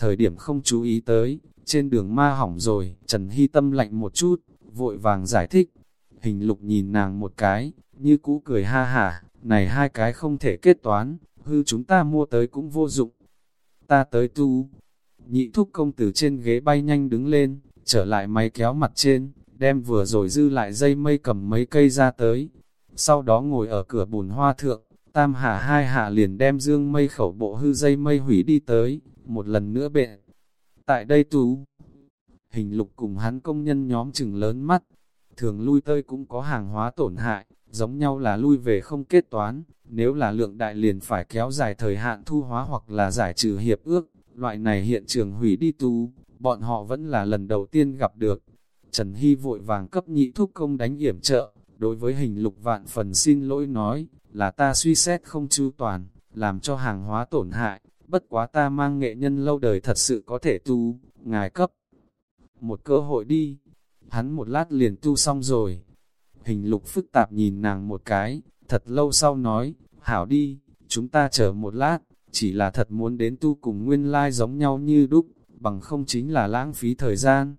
Thời điểm không chú ý tới, trên đường ma hỏng rồi, Trần Hy tâm lạnh một chút, vội vàng giải thích. Hình lục nhìn nàng một cái, như cũ cười ha hả, này hai cái không thể kết toán, hư chúng ta mua tới cũng vô dụng. Ta tới tu, nhị thúc công tử trên ghế bay nhanh đứng lên, trở lại máy kéo mặt trên, đem vừa rồi dư lại dây mây cầm mấy cây ra tới. Sau đó ngồi ở cửa bùn hoa thượng, tam hạ hai hạ liền đem dương mây khẩu bộ hư dây mây hủy đi tới, một lần nữa bệ. Tại đây tú, hình lục cùng hắn công nhân nhóm chừng lớn mắt, thường lui tơi cũng có hàng hóa tổn hại, giống nhau là lui về không kết toán, nếu là lượng đại liền phải kéo dài thời hạn thu hóa hoặc là giải trừ hiệp ước, loại này hiện trường hủy đi tú, bọn họ vẫn là lần đầu tiên gặp được. Trần Hy vội vàng cấp nhị thúc công đánh yểm trợ, đối với hình lục vạn phần xin lỗi nói, là ta suy xét không chu toàn, làm cho hàng hóa tổn hại, bất quá ta mang nghệ nhân lâu đời thật sự có thể tu, ngài cấp. Một cơ hội đi, hắn một lát liền tu xong rồi. Hình lục phức tạp nhìn nàng một cái, thật lâu sau nói, hảo đi, chúng ta chờ một lát, chỉ là thật muốn đến tu cùng nguyên lai giống nhau như đúc, bằng không chính là lãng phí thời gian.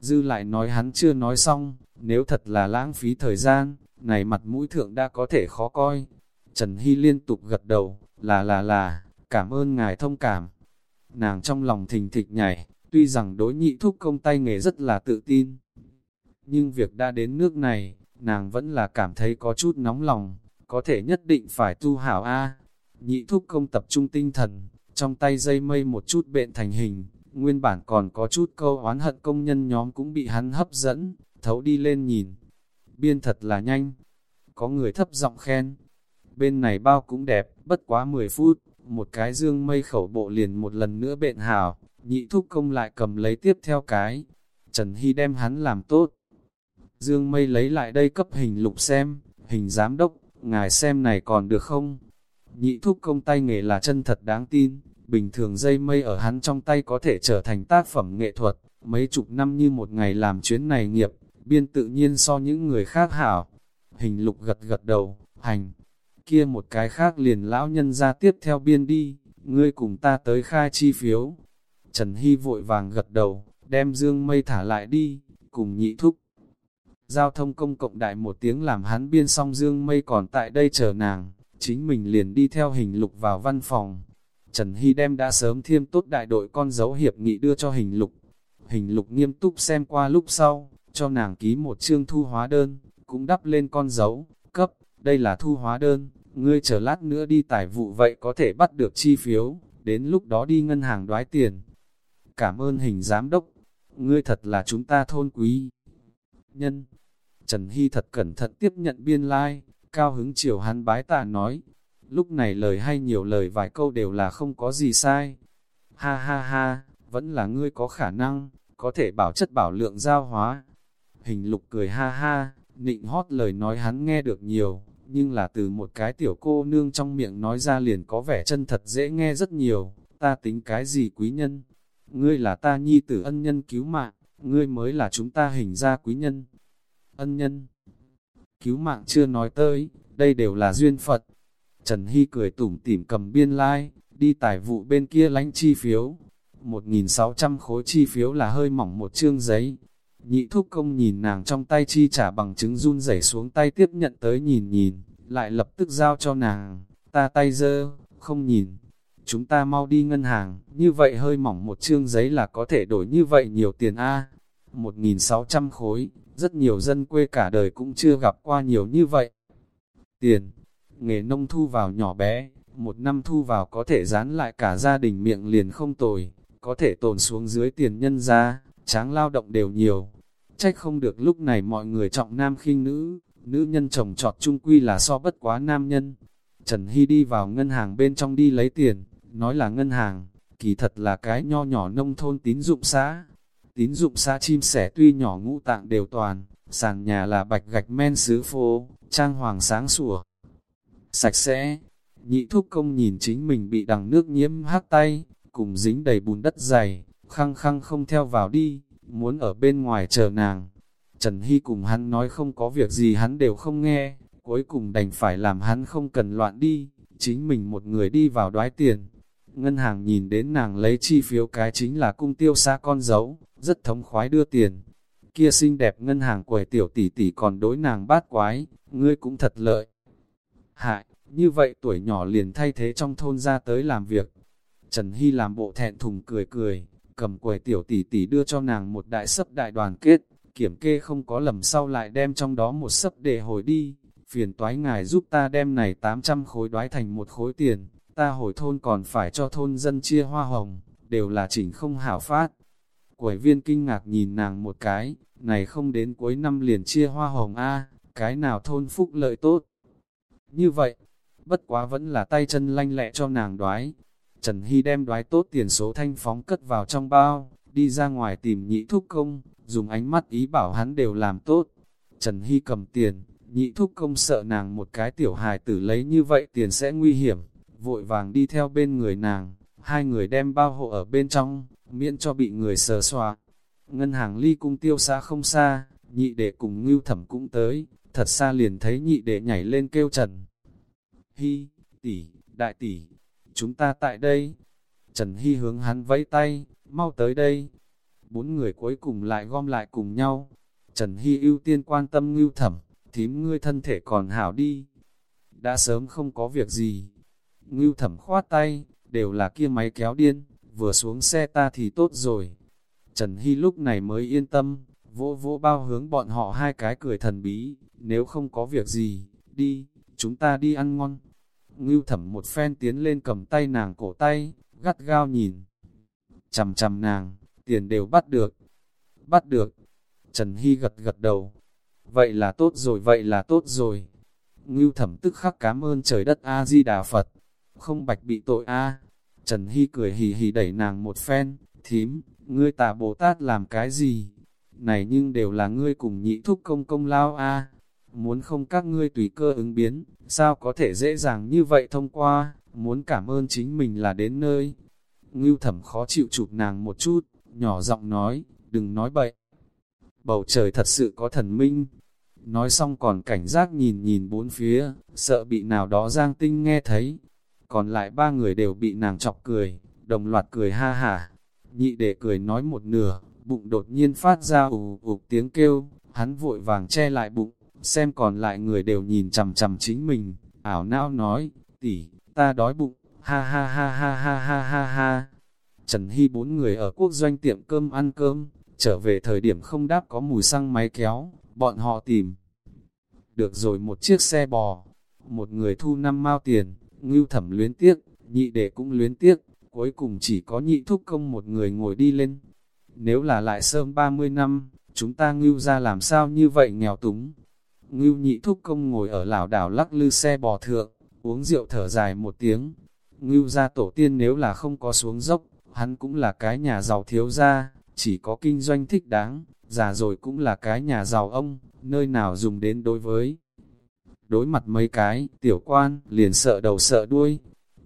Dư lại nói hắn chưa nói xong, nếu thật là lãng phí thời gian, này mặt mũi thượng đã có thể khó coi. Trần Hy liên tục gật đầu, là là là, cảm ơn ngài thông cảm. Nàng trong lòng thình thịch nhảy, tuy rằng đối nhị thúc công tay nghề rất là tự tin. Nhưng việc đã đến nước này, nàng vẫn là cảm thấy có chút nóng lòng, có thể nhất định phải tu hảo A. Nhị thúc công tập trung tinh thần, trong tay dây mây một chút bệnh thành hình, nguyên bản còn có chút câu oán hận công nhân nhóm cũng bị hắn hấp dẫn, thấu đi lên nhìn. Biên thật là nhanh. Có người thấp giọng khen. Bên này bao cũng đẹp, bất quá 10 phút, một cái dương mây khẩu bộ liền một lần nữa bệnh hảo, nhị thúc công lại cầm lấy tiếp theo cái. Trần Hy đem hắn làm tốt. Dương mây lấy lại đây cấp hình lục xem, hình giám đốc, ngài xem này còn được không? Nhị thúc công tay nghề là chân thật đáng tin, bình thường dây mây ở hắn trong tay có thể trở thành tác phẩm nghệ thuật, mấy chục năm như một ngày làm chuyến này nghiệp, biên tự nhiên so những người khác hảo. Hình lục gật gật đầu, hành, kia một cái khác liền lão nhân ra tiếp theo biên đi, ngươi cùng ta tới khai chi phiếu. Trần Hy vội vàng gật đầu, đem dương mây thả lại đi, cùng nhị thúc. Giao thông công cộng đại một tiếng làm hắn biên xong dương mây còn tại đây chờ nàng, chính mình liền đi theo hình lục vào văn phòng. Trần Hy đem đã sớm thiêm tốt đại đội con dấu hiệp nghị đưa cho hình lục. Hình lục nghiêm túc xem qua lúc sau, cho nàng ký một chương thu hóa đơn, cũng đắp lên con dấu, cấp, đây là thu hóa đơn, ngươi chờ lát nữa đi tài vụ vậy có thể bắt được chi phiếu, đến lúc đó đi ngân hàng đoái tiền. Cảm ơn hình giám đốc, ngươi thật là chúng ta thôn quý. Nhân, Trần Hy thật cẩn thận tiếp nhận biên lai, like, cao hứng chiều hắn bái tạ nói, lúc này lời hay nhiều lời vài câu đều là không có gì sai. Ha ha ha, vẫn là ngươi có khả năng, có thể bảo chất bảo lượng giao hóa. Hình lục cười ha ha, nịnh hót lời nói hắn nghe được nhiều, nhưng là từ một cái tiểu cô nương trong miệng nói ra liền có vẻ chân thật dễ nghe rất nhiều, ta tính cái gì quý nhân, ngươi là ta nhi tử ân nhân cứu mạng, ngươi mới là chúng ta hình ra quý nhân. Ân nhân, cứu mạng chưa nói tới, đây đều là duyên Phật. Trần Hy cười tủm tỉm cầm biên lai, like, đi tài vụ bên kia lánh chi phiếu. 1.600 khối chi phiếu là hơi mỏng một chương giấy. Nhị thúc công nhìn nàng trong tay chi trả bằng chứng run rẩy xuống tay tiếp nhận tới nhìn nhìn, lại lập tức giao cho nàng, ta tay dơ, không nhìn. Chúng ta mau đi ngân hàng, như vậy hơi mỏng một chương giấy là có thể đổi như vậy nhiều tiền A. 1.600 khối, rất nhiều dân quê cả đời cũng chưa gặp qua nhiều như vậy. Tiền, nghề nông thu vào nhỏ bé, một năm thu vào có thể dán lại cả gia đình miệng liền không tồi, có thể tồn xuống dưới tiền nhân ra, tráng lao động đều nhiều. Trách không được lúc này mọi người trọng nam khinh nữ, nữ nhân chồng trọt chung quy là so bất quá nam nhân. Trần Hy đi vào ngân hàng bên trong đi lấy tiền, nói là ngân hàng, kỳ thật là cái nho nhỏ nông thôn tín dụng xã. Tín dụng xã chim sẻ tuy nhỏ ngũ tạng đều toàn, sàn nhà là bạch gạch men sứ phố, trang hoàng sáng sủa. Sạch sẽ, nhị thúc công nhìn chính mình bị đằng nước nhiễm hắc tay, cùng dính đầy bùn đất dày, khăng khăng không theo vào đi, muốn ở bên ngoài chờ nàng. Trần Hy cùng hắn nói không có việc gì hắn đều không nghe, cuối cùng đành phải làm hắn không cần loạn đi, chính mình một người đi vào đoái tiền. Ngân hàng nhìn đến nàng lấy chi phiếu cái chính là cung tiêu xa con dấu, rất thống khoái đưa tiền. Kia xinh đẹp ngân hàng quầy tiểu tỷ tỷ còn đối nàng bát quái, ngươi cũng thật lợi. Hại, như vậy tuổi nhỏ liền thay thế trong thôn ra tới làm việc. Trần Hy làm bộ thẹn thùng cười cười, cầm quầy tiểu tỷ tỷ đưa cho nàng một đại sấp đại đoàn kết, kiểm kê không có lầm sau lại đem trong đó một sấp để hồi đi. Phiền toái ngài giúp ta đem này 800 khối đoái thành một khối tiền, ta hồi thôn còn phải cho thôn dân chia hoa hồng, đều là chỉnh không hảo phát. Quầy viên kinh ngạc nhìn nàng một cái, này không đến cuối năm liền chia hoa hồng a cái nào thôn phúc lợi tốt. Như vậy, bất quá vẫn là tay chân lanh lẹ cho nàng đoái. Trần Hy đem đoái tốt tiền số thanh phóng cất vào trong bao, đi ra ngoài tìm nhị thúc công, dùng ánh mắt ý bảo hắn đều làm tốt. Trần Hy cầm tiền, nhị thúc công sợ nàng một cái tiểu hài tử lấy như vậy tiền sẽ nguy hiểm, vội vàng đi theo bên người nàng, hai người đem bao hộ ở bên trong, miễn cho bị người sờ xoa. Ngân hàng ly cung tiêu xa không xa, nhị đệ cùng ngưu thẩm cũng tới, thật xa liền thấy nhị đệ nhảy lên kêu trần. Hy, tỷ, đại tỷ, chúng ta tại đây. Trần Hy hướng hắn vẫy tay, mau tới đây. Bốn người cuối cùng lại gom lại cùng nhau. Trần Hy ưu tiên quan tâm ngưu thẩm, thím ngươi thân thể còn hảo đi. Đã sớm không có việc gì. Ngưu thẩm khoát tay, đều là kia máy kéo điên, vừa xuống xe ta thì tốt rồi. Trần Hy lúc này mới yên tâm, vỗ vỗ bao hướng bọn họ hai cái cười thần bí, nếu không có việc gì, đi, chúng ta đi ăn ngon. Ngưu thẩm một phen tiến lên cầm tay nàng cổ tay, gắt gao nhìn. Chầm chầm nàng, tiền đều bắt được. Bắt được. Trần Hy gật gật đầu. Vậy là tốt rồi, vậy là tốt rồi. Ngưu thẩm tức khắc cảm ơn trời đất A-di-đà Phật. Không bạch bị tội A. Trần Hy cười hì hì đẩy nàng một phen, thím, ngươi tà Bồ Tát làm cái gì? Này nhưng đều là ngươi cùng nhị thúc công công lao A. Muốn không các ngươi tùy cơ ứng biến, sao có thể dễ dàng như vậy thông qua, muốn cảm ơn chính mình là đến nơi. Ngưu thẩm khó chịu chụp nàng một chút, nhỏ giọng nói, đừng nói bậy. Bầu trời thật sự có thần minh. Nói xong còn cảnh giác nhìn nhìn bốn phía, sợ bị nào đó giang tinh nghe thấy. Còn lại ba người đều bị nàng chọc cười, đồng loạt cười ha hả. Nhị để cười nói một nửa, bụng đột nhiên phát ra ù ục tiếng kêu, hắn vội vàng che lại bụng, xem còn lại người đều nhìn chằm chằm chính mình, ảo não nói, tỷ, ta đói bụng, ha ha ha ha ha ha ha ha. Trần Hy bốn người ở quốc doanh tiệm cơm ăn cơm, trở về thời điểm không đáp có mùi xăng máy kéo, bọn họ tìm. Được rồi một chiếc xe bò, một người thu năm mao tiền, ngưu thẩm luyến tiếc, nhị đệ cũng luyến tiếc, cuối cùng chỉ có nhị thúc công một người ngồi đi lên. Nếu là lại sớm 30 năm, chúng ta ngưu ra làm sao như vậy nghèo túng, Ngưu nhị thúc công ngồi ở lảo đảo lắc lư xe bò thượng, uống rượu thở dài một tiếng. Ngưu gia tổ tiên nếu là không có xuống dốc, hắn cũng là cái nhà giàu thiếu gia, chỉ có kinh doanh thích đáng, già rồi cũng là cái nhà giàu ông, nơi nào dùng đến đối với. Đối mặt mấy cái, tiểu quan, liền sợ đầu sợ đuôi,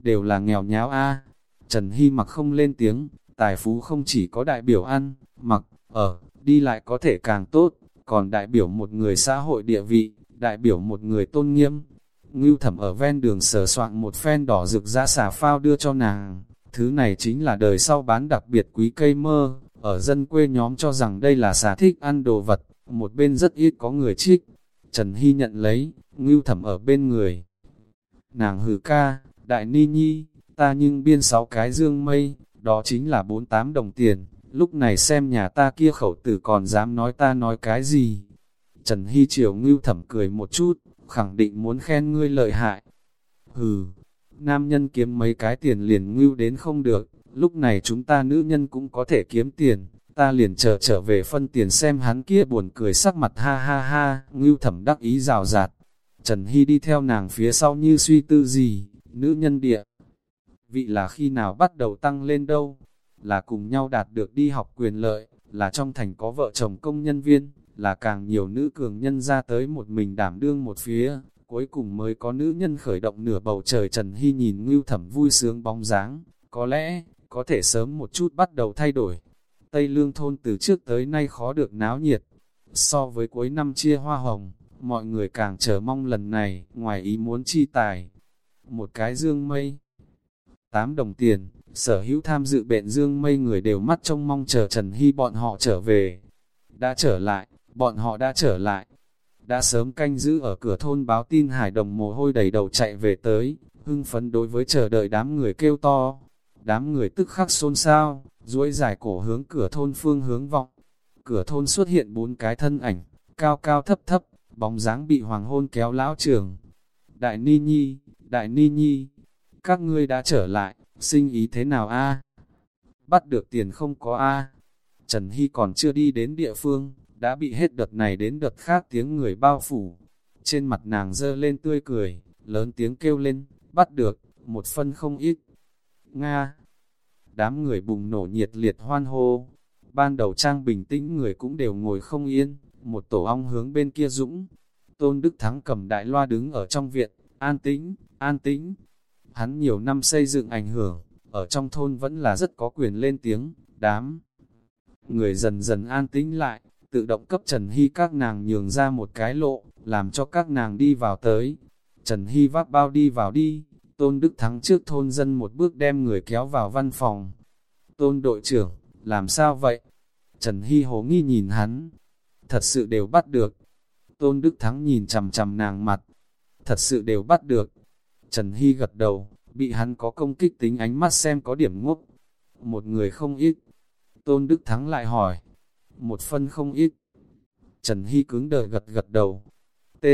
đều là nghèo nháo a Trần Hy mặc không lên tiếng, tài phú không chỉ có đại biểu ăn, mặc, ở, đi lại có thể càng tốt, còn đại biểu một người xã hội địa vị, đại biểu một người tôn nghiêm. Ngưu thẩm ở ven đường sờ soạn một phen đỏ rực ra xà phao đưa cho nàng. Thứ này chính là đời sau bán đặc biệt quý cây mơ, ở dân quê nhóm cho rằng đây là xà thích ăn đồ vật, một bên rất ít có người trích. Trần Hy nhận lấy, ngưu thẩm ở bên người. Nàng hừ ca, đại ni nhi, ta nhưng biên sáu cái dương mây, đó chính là bốn tám đồng tiền, lúc này xem nhà ta kia khẩu tử còn dám nói ta nói cái gì. Trần Hy triều ngưu thẩm cười một chút, khẳng định muốn khen ngươi lợi hại. Hừ, nam nhân kiếm mấy cái tiền liền ngưu đến không được, lúc này chúng ta nữ nhân cũng có thể kiếm tiền, ta liền chờ trở về phân tiền xem hắn kia buồn cười sắc mặt ha ha ha, ngưu thẩm đắc ý rào rạt. Trần Hy đi theo nàng phía sau như suy tư gì, nữ nhân địa. Vị là khi nào bắt đầu tăng lên đâu, là cùng nhau đạt được đi học quyền lợi, là trong thành có vợ chồng công nhân viên, là càng nhiều nữ cường nhân ra tới một mình đảm đương một phía, cuối cùng mới có nữ nhân khởi động nửa bầu trời Trần Hy nhìn ngưu thẩm vui sướng bóng dáng, có lẽ, có thể sớm một chút bắt đầu thay đổi. Tây Lương thôn từ trước tới nay khó được náo nhiệt, so với cuối năm chia hoa hồng, mọi người càng chờ mong lần này, ngoài ý muốn chi tài. Một cái dương mây, 8 đồng tiền, sở hữu tham dự bệnh dương mây người đều mắt trông mong chờ Trần Hy bọn họ trở về. Đã trở lại, bọn họ đã trở lại. Đã sớm canh giữ ở cửa thôn báo tin hải đồng mồ hôi đầy đầu chạy về tới, hưng phấn đối với chờ đợi đám người kêu to. Đám người tức khắc xôn xao, duỗi dài cổ hướng cửa thôn phương hướng vọng. Cửa thôn xuất hiện bốn cái thân ảnh, cao cao thấp thấp, bóng dáng bị hoàng hôn kéo lão trường. Đại Ni Nhi, Đại Ni Nhi, các ngươi đã trở lại, sinh ý thế nào a? Bắt được tiền không có a? Trần Hy còn chưa đi đến địa phương, đã bị hết đợt này đến đợt khác tiếng người bao phủ. Trên mặt nàng dơ lên tươi cười, lớn tiếng kêu lên, bắt được, một phân không ít. Nga! Đám người bùng nổ nhiệt liệt hoan hô. Ban đầu trang bình tĩnh người cũng đều ngồi không yên, một tổ ong hướng bên kia dũng. Tôn Đức Thắng cầm đại loa đứng ở trong viện, an tĩnh, an tĩnh. Hắn nhiều năm xây dựng ảnh hưởng, ở trong thôn vẫn là rất có quyền lên tiếng, đám. Người dần dần an tĩnh lại, tự động cấp Trần Hy các nàng nhường ra một cái lộ, làm cho các nàng đi vào tới. Trần Hy vác bao đi vào đi, Tôn Đức Thắng trước thôn dân một bước đem người kéo vào văn phòng. Tôn đội trưởng, làm sao vậy? Trần Hy hồ nghi nhìn hắn, thật sự đều bắt được. Tôn Đức Thắng nhìn chầm chầm nàng mặt, thật sự đều bắt được. Trần Hy gật đầu, bị hắn có công kích tính ánh mắt xem có điểm ngốc. Một người không ít. Tôn Đức Thắng lại hỏi, một phân không ít. Trần Hy cứng đờ gật gật đầu. T.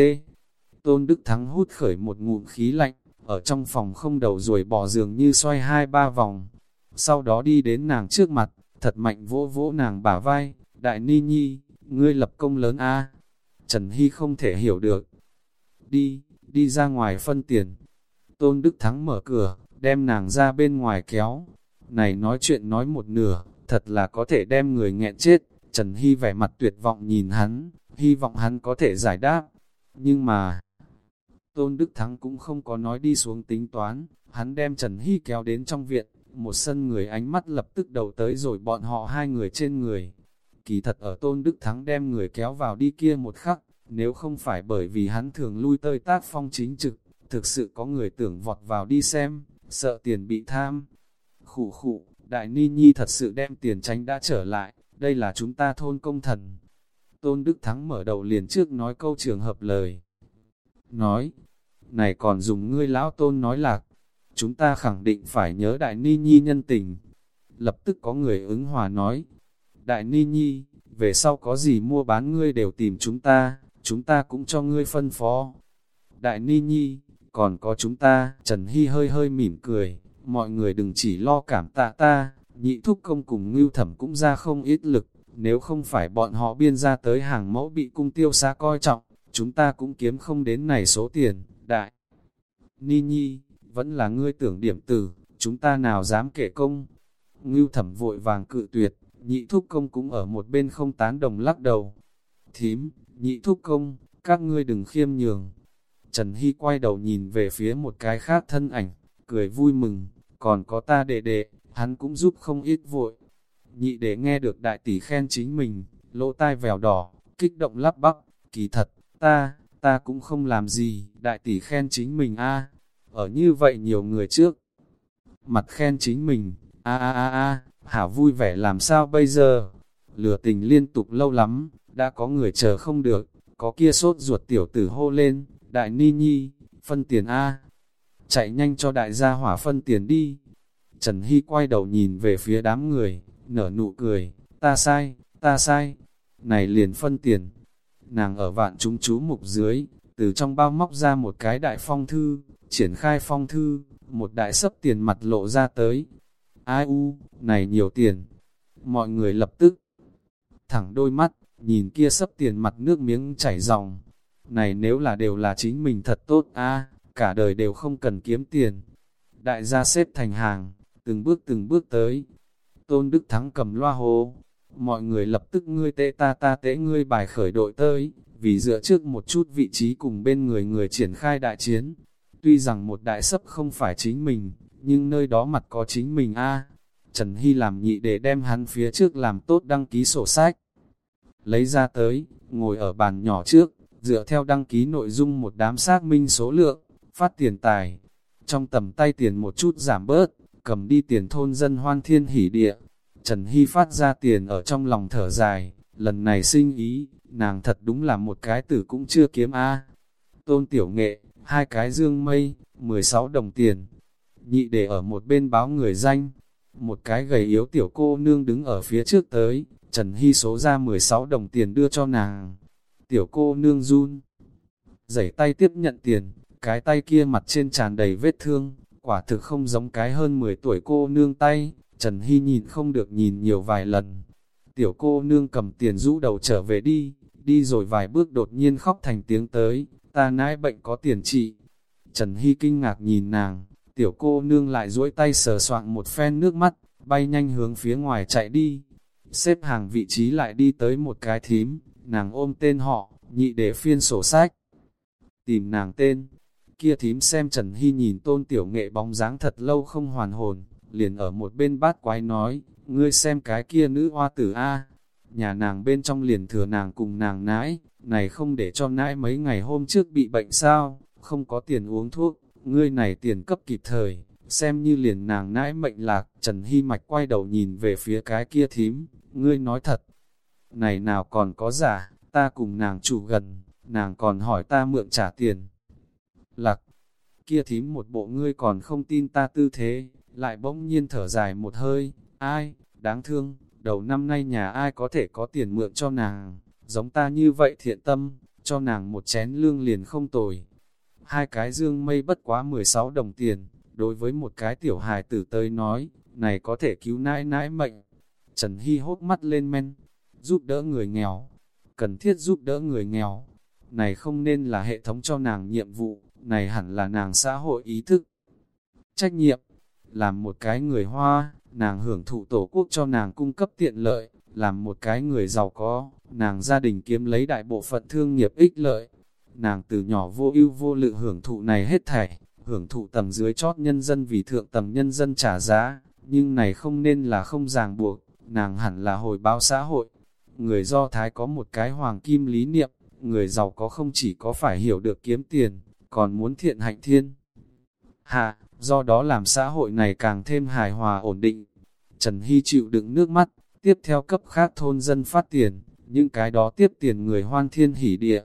Tôn Đức Thắng hút khởi một ngụm khí lạnh, ở trong phòng không đầu ruồi bỏ giường như xoay hai ba vòng. Sau đó đi đến nàng trước mặt, thật mạnh vỗ vỗ nàng bả vai, đại ni nhi, ngươi lập công lớn a Trần Hy không thể hiểu được. Đi, đi ra ngoài phân tiền. Tôn Đức Thắng mở cửa, đem nàng ra bên ngoài kéo. Này nói chuyện nói một nửa, thật là có thể đem người nghẹn chết. Trần Hy vẻ mặt tuyệt vọng nhìn hắn, hy vọng hắn có thể giải đáp. Nhưng mà, Tôn Đức Thắng cũng không có nói đi xuống tính toán, hắn đem Trần Hy kéo đến trong viện, một sân người ánh mắt lập tức đầu tới rồi bọn họ hai người trên người. Kỳ thật ở Tôn Đức Thắng đem người kéo vào đi kia một khắc, nếu không phải bởi vì hắn thường lui tơi tác phong chính trực, thực sự có người tưởng vọt vào đi xem, sợ tiền bị tham. Khủ khủ, Đại Ni Nhi thật sự đem tiền tránh đã trở lại, đây là chúng ta thôn công thần. Tôn Đức Thắng mở đầu liền trước nói câu trường hợp lời. Nói, này còn dùng ngươi lão tôn nói lạc, chúng ta khẳng định phải nhớ Đại Ni Nhi nhân tình. Lập tức có người ứng hòa nói, Đại Ni Nhi, về sau có gì mua bán ngươi đều tìm chúng ta, chúng ta cũng cho ngươi phân phó. Đại Ni Nhi, còn có chúng ta, Trần Hy hơi hơi mỉm cười, mọi người đừng chỉ lo cảm tạ ta, nhị thúc công cùng ngưu thẩm cũng ra không ít lực, nếu không phải bọn họ biên ra tới hàng mẫu bị cung tiêu xa coi trọng, chúng ta cũng kiếm không đến này số tiền, đại. Ni Nhi, vẫn là ngươi tưởng điểm tử, chúng ta nào dám kể công. Ngưu thẩm vội vàng cự tuyệt, nhị thúc công cũng ở một bên không tán đồng lắc đầu. Thím, nhị thúc công, các ngươi đừng khiêm nhường. Trần Hy quay đầu nhìn về phía một cái khác thân ảnh, cười vui mừng, còn có ta đệ đệ, hắn cũng giúp không ít vội. Nhị đệ nghe được đại tỷ khen chính mình, lỗ tai vèo đỏ, kích động lắp bắp, kỳ thật, ta, ta cũng không làm gì, đại tỷ khen chính mình a ở như vậy nhiều người trước. Mặt khen chính mình, a a a a, hảo vui vẻ làm sao bây giờ? Lừa tình liên tục lâu lắm, đã có người chờ không được, có kia sốt ruột tiểu tử hô lên, đại ni nhi, phân tiền A. Chạy nhanh cho đại gia hỏa phân tiền đi. Trần Hy quay đầu nhìn về phía đám người, nở nụ cười, ta sai, ta sai, này liền phân tiền. Nàng ở vạn chúng chú mục dưới, từ trong bao móc ra một cái đại phong thư, triển khai phong thư, một đại sấp tiền mặt lộ ra tới. Ai u, này nhiều tiền. Mọi người lập tức thẳng đôi mắt, nhìn kia sấp tiền mặt nước miếng chảy ròng. Này nếu là đều là chính mình thật tốt a cả đời đều không cần kiếm tiền. Đại gia xếp thành hàng, từng bước từng bước tới. Tôn Đức Thắng cầm loa hô mọi người lập tức ngươi tệ ta ta tế ngươi bài khởi đội tới, vì dựa trước một chút vị trí cùng bên người người triển khai đại chiến. Tuy rằng một đại sấp không phải chính mình, nhưng nơi đó mặt có chính mình a Trần Hy làm nhị để đem hắn phía trước làm tốt đăng ký sổ sách. Lấy ra tới, ngồi ở bàn nhỏ trước, dựa theo đăng ký nội dung một đám xác minh số lượng, phát tiền tài. Trong tầm tay tiền một chút giảm bớt, cầm đi tiền thôn dân hoan thiên hỉ địa. Trần Hy phát ra tiền ở trong lòng thở dài, lần này sinh ý, nàng thật đúng là một cái tử cũng chưa kiếm A. Tôn tiểu nghệ, hai cái dương mây, 16 đồng tiền. Nhị để ở một bên báo người danh, một cái gầy yếu tiểu cô nương đứng ở phía trước tới, Trần Hy số ra 16 đồng tiền đưa cho nàng. Tiểu cô nương run, giẩy tay tiếp nhận tiền, cái tay kia mặt trên tràn đầy vết thương, quả thực không giống cái hơn 10 tuổi cô nương tay, Trần Hy nhìn không được nhìn nhiều vài lần. Tiểu cô nương cầm tiền rũ đầu trở về đi, đi rồi vài bước đột nhiên khóc thành tiếng tới, ta nãi bệnh có tiền trị. Trần Hy kinh ngạc nhìn nàng, tiểu cô nương lại duỗi tay sờ soạn một phen nước mắt, bay nhanh hướng phía ngoài chạy đi. Xếp hàng vị trí lại đi tới một cái thím, nàng ôm tên họ, nhị để phiên sổ sách. Tìm nàng tên, kia thím xem Trần Hy nhìn tôn tiểu nghệ bóng dáng thật lâu không hoàn hồn, liền ở một bên bát quái nói, ngươi xem cái kia nữ hoa tử A. Nhà nàng bên trong liền thừa nàng cùng nàng nãi, này không để cho nãi mấy ngày hôm trước bị bệnh sao, không có tiền uống thuốc, ngươi này tiền cấp kịp thời, xem như liền nàng nãi mệnh lạc, Trần Hy Mạch quay đầu nhìn về phía cái kia thím, ngươi nói thật, này nào còn có giả, ta cùng nàng chủ gần, nàng còn hỏi ta mượn trả tiền. Lạc, kia thím một bộ ngươi còn không tin ta tư thế, lại bỗng nhiên thở dài một hơi, ai, đáng thương, đầu năm nay nhà ai có thể có tiền mượn cho nàng, giống ta như vậy thiện tâm, cho nàng một chén lương liền không tồi. Hai cái dương mây bất quá 16 đồng tiền, đối với một cái tiểu hài tử tới nói, này có thể cứu nãi nãi mệnh. Trần Hy hốt mắt lên men, giúp đỡ người nghèo, cần thiết giúp đỡ người nghèo. Này không nên là hệ thống cho nàng nhiệm vụ, này hẳn là nàng xã hội ý thức. Trách nhiệm, làm một cái người Hoa, nàng hưởng thụ tổ quốc cho nàng cung cấp tiện lợi, làm một cái người giàu có, nàng gia đình kiếm lấy đại bộ phận thương nghiệp ích lợi. Nàng từ nhỏ vô ưu vô lự hưởng thụ này hết thảy, hưởng thụ tầng dưới chót nhân dân vì thượng tầng nhân dân trả giá, nhưng này không nên là không ràng buộc, nàng hẳn là hồi báo xã hội. Người Do Thái có một cái hoàng kim lý niệm, người giàu có không chỉ có phải hiểu được kiếm tiền, còn muốn thiện hạnh thiên. Hạ, do đó làm xã hội này càng thêm hài hòa ổn định. Trần Hy chịu đựng nước mắt, tiếp theo cấp khác thôn dân phát tiền, những cái đó tiếp tiền người hoan thiên hỉ địa.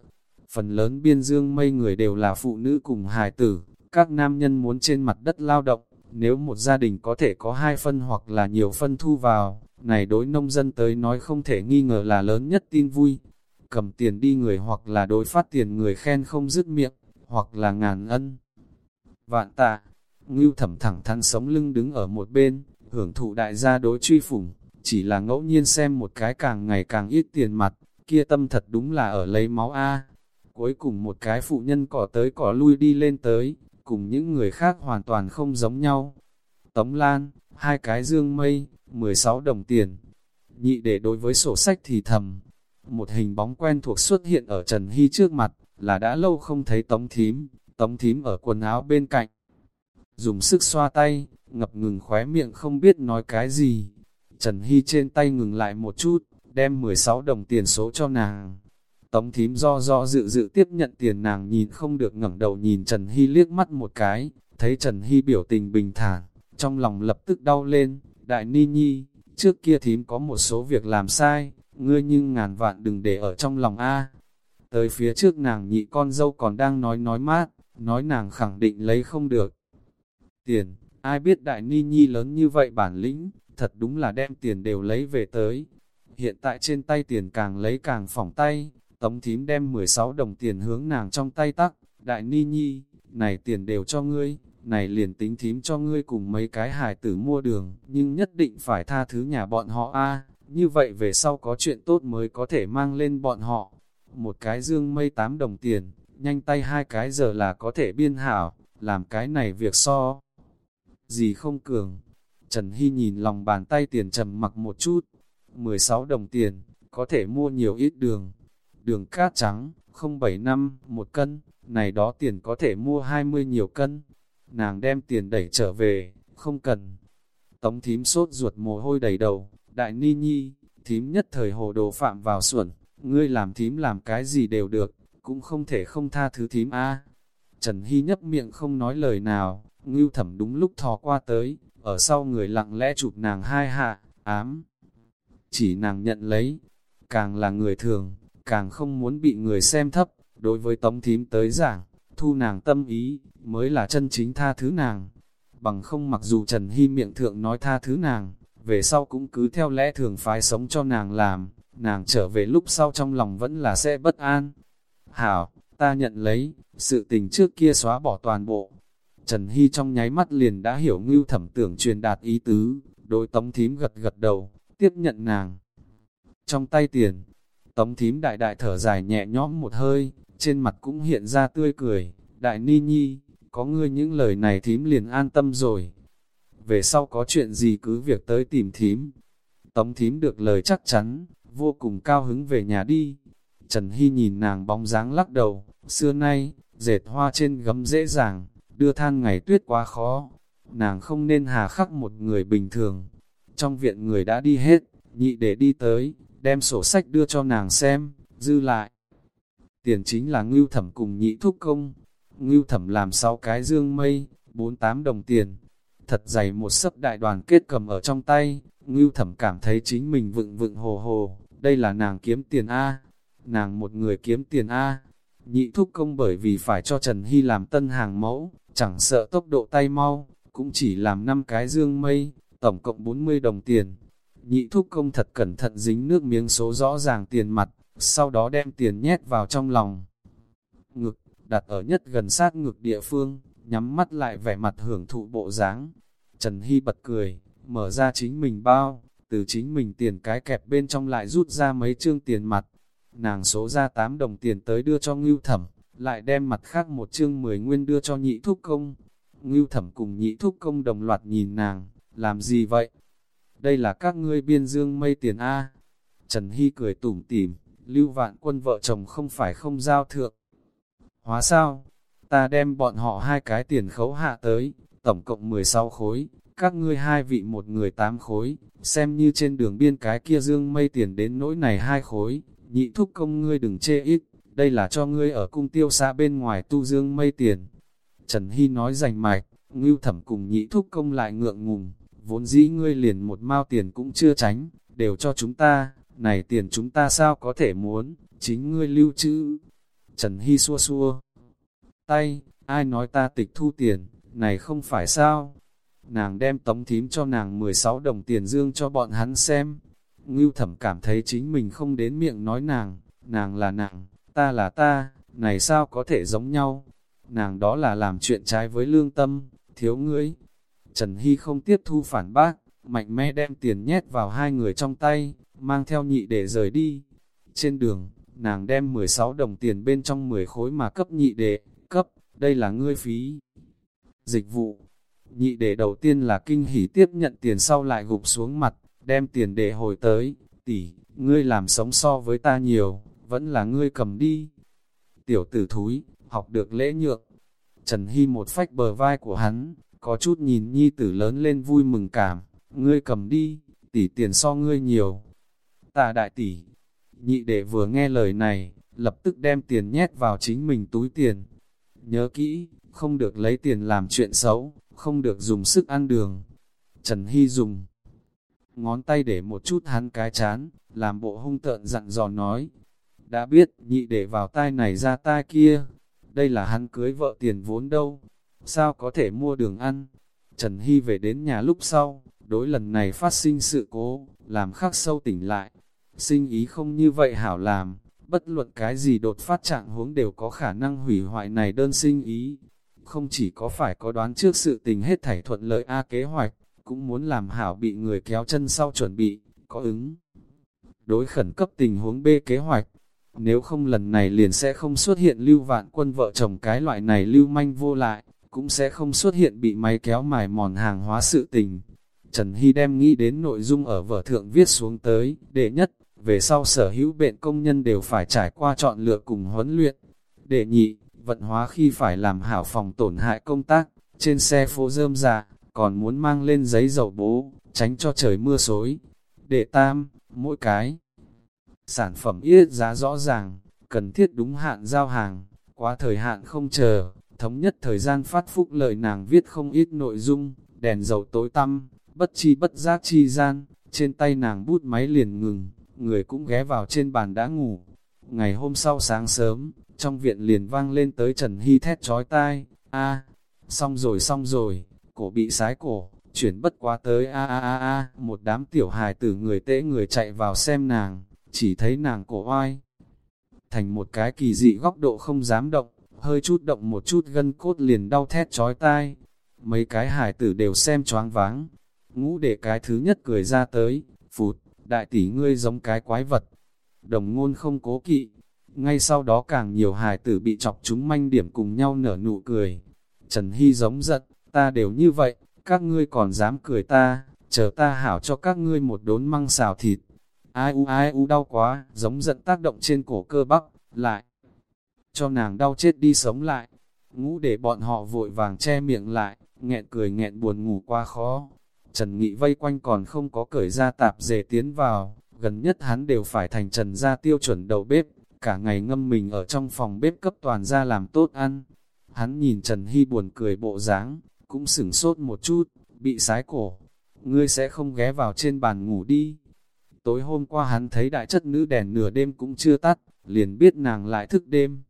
Phần lớn biên dương mây người đều là phụ nữ cùng hài tử, các nam nhân muốn trên mặt đất lao động, nếu một gia đình có thể có hai phân hoặc là nhiều phân thu vào, này đối nông dân tới nói không thể nghi ngờ là lớn nhất tin vui. Cầm tiền đi người hoặc là đối phát tiền người khen không dứt miệng, hoặc là ngàn ân. Vạn tạ, ngưu thẩm thẳng thắn sống lưng đứng ở một bên, hưởng thụ đại gia đối truy phủng, chỉ là ngẫu nhiên xem một cái càng ngày càng ít tiền mặt, kia tâm thật đúng là ở lấy máu A. Cuối cùng một cái phụ nhân cỏ tới cỏ lui đi lên tới, cùng những người khác hoàn toàn không giống nhau. Tống Lan, hai cái dương mây, 16 đồng tiền. Nhị để đối với sổ sách thì thầm. Một hình bóng quen thuộc xuất hiện ở Trần Hy trước mặt, là đã lâu không thấy Tống Thím. Tống Thím ở quần áo bên cạnh. Dùng sức xoa tay, ngập ngừng khóe miệng không biết nói cái gì. Trần Hy trên tay ngừng lại một chút, đem 16 đồng tiền số cho nàng. Tống thím do do dự dự tiếp nhận tiền nàng nhìn không được ngẩng đầu nhìn Trần Hy liếc mắt một cái, thấy Trần Hy biểu tình bình thản, trong lòng lập tức đau lên, đại ni nhi, trước kia thím có một số việc làm sai, ngươi nhưng ngàn vạn đừng để ở trong lòng A. Tới phía trước nàng nhị con dâu còn đang nói nói mát, nói nàng khẳng định lấy không được. Tiền, ai biết đại ni nhi lớn như vậy bản lĩnh, thật đúng là đem tiền đều lấy về tới. Hiện tại trên tay tiền càng lấy càng phỏng tay, tống thím đem 16 đồng tiền hướng nàng trong tay tắc, đại ni nhi, này tiền đều cho ngươi, này liền tính thím cho ngươi cùng mấy cái hài tử mua đường, nhưng nhất định phải tha thứ nhà bọn họ a như vậy về sau có chuyện tốt mới có thể mang lên bọn họ. Một cái dương mây tám đồng tiền, nhanh tay hai cái giờ là có thể biên hảo, làm cái này việc so. Gì không cường. Trần Hy nhìn lòng bàn tay tiền trầm mặc một chút, 16 đồng tiền, có thể mua nhiều ít đường. Đường cát trắng, 07 năm, một cân, này đó tiền có thể mua 20 nhiều cân. Nàng đem tiền đẩy trở về, không cần. Tống thím sốt ruột mồ hôi đầy đầu, đại ni nhi, thím nhất thời hồ đồ phạm vào xuẩn, ngươi làm thím làm cái gì đều được, cũng không thể không tha thứ thím a. Trần Hy nhấp miệng không nói lời nào, ngưu thẩm đúng lúc thò qua tới, ở sau người lặng lẽ chụp nàng hai hạ, ám. Chỉ nàng nhận lấy, càng là người thường, càng không muốn bị người xem thấp, đối với tống thím tới giảng, thu nàng tâm ý, mới là chân chính tha thứ nàng. Bằng không mặc dù Trần Hy miệng thượng nói tha thứ nàng, về sau cũng cứ theo lẽ thường phái sống cho nàng làm, nàng trở về lúc sau trong lòng vẫn là sẽ bất an. Hảo, ta nhận lấy, sự tình trước kia xóa bỏ toàn bộ. Trần Hy trong nháy mắt liền đã hiểu ngưu thẩm tưởng truyền đạt ý tứ, đôi tống thím gật gật đầu, tiếp nhận nàng. Trong tay tiền, tống thím đại đại thở dài nhẹ nhõm một hơi, trên mặt cũng hiện ra tươi cười, đại ni nhi, có ngươi những lời này thím liền an tâm rồi. Về sau có chuyện gì cứ việc tới tìm thím. Tống thím được lời chắc chắn, vô cùng cao hứng về nhà đi. Trần Hy nhìn nàng bóng dáng lắc đầu, xưa nay, dệt hoa trên gấm dễ dàng, đưa than ngày tuyết quá khó. Nàng không nên hà khắc một người bình thường. Trong viện người đã đi hết, nhị để đi tới, đem sổ sách đưa cho nàng xem, dư lại. Tiền chính là ngưu thẩm cùng nhị thúc công. Ngưu thẩm làm sáu cái dương mây, bốn tám đồng tiền. Thật dày một sấp đại đoàn kết cầm ở trong tay, ngưu thẩm cảm thấy chính mình vựng vựng hồ hồ, đây là nàng kiếm tiền A. Nàng một người kiếm tiền A. Nhị thúc công bởi vì phải cho Trần Hy làm tân hàng mẫu, chẳng sợ tốc độ tay mau, cũng chỉ làm năm cái dương mây, tổng cộng 40 đồng tiền. Nhị thúc công thật cẩn thận dính nước miếng số rõ ràng tiền mặt, sau đó đem tiền nhét vào trong lòng. Ngực, đặt ở nhất gần sát ngực địa phương, nhắm mắt lại vẻ mặt hưởng thụ bộ dáng. Trần Hy bật cười, mở ra chính mình bao, từ chính mình tiền cái kẹp bên trong lại rút ra mấy trương tiền mặt. Nàng số ra 8 đồng tiền tới đưa cho Ngưu Thẩm, lại đem mặt khác một trương 10 nguyên đưa cho nhị thúc công. Ngưu Thẩm cùng nhị thúc công đồng loạt nhìn nàng, làm gì vậy? Đây là các ngươi biên dương mây tiền A. Trần Hy cười tủm tỉm, lưu vạn quân vợ chồng không phải không giao thượng. Hóa sao? Ta đem bọn họ hai cái tiền khấu hạ tới, tổng cộng 16 khối, các ngươi hai vị một người 8 khối, xem như trên đường biên cái kia dương mây tiền đến nỗi này hai khối, nhị thúc công ngươi đừng chê ít, đây là cho ngươi ở cung tiêu xã bên ngoài tu dương mây tiền. Trần Hy nói rành mạch, ngưu thẩm cùng nhị thúc công lại ngượng ngùng, vốn dĩ ngươi liền một mao tiền cũng chưa tránh, đều cho chúng ta, này tiền chúng ta sao có thể muốn, chính ngươi lưu trữ. Trần Hy xua xua, tay, ai nói ta tịch thu tiền, này không phải sao. Nàng đem tống thím cho nàng 16 đồng tiền dương cho bọn hắn xem. Ngưu thẩm cảm thấy chính mình không đến miệng nói nàng, nàng là nàng, ta là ta, này sao có thể giống nhau. Nàng đó là làm chuyện trái với lương tâm, thiếu ngươi. Trần Hy không tiếp thu phản bác, mạnh mẽ đem tiền nhét vào hai người trong tay, mang theo nhị để rời đi. Trên đường, nàng đem 16 đồng tiền bên trong 10 khối mà cấp nhị đệ, cấp, đây là ngươi phí. Dịch vụ, nhị đệ đầu tiên là kinh hỉ tiếp nhận tiền sau lại gục xuống mặt, đem tiền để hồi tới, tỷ, ngươi làm sống so với ta nhiều, vẫn là ngươi cầm đi. Tiểu tử thúi, học được lễ nhượng. Trần Hy một phách bờ vai của hắn, có chút nhìn nhi tử lớn lên vui mừng cảm, ngươi cầm đi, tỷ tiền so ngươi nhiều. Ta đại tỷ, nhị đệ vừa nghe lời này, lập tức đem tiền nhét vào chính mình túi tiền. Nhớ kỹ, không được lấy tiền làm chuyện xấu, không được dùng sức ăn đường. Trần Hy dùng ngón tay để một chút hắn cái chán, làm bộ hung tợn dặn dò nói. Đã biết, nhị để vào tai này ra tai kia, đây là hắn cưới vợ tiền vốn đâu, sao có thể mua đường ăn. Trần Hy về đến nhà lúc sau, đối lần này phát sinh sự cố, làm khắc sâu tỉnh lại. Sinh ý không như vậy hảo làm, bất luận cái gì đột phát trạng huống đều có khả năng hủy hoại này đơn sinh ý. Không chỉ có phải có đoán trước sự tình hết thảy thuận lợi A kế hoạch, cũng muốn làm hảo bị người kéo chân sau chuẩn bị, có ứng. Đối khẩn cấp tình huống B kế hoạch, nếu không lần này liền sẽ không xuất hiện lưu vạn quân vợ chồng cái loại này lưu manh vô lại, cũng sẽ không xuất hiện bị máy kéo mài mòn hàng hóa sự tình. Trần Hy đem nghĩ đến nội dung ở vở thượng viết xuống tới, đệ nhất, về sau sở hữu bệnh công nhân đều phải trải qua chọn lựa cùng huấn luyện. Đệ nhị, vận hóa khi phải làm hảo phòng tổn hại công tác, trên xe phố rơm dạ, còn muốn mang lên giấy dầu bố, tránh cho trời mưa xối. Đệ tam, mỗi cái sản phẩm yết giá rõ ràng, cần thiết đúng hạn giao hàng, quá thời hạn không chờ, thống nhất thời gian phát phúc lời nàng viết không ít nội dung, đèn dầu tối tăm, bất chi bất giác chi gian, trên tay nàng bút máy liền ngừng, người cũng ghé vào trên bàn đã ngủ. Ngày hôm sau sáng sớm, trong viện liền vang lên tới Trần Hy thét trói tai, a xong rồi xong rồi, cổ bị sái cổ, chuyển bất quá tới a a a a, một đám tiểu hài tử người tễ người chạy vào xem nàng, chỉ thấy nàng cổ oai. Thành một cái kỳ dị góc độ không dám động, hơi chút động một chút gân cốt liền đau thét trói tai. Mấy cái hài tử đều xem choáng váng. Ngũ để cái thứ nhất cười ra tới, phụt, đại tỷ ngươi giống cái quái vật. Đồng ngôn không cố kỵ. Ngay sau đó càng nhiều hài tử bị chọc chúng manh điểm cùng nhau nở nụ cười. Trần Hy giống giận, ta đều như vậy, các ngươi còn dám cười ta, chờ ta hảo cho các ngươi một đốn măng xào thịt. Ai u ai u đau quá, giống giận tác động trên cổ cơ bắp, lại. Cho nàng đau chết đi sống lại. Ngũ để bọn họ vội vàng che miệng lại, nghẹn cười nghẹn buồn ngủ quá khó. Trần Nghị vây quanh còn không có cởi ra tạp dề tiến vào, gần nhất hắn đều phải thành trần ra tiêu chuẩn đầu bếp, cả ngày ngâm mình ở trong phòng bếp cấp toàn ra làm tốt ăn. Hắn nhìn Trần Hy buồn cười bộ dáng, cũng sửng sốt một chút, bị sái cổ. Ngươi sẽ không ghé vào trên bàn ngủ đi. Tối hôm qua hắn thấy đại chất nữ đèn nửa đêm cũng chưa tắt, liền biết nàng lại thức đêm.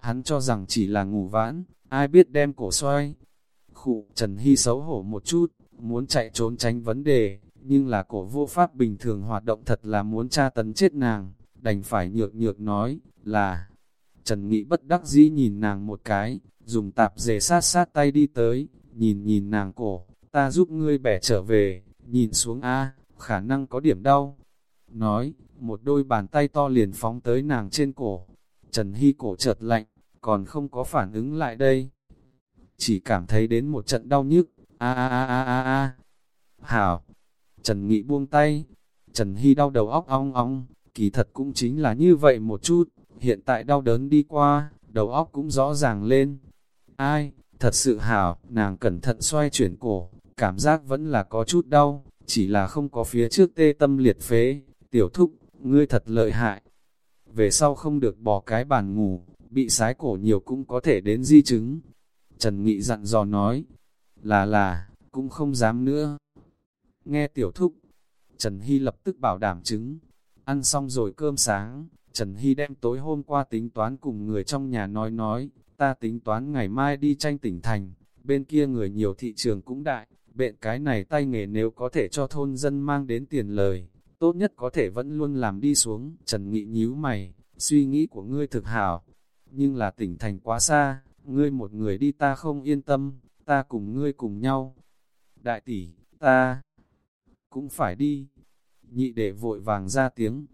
Hắn cho rằng chỉ là ngủ vãn, ai biết đem cổ xoay. Khụ, Trần Hy xấu hổ một chút, muốn chạy trốn tránh vấn đề, nhưng là cổ vô pháp bình thường hoạt động thật là muốn tra tấn chết nàng, đành phải nhược nhược nói, là... Trần Nghị bất đắc dĩ nhìn nàng một cái, dùng tạp dề sát sát tay đi tới, nhìn nhìn nàng cổ, ta giúp ngươi bẻ trở về, nhìn xuống A, khả năng có điểm đau. Nói, một đôi bàn tay to liền phóng tới nàng trên cổ. Trần Hy cổ chợt lạnh, còn không có phản ứng lại đây. Chỉ cảm thấy đến một trận đau nhức, a a a a a a. Hảo, Trần Nghị buông tay, Trần Hy đau đầu óc ong ong, kỳ thật cũng chính là như vậy một chút, hiện tại đau đớn đi qua, đầu óc cũng rõ ràng lên. Ai, thật sự hảo, nàng cẩn thận xoay chuyển cổ, cảm giác vẫn là có chút đau, chỉ là không có phía trước tê tâm liệt phế, tiểu thúc, ngươi thật lợi hại. Về sau không được bỏ cái bàn ngủ, bị sái cổ nhiều cũng có thể đến di chứng. Trần Nghị dặn dò nói, là là, cũng không dám nữa. Nghe tiểu thúc, Trần Hy lập tức bảo đảm chứng, ăn xong rồi cơm sáng, Trần Hy đem tối hôm qua tính toán cùng người trong nhà nói nói, ta tính toán ngày mai đi tranh tỉnh thành, bên kia người nhiều thị trường cũng đại, bện cái này tay nghề nếu có thể cho thôn dân mang đến tiền lời, tốt nhất có thể vẫn luôn làm đi xuống. Trần Nghị nhíu mày, suy nghĩ của ngươi thực hảo, nhưng là tỉnh thành quá xa, ngươi một người đi ta không yên tâm, ta cùng ngươi cùng nhau. Đại tỷ, ta cũng phải đi. Nhị đệ vội vàng ra tiếng,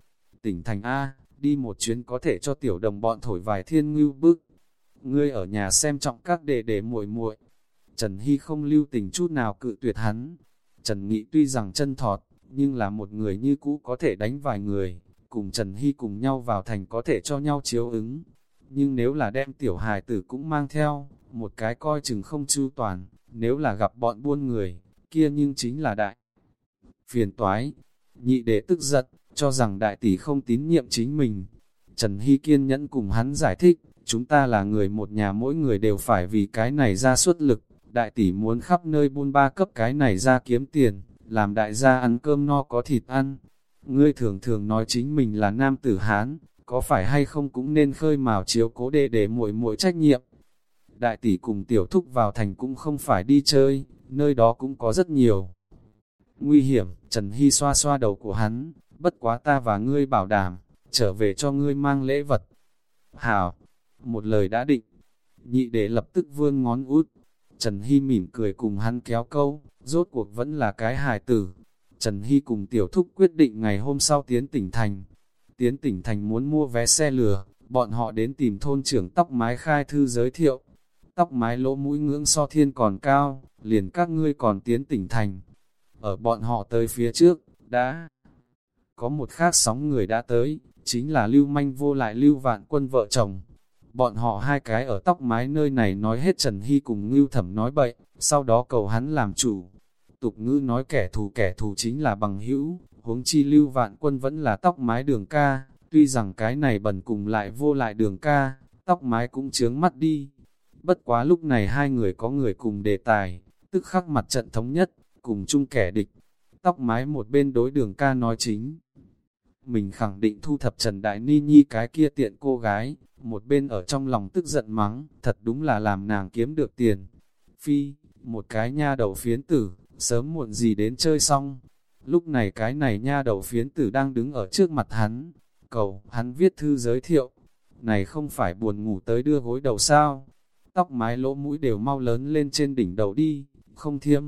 tỉnh thành A, đi một chuyến có thể cho tiểu đồng bọn thổi vài thiên ngưu bức. Ngươi ở nhà xem trọng các đệ đệ muội muội. Trần Hy không lưu tình chút nào cự tuyệt hắn. Trần Nghị tuy rằng chân thọt, nhưng là một người như cũ có thể đánh vài người, cùng Trần Hy cùng nhau vào thành có thể cho nhau chiếu ứng. Nhưng nếu là đem tiểu hài tử cũng mang theo, một cái coi chừng không chu toàn, nếu là gặp bọn buôn người, kia nhưng chính là đại. Phiền toái, nhị đệ tức giận, cho rằng đại tỷ không tín nhiệm chính mình. Trần Hy kiên nhẫn cùng hắn giải thích, chúng ta là người một nhà mỗi người đều phải vì cái này ra suất lực, đại tỷ muốn khắp nơi buôn ba cấp cái này ra kiếm tiền, làm đại gia ăn cơm no có thịt ăn. Ngươi thường thường nói chính mình là nam tử Hán, có phải hay không cũng nên khơi mào chiếu cố đệ để muội muội trách nhiệm. Đại tỷ cùng tiểu thúc vào thành cũng không phải đi chơi, nơi đó cũng có rất nhiều. Nguy hiểm, Trần Hy xoa xoa đầu của hắn, bất quá ta và ngươi bảo đảm, trở về cho ngươi mang lễ vật. Hảo, một lời đã định, nhị đệ lập tức vươn ngón út. Trần Hy mỉm cười cùng hắn kéo câu, rốt cuộc vẫn là cái hài tử. Trần Hy cùng tiểu thúc quyết định ngày hôm sau tiến tỉnh thành. Tiến tỉnh thành muốn mua vé xe lửa, bọn họ đến tìm thôn trưởng tóc mái khai thư giới thiệu. Tóc mái lỗ mũi ngưỡng so thiên còn cao, liền các ngươi còn tiến tỉnh thành. Ở bọn họ tới phía trước, đã có một khác sóng người đã tới, chính là lưu manh vô lại lưu vạn quân vợ chồng. Bọn họ hai cái ở tóc mái nơi này nói hết Trần Hy cùng Ngưu Thẩm nói bậy, sau đó cầu hắn làm chủ. Tục ngữ nói kẻ thù kẻ thù chính là bằng hữu, huống chi lưu vạn quân vẫn là tóc mái đường ca, tuy rằng cái này bẩn cùng lại vô lại đường ca, tóc mái cũng chướng mắt đi. Bất quá lúc này hai người có người cùng đề tài, tức khắc mặt trận thống nhất, cùng chung kẻ địch. Tóc mái một bên đối đường ca nói chính. Mình khẳng định thu thập Trần Đại Ni Nhi cái kia tiện cô gái, một bên ở trong lòng tức giận mắng, thật đúng là làm nàng kiếm được tiền. Phi, một cái nha đầu phiến tử, sớm muộn gì đến chơi xong. Lúc này cái này nha đầu phiến tử đang đứng ở trước mặt hắn, cầu, hắn viết thư giới thiệu. Này không phải buồn ngủ tới đưa gối đầu sao? Tóc mái lỗ mũi đều mau lớn lên trên đỉnh đầu đi, không thiêm.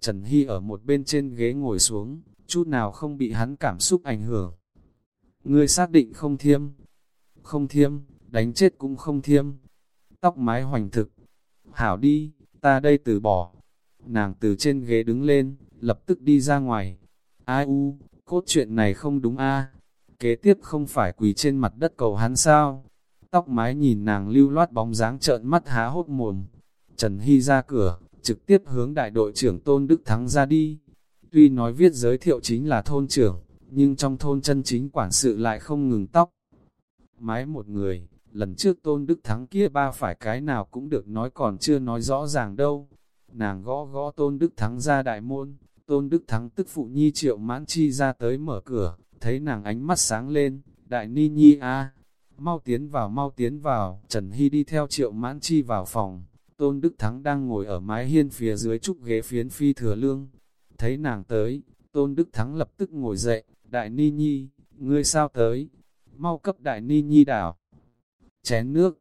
Trần Hy ở một bên trên ghế ngồi xuống, chút nào không bị hắn cảm xúc ảnh hưởng. Ngươi xác định không thiêm, không thiêm, đánh chết cũng không thiêm. Tóc mái hoành thực, hảo đi, ta đây từ bỏ. Nàng từ trên ghế đứng lên, lập tức đi ra ngoài. Ai u, cốt chuyện này không đúng a Kế tiếp không phải quỳ trên mặt đất cầu hắn sao? Tóc mái nhìn nàng lưu loát bóng dáng trợn mắt há hốt mồm. Trần Hy ra cửa, trực tiếp hướng đại đội trưởng Tôn Đức Thắng ra đi. Tuy nói viết giới thiệu chính là thôn trưởng, nhưng trong thôn chân chính quản sự lại không ngừng tóc. Mái một người, lần trước Tôn Đức Thắng kia ba phải cái nào cũng được nói còn chưa nói rõ ràng đâu. Nàng gõ gõ Tôn Đức Thắng ra đại môn, Tôn Đức Thắng tức phụ nhi triệu mãn chi ra tới mở cửa, thấy nàng ánh mắt sáng lên, đại ni nhi a mau tiến vào mau tiến vào, Trần Hy đi theo triệu mãn chi vào phòng, Tôn Đức Thắng đang ngồi ở mái hiên phía dưới trúc ghế phiến phi thừa lương, thấy nàng tới, Tôn Đức Thắng lập tức ngồi dậy, đại ni nhi, ngươi sao tới, mau cấp đại ni nhi đảo, chén nước,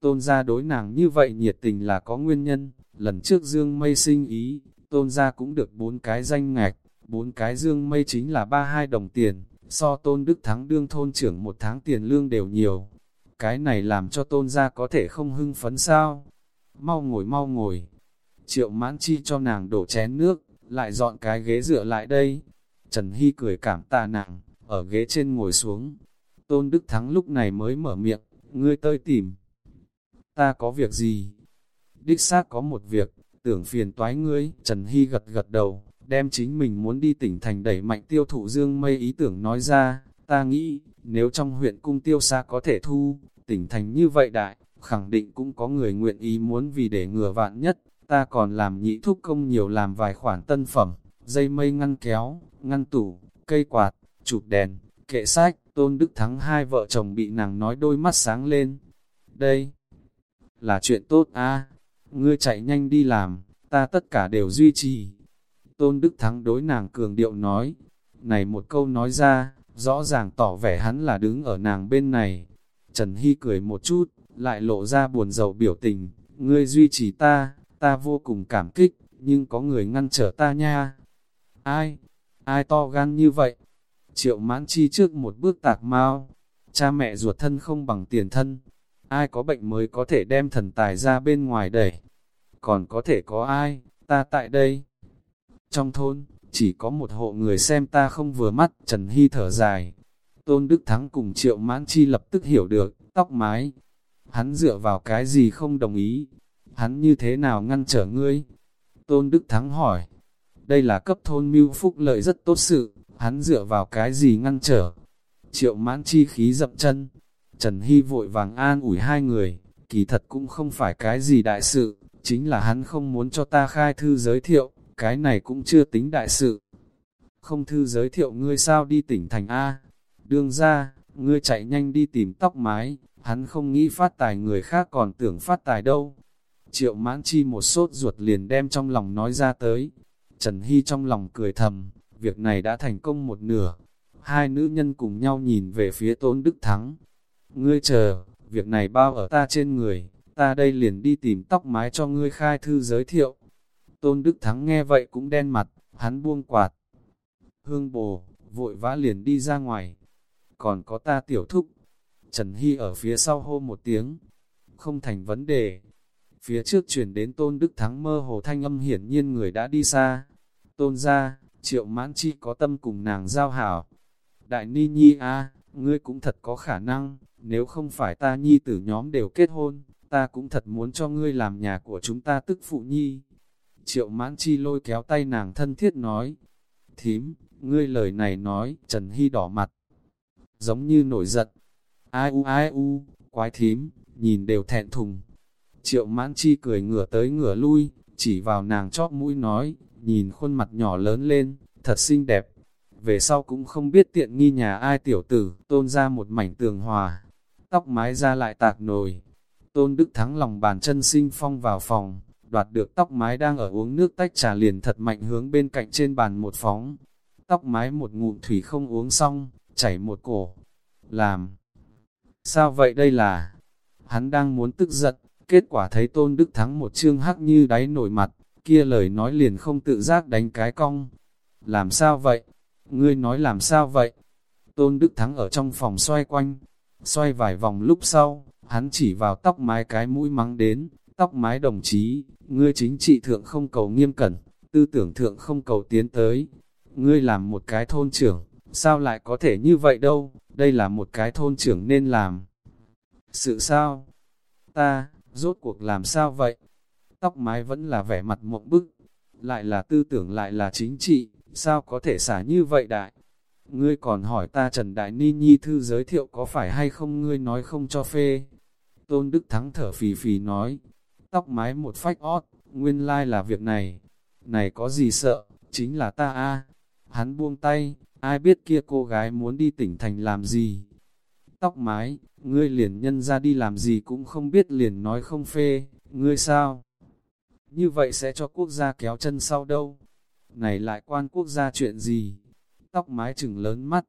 tôn gia đối nàng như vậy nhiệt tình là có nguyên nhân, lần trước dương mây sinh ý, tôn gia cũng được bốn cái danh ngạch, bốn cái dương mây chính là ba hai đồng tiền, so tôn đức thắng đương thôn trưởng một tháng tiền lương đều nhiều. Cái này làm cho tôn gia có thể không hưng phấn sao? Mau ngồi mau ngồi. Triệu mãn chi cho nàng đổ chén nước, lại dọn cái ghế dựa lại đây. Trần Hy cười cảm tạ nàng, ở ghế trên ngồi xuống. Tôn Đức Thắng lúc này mới mở miệng, ngươi tới tìm. Ta có việc gì? Đích xác có một việc, tưởng phiền toái ngươi, Trần Hy gật gật đầu, đem chính mình muốn đi tỉnh thành đẩy mạnh tiêu thụ dương mây ý tưởng nói ra, ta nghĩ, nếu trong huyện cung tiêu xa có thể thu, tỉnh thành như vậy đại, khẳng định cũng có người nguyện ý muốn vì để ngừa vạn nhất, ta còn làm nhị thúc công nhiều làm vài khoản tân phẩm, dây mây ngăn kéo, ngăn tủ, cây quạt, chụp đèn, kệ sách, tôn đức thắng hai vợ chồng bị nàng nói đôi mắt sáng lên. Đây là chuyện tốt a ngươi chạy nhanh đi làm, ta tất cả đều duy trì. Tôn Đức Thắng đối nàng cường điệu nói, này một câu nói ra, rõ ràng tỏ vẻ hắn là đứng ở nàng bên này. Trần Hy cười một chút, lại lộ ra buồn rầu biểu tình, ngươi duy trì ta, ta vô cùng cảm kích, nhưng có người ngăn trở ta nha. Ai? Ai to gan như vậy? Triệu mãn chi trước một bước tạc mau, cha mẹ ruột thân không bằng tiền thân. Ai có bệnh mới có thể đem thần tài ra bên ngoài đẩy? Còn có thể có ai? Ta tại đây. Trong thôn, chỉ có một hộ người xem ta không vừa mắt, Trần Hy thở dài. Tôn Đức Thắng cùng Triệu Mãn Chi lập tức hiểu được, tóc mái. Hắn dựa vào cái gì không đồng ý? Hắn như thế nào ngăn trở ngươi? Tôn Đức Thắng hỏi. Đây là cấp thôn mưu phúc lợi rất tốt sự, hắn dựa vào cái gì ngăn trở? Triệu Mãn Chi khí dậm chân. Trần Hy vội vàng an ủi hai người, kỳ thật cũng không phải cái gì đại sự, chính là hắn không muốn cho ta khai thư giới thiệu, cái này cũng chưa tính đại sự. Không thư giới thiệu ngươi sao đi tỉnh thành A. Đương ra, ngươi chạy nhanh đi tìm tóc mái, hắn không nghĩ phát tài người khác còn tưởng phát tài đâu. Triệu mãn chi một sốt ruột liền đem trong lòng nói ra tới. Trần Hy trong lòng cười thầm, việc này đã thành công một nửa. Hai nữ nhân cùng nhau nhìn về phía Tôn Đức Thắng. Ngươi chờ, việc này bao ở ta trên người, ta đây liền đi tìm tóc mái cho ngươi khai thư giới thiệu. Tôn Đức Thắng nghe vậy cũng đen mặt, hắn buông quạt. Hương bồ, vội vã liền đi ra ngoài. Còn có ta tiểu thúc. Trần Hy ở phía sau hô một tiếng. Không thành vấn đề. Phía trước chuyển đến Tôn Đức Thắng mơ hồ thanh âm hiển nhiên người đã đi xa. Tôn ra, triệu mãn chi có tâm cùng nàng giao hảo. Đại Ni Nhi a ngươi cũng thật có khả năng, nếu không phải ta nhi tử nhóm đều kết hôn, ta cũng thật muốn cho ngươi làm nhà của chúng ta tức phụ nhi. Triệu mãn chi lôi kéo tay nàng thân thiết nói, thím, ngươi lời này nói, Trần Hy đỏ mặt, giống như nổi giận, ai u ai u, quái thím, nhìn đều thẹn thùng. Triệu mãn chi cười ngửa tới ngửa lui, chỉ vào nàng chóp mũi nói, nhìn khuôn mặt nhỏ lớn lên, thật xinh đẹp. Về sau cũng không biết tiện nghi nhà ai tiểu tử, tôn ra một mảnh tường hòa, tóc mái ra lại tạc nồi. Tôn Đức Thắng lòng bàn chân sinh phong vào phòng, đoạt được tóc mái đang ở uống nước tách trà liền thật mạnh hướng bên cạnh trên bàn một phóng. Tóc mái một ngụm thủy không uống xong, chảy một cổ. Làm. Sao vậy đây là? Hắn đang muốn tức giận, kết quả thấy Tôn Đức Thắng một chương hắc như đáy nổi mặt, kia lời nói liền không tự giác đánh cái cong. Làm sao vậy? Ngươi nói làm sao vậy? Tôn Đức Thắng ở trong phòng xoay quanh, xoay vài vòng lúc sau, hắn chỉ vào tóc mái cái mũi mắng đến, tóc mái đồng chí, ngươi chính trị thượng không cầu nghiêm cẩn, tư tưởng thượng không cầu tiến tới. Ngươi làm một cái thôn trưởng, sao lại có thể như vậy đâu, đây là một cái thôn trưởng nên làm. Sự sao? Ta, rốt cuộc làm sao vậy? Tóc mái vẫn là vẻ mặt mộng bức, lại là tư tưởng lại là chính trị, sao có thể xả như vậy đại? Ngươi còn hỏi ta Trần Đại Ni Nhi thư giới thiệu có phải hay không ngươi nói không cho phê? Tôn Đức Thắng thở phì phì nói, tóc mái một phách ót, nguyên lai like là việc này. Này có gì sợ, chính là ta a Hắn buông tay, ai biết kia cô gái muốn đi tỉnh thành làm gì. Tóc mái, ngươi liền nhân ra đi làm gì cũng không biết liền nói không phê, ngươi sao? Như vậy sẽ cho quốc gia kéo chân sau đâu? Này lại quan quốc gia chuyện gì? Tóc mái chừng lớn mắt,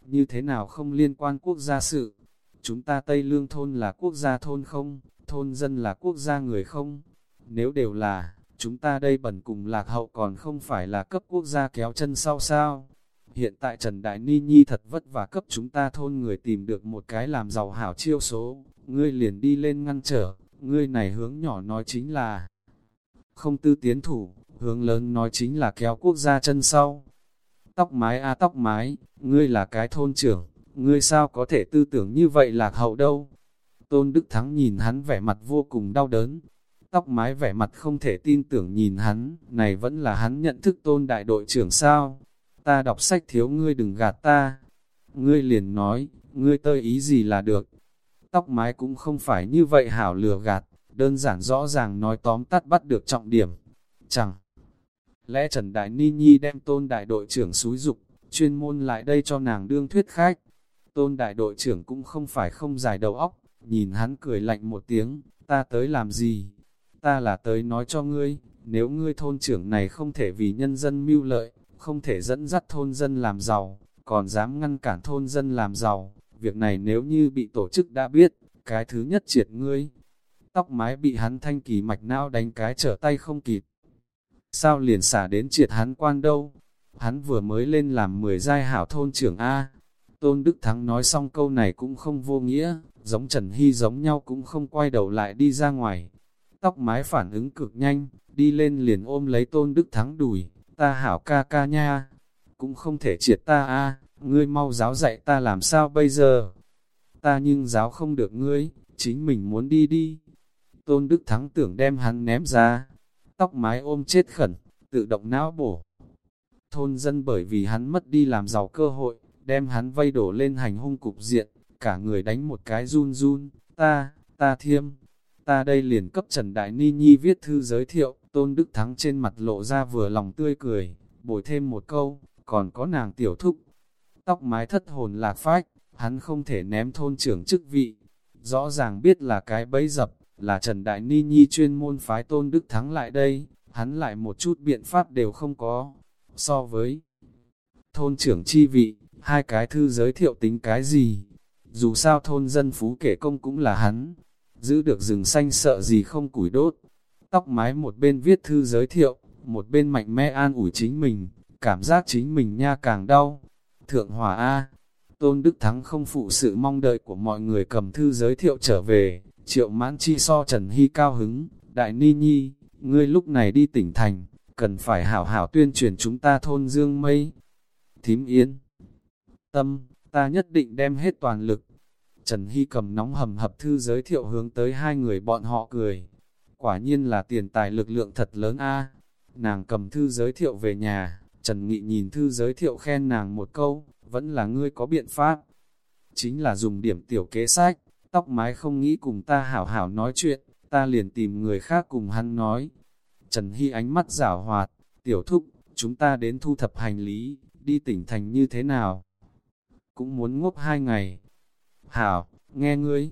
như thế nào không liên quan quốc gia sự? Chúng ta Tây Lương thôn là quốc gia thôn không, thôn dân là quốc gia người không? Nếu đều là, chúng ta đây bẩn cùng lạc hậu còn không phải là cấp quốc gia kéo chân sau sao? Hiện tại Trần Đại Ni Nhi thật vất vả cấp chúng ta thôn người tìm được một cái làm giàu hảo chiêu số, ngươi liền đi lên ngăn trở, ngươi này hướng nhỏ nói chính là không tư tiến thủ, hướng lớn nói chính là kéo quốc gia chân sau. Tóc mái a tóc mái, ngươi là cái thôn trưởng, ngươi sao có thể tư tưởng như vậy lạc hậu đâu. Tôn Đức Thắng nhìn hắn vẻ mặt vô cùng đau đớn, tóc mái vẻ mặt không thể tin tưởng nhìn hắn, này vẫn là hắn nhận thức tôn đại đội trưởng sao. Ta đọc sách thiếu ngươi đừng gạt ta. Ngươi liền nói, ngươi tơi ý gì là được. Tóc mái cũng không phải như vậy hảo lừa gạt, đơn giản rõ ràng nói tóm tắt bắt được trọng điểm. Chẳng lẽ Trần Đại Ni Nhi đem tôn đại đội trưởng xúi dục chuyên môn lại đây cho nàng đương thuyết khách. Tôn đại đội trưởng cũng không phải không dài đầu óc, nhìn hắn cười lạnh một tiếng, ta tới làm gì? Ta là tới nói cho ngươi, nếu ngươi thôn trưởng này không thể vì nhân dân mưu lợi, không thể dẫn dắt thôn dân làm giàu, còn dám ngăn cản thôn dân làm giàu, việc này nếu như bị tổ chức đã biết, cái thứ nhất triệt ngươi. Tóc mái bị hắn thanh kỳ mạch não đánh cái trở tay không kịp. Sao liền xả đến triệt hắn quan đâu? Hắn vừa mới lên làm 10 giai hảo thôn trưởng A. Tôn Đức Thắng nói xong câu này cũng không vô nghĩa, giống Trần Hy giống nhau cũng không quay đầu lại đi ra ngoài. Tóc mái phản ứng cực nhanh, đi lên liền ôm lấy Tôn Đức Thắng đùi, ta hảo ca ca nha, cũng không thể triệt ta a ngươi mau giáo dạy ta làm sao bây giờ. Ta nhưng giáo không được ngươi, chính mình muốn đi đi. Tôn Đức Thắng tưởng đem hắn ném ra, tóc mái ôm chết khẩn, tự động não bổ. Thôn dân bởi vì hắn mất đi làm giàu cơ hội, đem hắn vây đổ lên hành hung cục diện, cả người đánh một cái run run, ta, ta thiêm, ta đây liền cấp Trần Đại Ni Nhi viết thư giới thiệu, Tôn Đức Thắng trên mặt lộ ra vừa lòng tươi cười, bồi thêm một câu, còn có nàng tiểu thúc. Tóc mái thất hồn lạc phách, hắn không thể ném thôn trưởng chức vị. Rõ ràng biết là cái bẫy dập, là Trần Đại Ni Nhi chuyên môn phái Tôn Đức Thắng lại đây, hắn lại một chút biện pháp đều không có. So với thôn trưởng chi vị, hai cái thư giới thiệu tính cái gì? Dù sao thôn dân phú kể công cũng là hắn, giữ được rừng xanh sợ gì không củi đốt. Tóc mái một bên viết thư giới thiệu, một bên mạnh mẽ an ủi chính mình, cảm giác chính mình nha càng đau. Thượng Hòa A, Tôn Đức Thắng không phụ sự mong đợi của mọi người cầm thư giới thiệu trở về, triệu mãn chi so Trần Hy cao hứng, Đại Ni Nhi, ngươi lúc này đi tỉnh thành, cần phải hảo hảo tuyên truyền chúng ta thôn dương mây. Thím Yên, tâm, ta nhất định đem hết toàn lực. Trần Hy cầm nóng hầm hập thư giới thiệu hướng tới hai người bọn họ cười. Quả nhiên là tiền tài lực lượng thật lớn a Nàng cầm thư giới thiệu về nhà, Trần Nghị nhìn thư giới thiệu khen nàng một câu, vẫn là ngươi có biện pháp. Chính là dùng điểm tiểu kế sách, tóc mái không nghĩ cùng ta hảo hảo nói chuyện, ta liền tìm người khác cùng hắn nói. Trần Hy ánh mắt rảo hoạt, tiểu thúc, chúng ta đến thu thập hành lý, đi tỉnh thành như thế nào? Cũng muốn ngốc hai ngày. Hảo, nghe ngươi.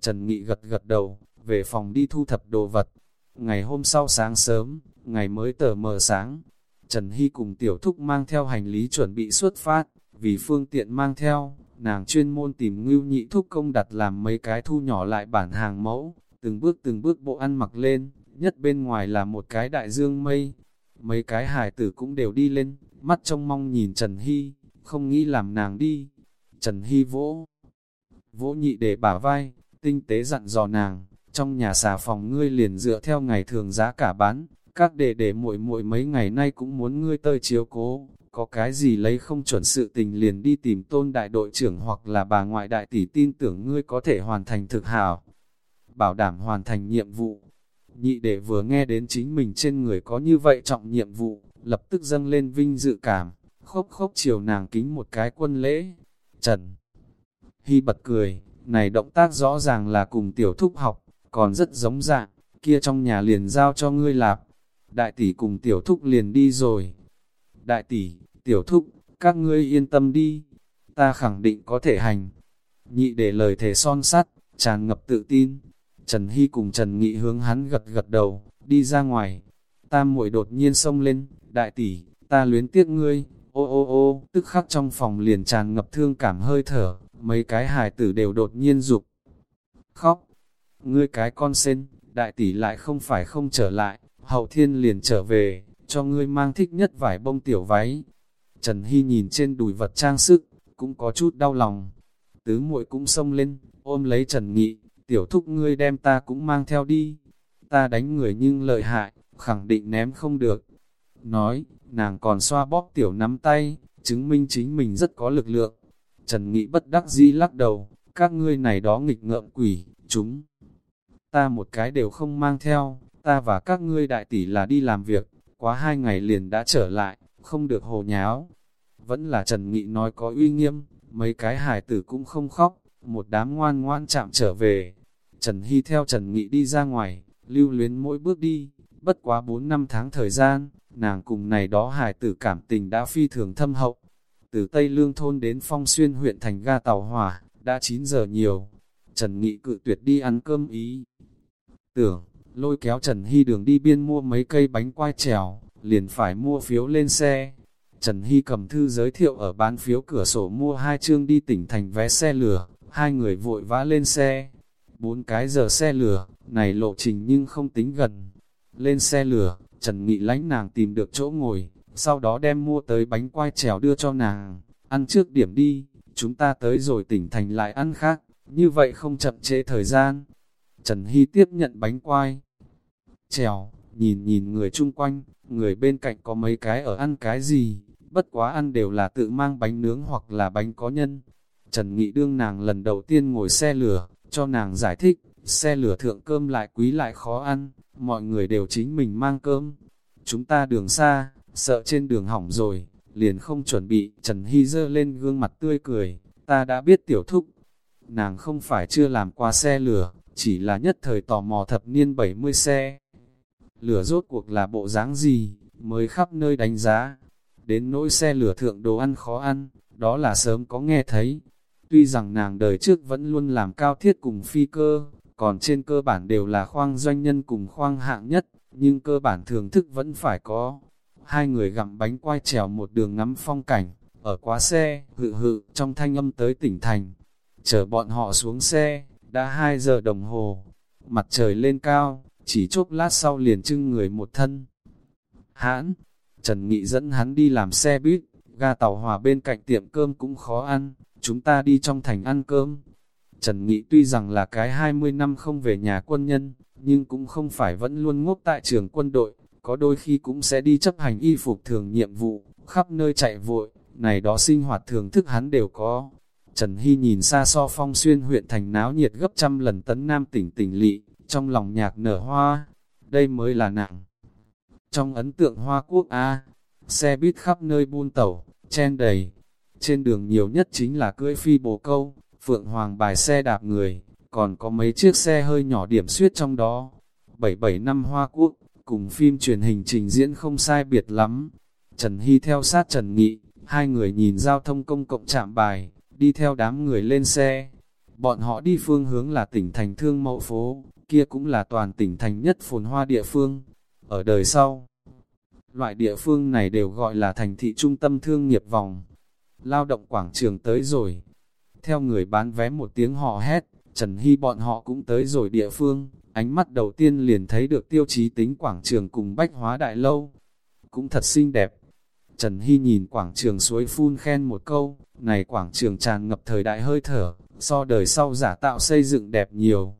Trần Nghị gật gật đầu, về phòng đi thu thập đồ vật. Ngày hôm sau sáng sớm, ngày mới tờ mờ sáng, Trần Hy cùng tiểu thúc mang theo hành lý chuẩn bị xuất phát, vì phương tiện mang theo, nàng chuyên môn tìm ngưu nhị thúc công đặt làm mấy cái thu nhỏ lại bản hàng mẫu, từng bước từng bước bộ ăn mặc lên, nhất bên ngoài là một cái đại dương mây. Mấy cái hải tử cũng đều đi lên, mắt trông mong nhìn Trần Hy, không nghĩ làm nàng đi. Trần Hy vỗ, vỗ nhị để bả vai, tinh tế dặn dò nàng, trong nhà xà phòng ngươi liền dựa theo ngày thường giá cả bán, các đệ đệ muội muội mấy ngày nay cũng muốn ngươi tơi chiếu cố, có cái gì lấy không chuẩn sự tình liền đi tìm tôn đại đội trưởng hoặc là bà ngoại đại tỷ tin tưởng ngươi có thể hoàn thành thực hảo. Bảo đảm hoàn thành nhiệm vụ. Nhị đệ vừa nghe đến chính mình trên người có như vậy trọng nhiệm vụ, lập tức dâng lên vinh dự cảm, khóc khóc chiều nàng kính một cái quân lễ. Trần Hy bật cười, này động tác rõ ràng là cùng tiểu thúc học, còn rất giống dạng, kia trong nhà liền giao cho ngươi lạp. Đại tỷ cùng tiểu thúc liền đi rồi. Đại tỷ, tiểu thúc, các ngươi yên tâm đi, ta khẳng định có thể hành. Nhị để lời thề son sắt, tràn ngập tự tin. Trần Hy cùng Trần Nghị hướng hắn gật gật đầu, đi ra ngoài. Tam muội đột nhiên xông lên, đại tỷ, ta luyến tiếc ngươi, ô ô ô, tức khắc trong phòng liền tràn ngập thương cảm hơi thở, mấy cái hài tử đều đột nhiên dục khóc. Ngươi cái con sen, đại tỷ lại không phải không trở lại, hậu thiên liền trở về, cho ngươi mang thích nhất vải bông tiểu váy. Trần Hy nhìn trên đùi vật trang sức, cũng có chút đau lòng. Tứ muội cũng xông lên, ôm lấy Trần Nghị, tiểu thúc ngươi đem ta cũng mang theo đi. Ta đánh người nhưng lợi hại, khẳng định ném không được. Nói, nàng còn xoa bóp tiểu nắm tay, chứng minh chính mình rất có lực lượng. Trần Nghị bất đắc dĩ lắc đầu, các ngươi này đó nghịch ngợm quỷ, chúng. Ta một cái đều không mang theo, ta và các ngươi đại tỷ là đi làm việc, quá hai ngày liền đã trở lại, không được hồ nháo. Vẫn là Trần Nghị nói có uy nghiêm, mấy cái hải tử cũng không khóc, một đám ngoan ngoan chạm trở về. Trần Hy theo Trần Nghị đi ra ngoài, lưu luyến mỗi bước đi, bất quá 4 năm tháng thời gian, nàng cùng này đó hải tử cảm tình đã phi thường thâm hậu. Từ Tây Lương Thôn đến Phong Xuyên huyện thành ga tàu hỏa, đã 9 giờ nhiều. Trần Nghị cự tuyệt đi ăn cơm ý. Tưởng, lôi kéo Trần Hy đường đi biên mua mấy cây bánh quai trèo, liền phải mua phiếu lên xe. Trần Hy cầm thư giới thiệu ở bán phiếu cửa sổ mua hai chương đi tỉnh thành vé xe lửa, hai người vội vã lên xe. Bốn cái giờ xe lửa, này lộ trình nhưng không tính gần. Lên xe lửa, Trần Nghị lánh nàng tìm được chỗ ngồi, sau đó đem mua tới bánh quai trèo đưa cho nàng, ăn trước điểm đi, chúng ta tới rồi tỉnh thành lại ăn khác, như vậy không chậm trễ thời gian. Trần Hy tiếp nhận bánh quai trèo, nhìn nhìn người chung quanh, người bên cạnh có mấy cái ở ăn cái gì, bất quá ăn đều là tự mang bánh nướng hoặc là bánh có nhân. Trần Nghị đương nàng lần đầu tiên ngồi xe lửa, cho nàng giải thích, xe lửa thượng cơm lại quý lại khó ăn, mọi người đều chính mình mang cơm. Chúng ta đường xa, sợ trên đường hỏng rồi, liền không chuẩn bị, Trần Hy dơ lên gương mặt tươi cười, ta đã biết tiểu thúc. nàng không phải chưa làm qua xe lửa, chỉ là nhất thời tò mò thập niên 70 xe. Lửa rốt cuộc là bộ dáng gì, mới khắp nơi đánh giá. Đến nỗi xe lửa thượng đồ ăn khó ăn, đó là sớm có nghe thấy. Tuy rằng nàng đời trước vẫn luôn làm cao thiết cùng phi cơ, còn trên cơ bản đều là khoang doanh nhân cùng khoang hạng nhất, nhưng cơ bản thưởng thức vẫn phải có. Hai người gặm bánh quai trèo một đường ngắm phong cảnh, ở quá xe, hự hự, trong thanh âm tới tỉnh thành. Chờ bọn họ xuống xe, đã 2 giờ đồng hồ, mặt trời lên cao, chỉ chốc lát sau liền trưng người một thân. Hãn, Trần Nghị dẫn hắn đi làm xe buýt, ga tàu hòa bên cạnh tiệm cơm cũng khó ăn, chúng ta đi trong thành ăn cơm. Trần Nghị tuy rằng là cái 20 năm không về nhà quân nhân, nhưng cũng không phải vẫn luôn ngốc tại trường quân đội, có đôi khi cũng sẽ đi chấp hành y phục thường nhiệm vụ, khắp nơi chạy vội, này đó sinh hoạt thường thức hắn đều có. Trần Hy nhìn xa so phong xuyên huyện thành náo nhiệt gấp trăm lần tấn nam tỉnh tỉnh lị, trong lòng nhạc nở hoa, đây mới là nặng. Trong ấn tượng Hoa Quốc A, xe buýt khắp nơi buôn tẩu, chen đầy, trên đường nhiều nhất chính là cưỡi phi bồ câu, phượng hoàng bài xe đạp người, còn có mấy chiếc xe hơi nhỏ điểm suyết trong đó. 77 năm Hoa Quốc, cùng phim truyền hình trình diễn không sai biệt lắm. Trần Hy theo sát Trần Nghị, hai người nhìn giao thông công cộng chạm bài, đi theo đám người lên xe. Bọn họ đi phương hướng là tỉnh thành thương mậu phố, kia cũng là toàn tỉnh thành nhất phồn hoa địa phương. Ở đời sau, loại địa phương này đều gọi là thành thị trung tâm thương nghiệp vòng. Lao động quảng trường tới rồi. Theo người bán vé một tiếng họ hét, Trần Hy bọn họ cũng tới rồi địa phương, ánh mắt đầu tiên liền thấy được tiêu chí tính quảng trường cùng bách hóa đại lâu. Cũng thật xinh đẹp. Trần Hy nhìn quảng trường suối phun khen một câu, này quảng trường tràn ngập thời đại hơi thở, so đời sau giả tạo xây dựng đẹp nhiều.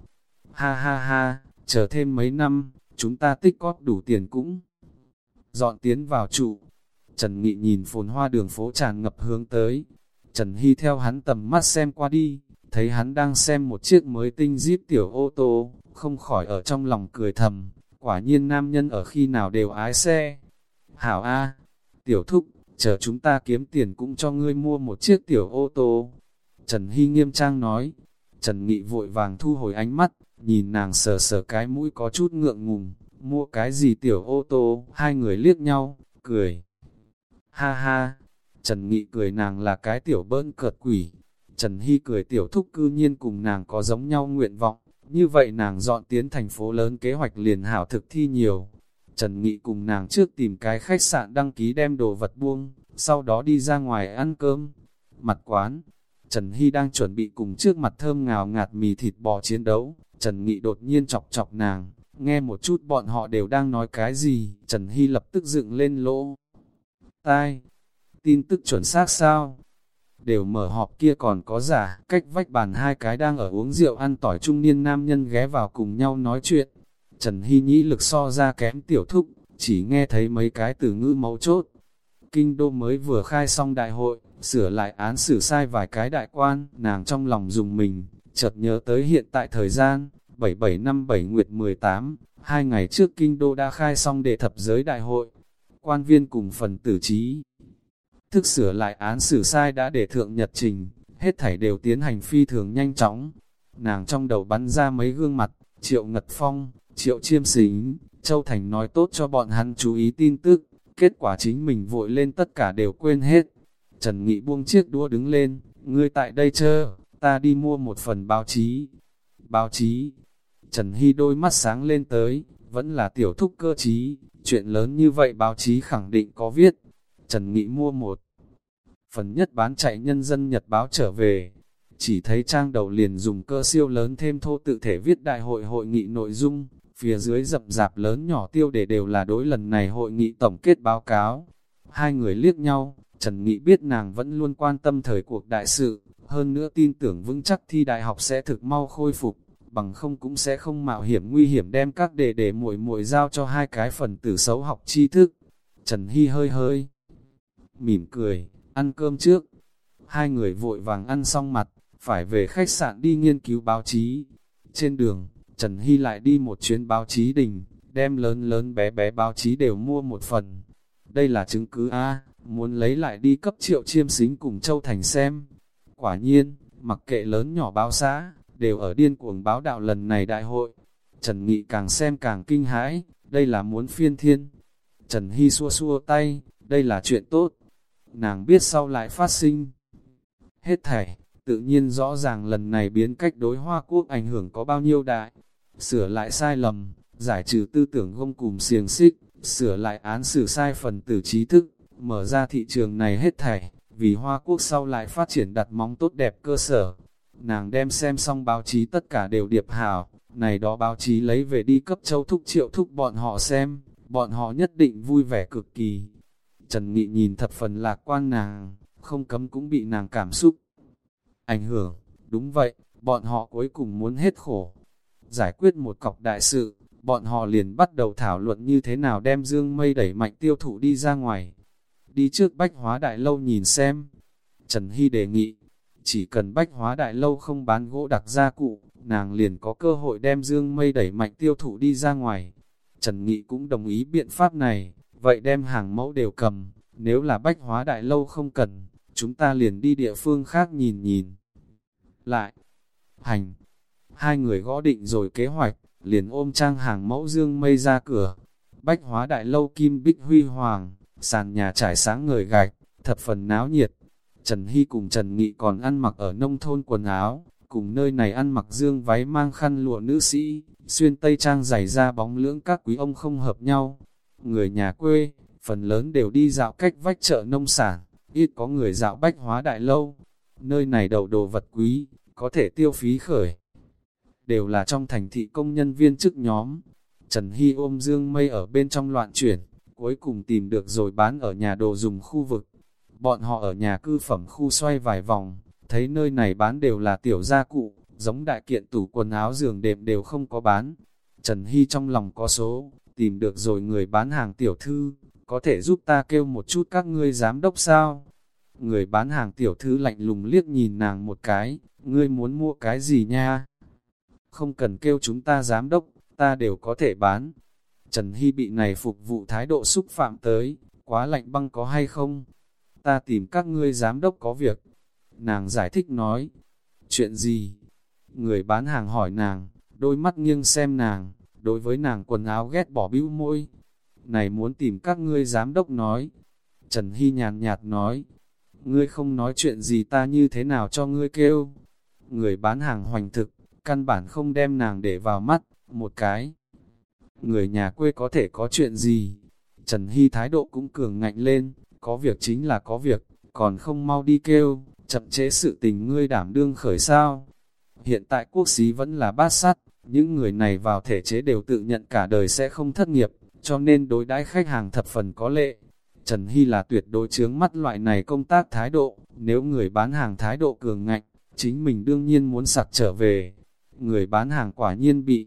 Ha ha ha, chờ thêm mấy năm, chúng ta tích cóp đủ tiền cũng. Dọn tiến vào trụ. Trần Nghị nhìn phồn hoa đường phố tràn ngập hướng tới. Trần Hy theo hắn tầm mắt xem qua đi, thấy hắn đang xem một chiếc mới tinh jeep tiểu ô tô, không khỏi ở trong lòng cười thầm, quả nhiên nam nhân ở khi nào đều ái xe. Hảo A, tiểu thúc, chờ chúng ta kiếm tiền cũng cho ngươi mua một chiếc tiểu ô tô. Trần Hy nghiêm trang nói, Trần Nghị vội vàng thu hồi ánh mắt, nhìn nàng sờ sờ cái mũi có chút ngượng ngùng, mua cái gì tiểu ô tô, hai người liếc nhau, cười. Ha ha, Trần Nghị cười nàng là cái tiểu bơn cợt quỷ, Trần Hy cười tiểu thúc cư nhiên cùng nàng có giống nhau nguyện vọng, như vậy nàng dọn tiến thành phố lớn kế hoạch liền hảo thực thi nhiều. Trần Nghị cùng nàng trước tìm cái khách sạn đăng ký đem đồ vật buông, sau đó đi ra ngoài ăn cơm. Mặt quán, Trần Hy đang chuẩn bị cùng trước mặt thơm ngào ngạt mì thịt bò chiến đấu, Trần Nghị đột nhiên chọc chọc nàng, nghe một chút bọn họ đều đang nói cái gì, Trần Hy lập tức dựng lên lỗ. Tai, tin tức chuẩn xác sao? Đều mở họp kia còn có giả, cách vách bàn hai cái đang ở uống rượu ăn tỏi trung niên nam nhân ghé vào cùng nhau nói chuyện. Trần Hy nhĩ lực so ra kém tiểu thúc, chỉ nghe thấy mấy cái từ ngữ mấu chốt. Kinh đô mới vừa khai xong đại hội, sửa lại án xử sai vài cái đại quan, nàng trong lòng dùng mình, chợt nhớ tới hiện tại thời gian, 77 năm 7 nguyệt 18, hai ngày trước kinh đô đã khai xong để thập giới đại hội, quan viên cùng phần tử trí. Thức sửa lại án xử sai đã để thượng nhật trình, hết thảy đều tiến hành phi thường nhanh chóng. Nàng trong đầu bắn ra mấy gương mặt, triệu ngật phong, triệu chiêm xính, Châu Thành nói tốt cho bọn hắn chú ý tin tức, kết quả chính mình vội lên tất cả đều quên hết. Trần Nghị buông chiếc đũa đứng lên, ngươi tại đây chờ, ta đi mua một phần báo chí. Báo chí, Trần Hy đôi mắt sáng lên tới, vẫn là tiểu thúc cơ trí, chuyện lớn như vậy báo chí khẳng định có viết. Trần Nghị mua một phần nhất bán chạy nhân dân nhật báo trở về, chỉ thấy trang đầu liền dùng cơ siêu lớn thêm thô tự thể viết đại hội hội nghị nội dung, phía dưới rậm rạp lớn nhỏ tiêu đề đều là đối lần này hội nghị tổng kết báo cáo. Hai người liếc nhau, Trần Nghị biết nàng vẫn luôn quan tâm thời cuộc đại sự, hơn nữa tin tưởng vững chắc thi đại học sẽ thực mau khôi phục, bằng không cũng sẽ không mạo hiểm nguy hiểm đem các đề để muội muội giao cho hai cái phần tử xấu học tri thức. Trần Hy hơi hơi mỉm cười, ăn cơm trước. Hai người vội vàng ăn xong mặt, phải về khách sạn đi nghiên cứu báo chí. Trên đường, Trần Hy lại đi một chuyến báo chí đình, đem lớn lớn bé bé báo chí đều mua một phần. Đây là chứng cứ A, muốn lấy lại đi cấp triệu chiêm xính cùng Châu Thành xem. Quả nhiên, mặc kệ lớn nhỏ báo xã, đều ở điên cuồng báo đạo lần này đại hội. Trần Nghị càng xem càng kinh hãi, đây là muốn phiên thiên. Trần Hy xua xua tay, đây là chuyện tốt. Nàng biết sau lại phát sinh. Hết thảy, tự nhiên rõ ràng lần này biến cách đối Hoa Quốc ảnh hưởng có bao nhiêu đại. Sửa lại sai lầm, giải trừ tư tưởng gông cùng xiềng xích, sửa lại án xử sai phần tử trí thức, mở ra thị trường này hết thảy, vì Hoa Quốc sau lại phát triển đặt móng tốt đẹp cơ sở. Nàng đem xem xong báo chí tất cả đều điệp hảo, này đó báo chí lấy về đi cấp châu thúc triệu thúc bọn họ xem, bọn họ nhất định vui vẻ cực kỳ. Trần Nghị nhìn thập phần lạc quan nàng, không cấm cũng bị nàng cảm xúc. Ảnh hưởng, đúng vậy, bọn họ cuối cùng muốn hết khổ. Giải quyết một cọc đại sự, bọn họ liền bắt đầu thảo luận như thế nào đem dương mây đẩy mạnh tiêu thụ đi ra ngoài. Đi trước bách hóa đại lâu nhìn xem. Trần Hy đề nghị, chỉ cần bách hóa đại lâu không bán gỗ đặc gia cụ, nàng liền có cơ hội đem dương mây đẩy mạnh tiêu thụ đi ra ngoài. Trần Nghị cũng đồng ý biện pháp này, vậy đem hàng mẫu đều cầm, nếu là bách hóa đại lâu không cần, chúng ta liền đi địa phương khác nhìn nhìn. Lại, hành, hai người gõ định rồi kế hoạch, liền ôm trang hàng mẫu dương mây ra cửa. Bách hóa đại lâu kim bích huy hoàng, sàn nhà trải sáng ngời gạch, thập phần náo nhiệt. Trần Hy cùng Trần Nghị còn ăn mặc ở nông thôn quần áo, cùng nơi này ăn mặc dương váy mang khăn lụa nữ sĩ, xuyên tây trang giày ra bóng lưỡng các quý ông không hợp nhau. Người nhà quê, phần lớn đều đi dạo cách vách chợ nông sản, ít có người dạo bách hóa đại lâu. Nơi này đầu đồ vật quý, có thể tiêu phí khởi. Đều là trong thành thị công nhân viên chức nhóm. Trần Hy ôm dương mây ở bên trong loạn chuyển, cuối cùng tìm được rồi bán ở nhà đồ dùng khu vực. Bọn họ ở nhà cư phẩm khu xoay vài vòng, thấy nơi này bán đều là tiểu gia cụ, giống đại kiện tủ quần áo giường đệm đều không có bán. Trần Hy trong lòng có số, tìm được rồi người bán hàng tiểu thư, có thể giúp ta kêu một chút các ngươi giám đốc sao? Người bán hàng tiểu thư lạnh lùng liếc nhìn nàng một cái, ngươi muốn mua cái gì nha? Không cần kêu chúng ta giám đốc, ta đều có thể bán. Trần Hy bị này phục vụ thái độ xúc phạm tới, quá lạnh băng có hay không? Ta tìm các ngươi giám đốc có việc. Nàng giải thích nói, chuyện gì? Người bán hàng hỏi nàng, đôi mắt nghiêng xem nàng, đối với nàng quần áo ghét bỏ bĩu môi. Này muốn tìm các ngươi giám đốc nói. Trần Hy nhàn nhạt nói, ngươi không nói chuyện gì ta như thế nào cho ngươi kêu. Người bán hàng hoành thực, căn bản không đem nàng để vào mắt, một cái. Người nhà quê có thể có chuyện gì? Trần Hy thái độ cũng cường ngạnh lên, có việc chính là có việc, còn không mau đi kêu, chậm chế sự tình ngươi đảm đương khởi sao. Hiện tại quốc xí vẫn là bát sắt những người này vào thể chế đều tự nhận cả đời sẽ không thất nghiệp, cho nên đối đãi khách hàng thập phần có lệ. Trần Hy là tuyệt đối chướng mắt loại này công tác thái độ, nếu người bán hàng thái độ cường ngạnh, chính mình đương nhiên muốn sặc trở về. Người bán hàng quả nhiên bị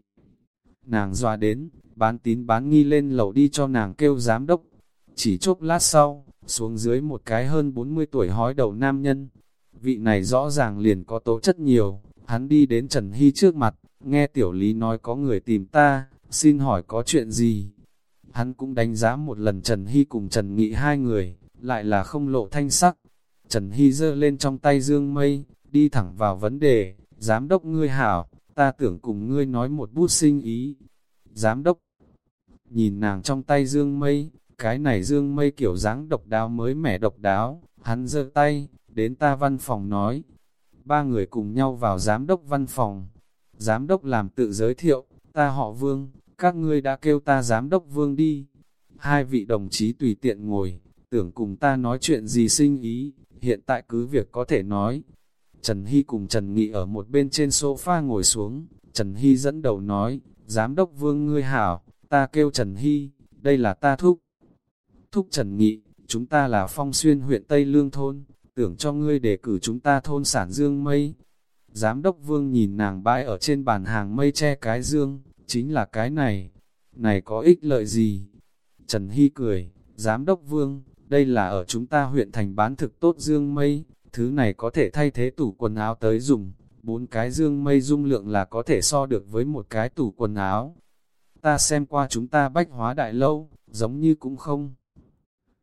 nàng dọa đến, bán tín bán nghi lên lầu đi cho nàng kêu giám đốc. Chỉ chốc lát sau, xuống dưới một cái hơn 40 tuổi hói đầu nam nhân. Vị này rõ ràng liền có tố chất nhiều, hắn đi đến Trần Hy trước mặt, nghe tiểu lý nói có người tìm ta, xin hỏi có chuyện gì? Hắn cũng đánh giá một lần Trần Hy cùng Trần Nghị hai người, lại là không lộ thanh sắc. Trần Hy giơ lên trong tay dương mây, đi thẳng vào vấn đề, giám đốc ngươi hảo, ta tưởng cùng ngươi nói một bút sinh ý. Giám đốc, nhìn nàng trong tay dương mây, cái này dương mây kiểu dáng độc đáo mới mẻ độc đáo, hắn giơ tay, đến ta văn phòng nói. Ba người cùng nhau vào giám đốc văn phòng. Giám đốc làm tự giới thiệu, ta họ vương, các ngươi đã kêu ta giám đốc vương đi. Hai vị đồng chí tùy tiện ngồi, tưởng cùng ta nói chuyện gì sinh ý, hiện tại cứ việc có thể nói. Trần Hy cùng Trần Nghị ở một bên trên sofa ngồi xuống, Trần Hy dẫn đầu nói, giám đốc vương ngươi hảo, ta kêu Trần Hy, đây là ta thúc. Thúc Trần Nghị, chúng ta là phong xuyên huyện Tây Lương Thôn, tưởng cho ngươi đề cử chúng ta thôn sản dương mây. Giám đốc vương nhìn nàng bãi ở trên bàn hàng mây che cái dương, chính là cái này, này có ích lợi gì? Trần Hy cười, giám đốc vương, đây là ở chúng ta huyện thành bán thực tốt dương mây, thứ này có thể thay thế tủ quần áo tới dùng, bốn cái dương mây dung lượng là có thể so được với một cái tủ quần áo. Ta xem qua chúng ta bách hóa đại lâu, giống như cũng không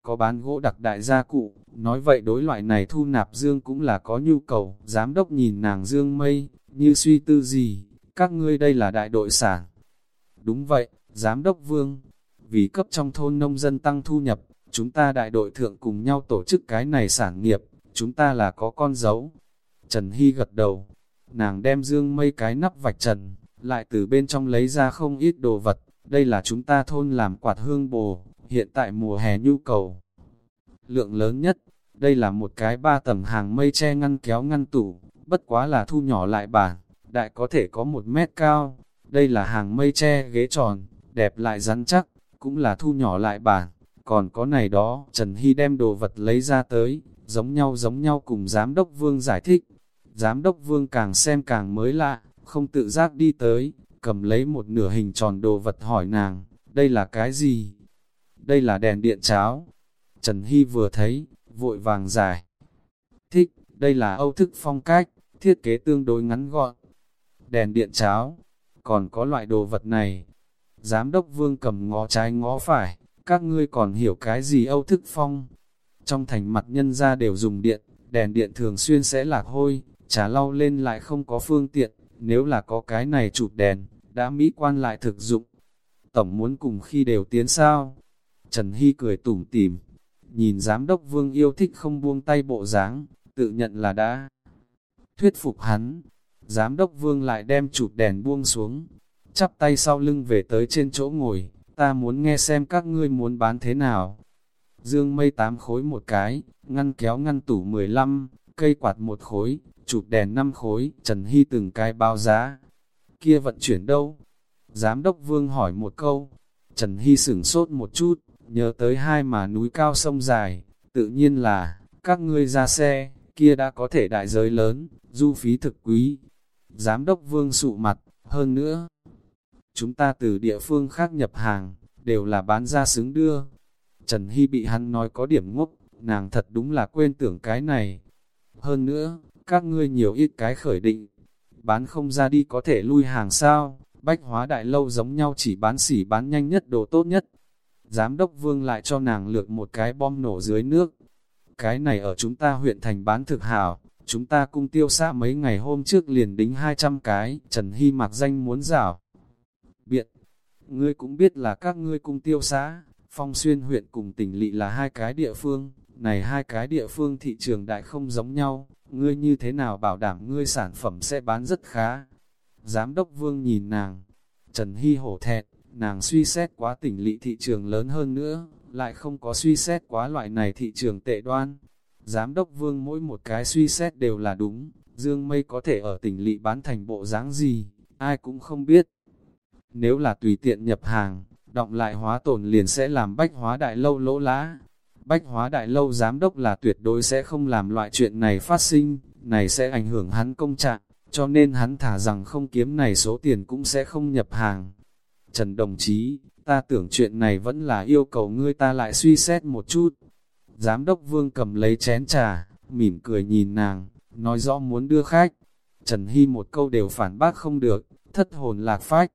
có bán gỗ đặc đại gia cụ, nói vậy đối loại này thu nạp dương cũng là có nhu cầu. Giám đốc nhìn nàng dương mây, như suy tư gì, các ngươi đây là đại đội sản. Đúng vậy, giám đốc vương, vì cấp trong thôn nông dân tăng thu nhập, chúng ta đại đội thượng cùng nhau tổ chức cái này sản nghiệp, chúng ta là có con dấu. Trần Hy gật đầu, nàng đem dương mây cái nắp vạch trần, lại từ bên trong lấy ra không ít đồ vật, đây là chúng ta thôn làm quạt hương bồ, hiện tại mùa hè nhu cầu. Lượng lớn nhất, đây là một cái ba tầng hàng mây che ngăn kéo ngăn tủ, bất quá là thu nhỏ lại bản, đại có thể có một mét cao. Đây là hàng mây che ghế tròn, đẹp lại rắn chắc, cũng là thu nhỏ lại bản. Còn có này đó, Trần Hy đem đồ vật lấy ra tới, giống nhau giống nhau cùng Giám đốc Vương giải thích. Giám đốc Vương càng xem càng mới lạ, không tự giác đi tới, cầm lấy một nửa hình tròn đồ vật hỏi nàng, đây là cái gì? Đây là đèn điện cháo. Trần Hy vừa thấy, vội vàng giải. Thích, đây là âu thức phong cách, thiết kế tương đối ngắn gọn. Đèn điện cháo, còn có loại đồ vật này. Giám đốc vương cầm ngó trái ngó phải, các ngươi còn hiểu cái gì âu thức phong. Trong thành mặt nhân ra đều dùng điện, đèn điện thường xuyên sẽ lạc hôi, trà lau lên lại không có phương tiện, nếu là có cái này chụp đèn, đã mỹ quan lại thực dụng. Tổng muốn cùng khi đều tiến sao? Trần Hy cười tủm tỉm, nhìn giám đốc vương yêu thích không buông tay bộ dáng, tự nhận là đã thuyết phục hắn. Giám đốc vương lại đem chụp đèn buông xuống, chắp tay sau lưng về tới trên chỗ ngồi, ta muốn nghe xem các ngươi muốn bán thế nào. Dương mây tám khối một cái, ngăn kéo ngăn tủ 15, cây quạt một khối, chụp đèn 5 khối, Trần Hy từng cái bao giá. Kia vận chuyển đâu? Giám đốc vương hỏi một câu, Trần Hy sửng sốt một chút, nhớ tới hai mà núi cao sông dài, tự nhiên là, các ngươi ra xe, kia đã có thể đại giới lớn, du phí thực quý. Giám đốc vương sụ mặt, hơn nữa, chúng ta từ địa phương khác nhập hàng, đều là bán ra xứng đưa. Trần Hy bị hắn nói có điểm ngốc, nàng thật đúng là quên tưởng cái này. Hơn nữa, các ngươi nhiều ít cái khởi định, bán không ra đi có thể lui hàng sao, bách hóa đại lâu giống nhau chỉ bán xỉ bán nhanh nhất đồ tốt nhất. Giám đốc vương lại cho nàng lược một cái bom nổ dưới nước. Cái này ở chúng ta huyện thành bán thực hảo, chúng ta cung tiêu xã mấy ngày hôm trước liền đính 200 cái, Trần Hy mặc danh muốn rảo. Biện, ngươi cũng biết là các ngươi cung tiêu xã, phong xuyên huyện cùng tỉnh lỵ là hai cái địa phương, này hai cái địa phương thị trường đại không giống nhau, ngươi như thế nào bảo đảm ngươi sản phẩm sẽ bán rất khá. Giám đốc vương nhìn nàng, Trần Hy hổ thẹn, nàng suy xét quá tỉnh lỵ thị trường lớn hơn nữa, lại không có suy xét quá loại này thị trường tệ đoan. Giám đốc vương mỗi một cái suy xét đều là đúng, Dương Mây có thể ở tỉnh lỵ bán thành bộ dáng gì, ai cũng không biết. Nếu là tùy tiện nhập hàng, động lại hóa tổn liền sẽ làm bách hóa đại lâu lỗ lá. Bách hóa đại lâu giám đốc là tuyệt đối sẽ không làm loại chuyện này phát sinh, này sẽ ảnh hưởng hắn công trạng, cho nên hắn thả rằng không kiếm này số tiền cũng sẽ không nhập hàng. Trần đồng chí, ta tưởng chuyện này vẫn là yêu cầu ngươi ta lại suy xét một chút. Giám đốc vương cầm lấy chén trà, mỉm cười nhìn nàng, nói rõ muốn đưa khách. Trần Hy một câu đều phản bác không được, thất hồn lạc phách.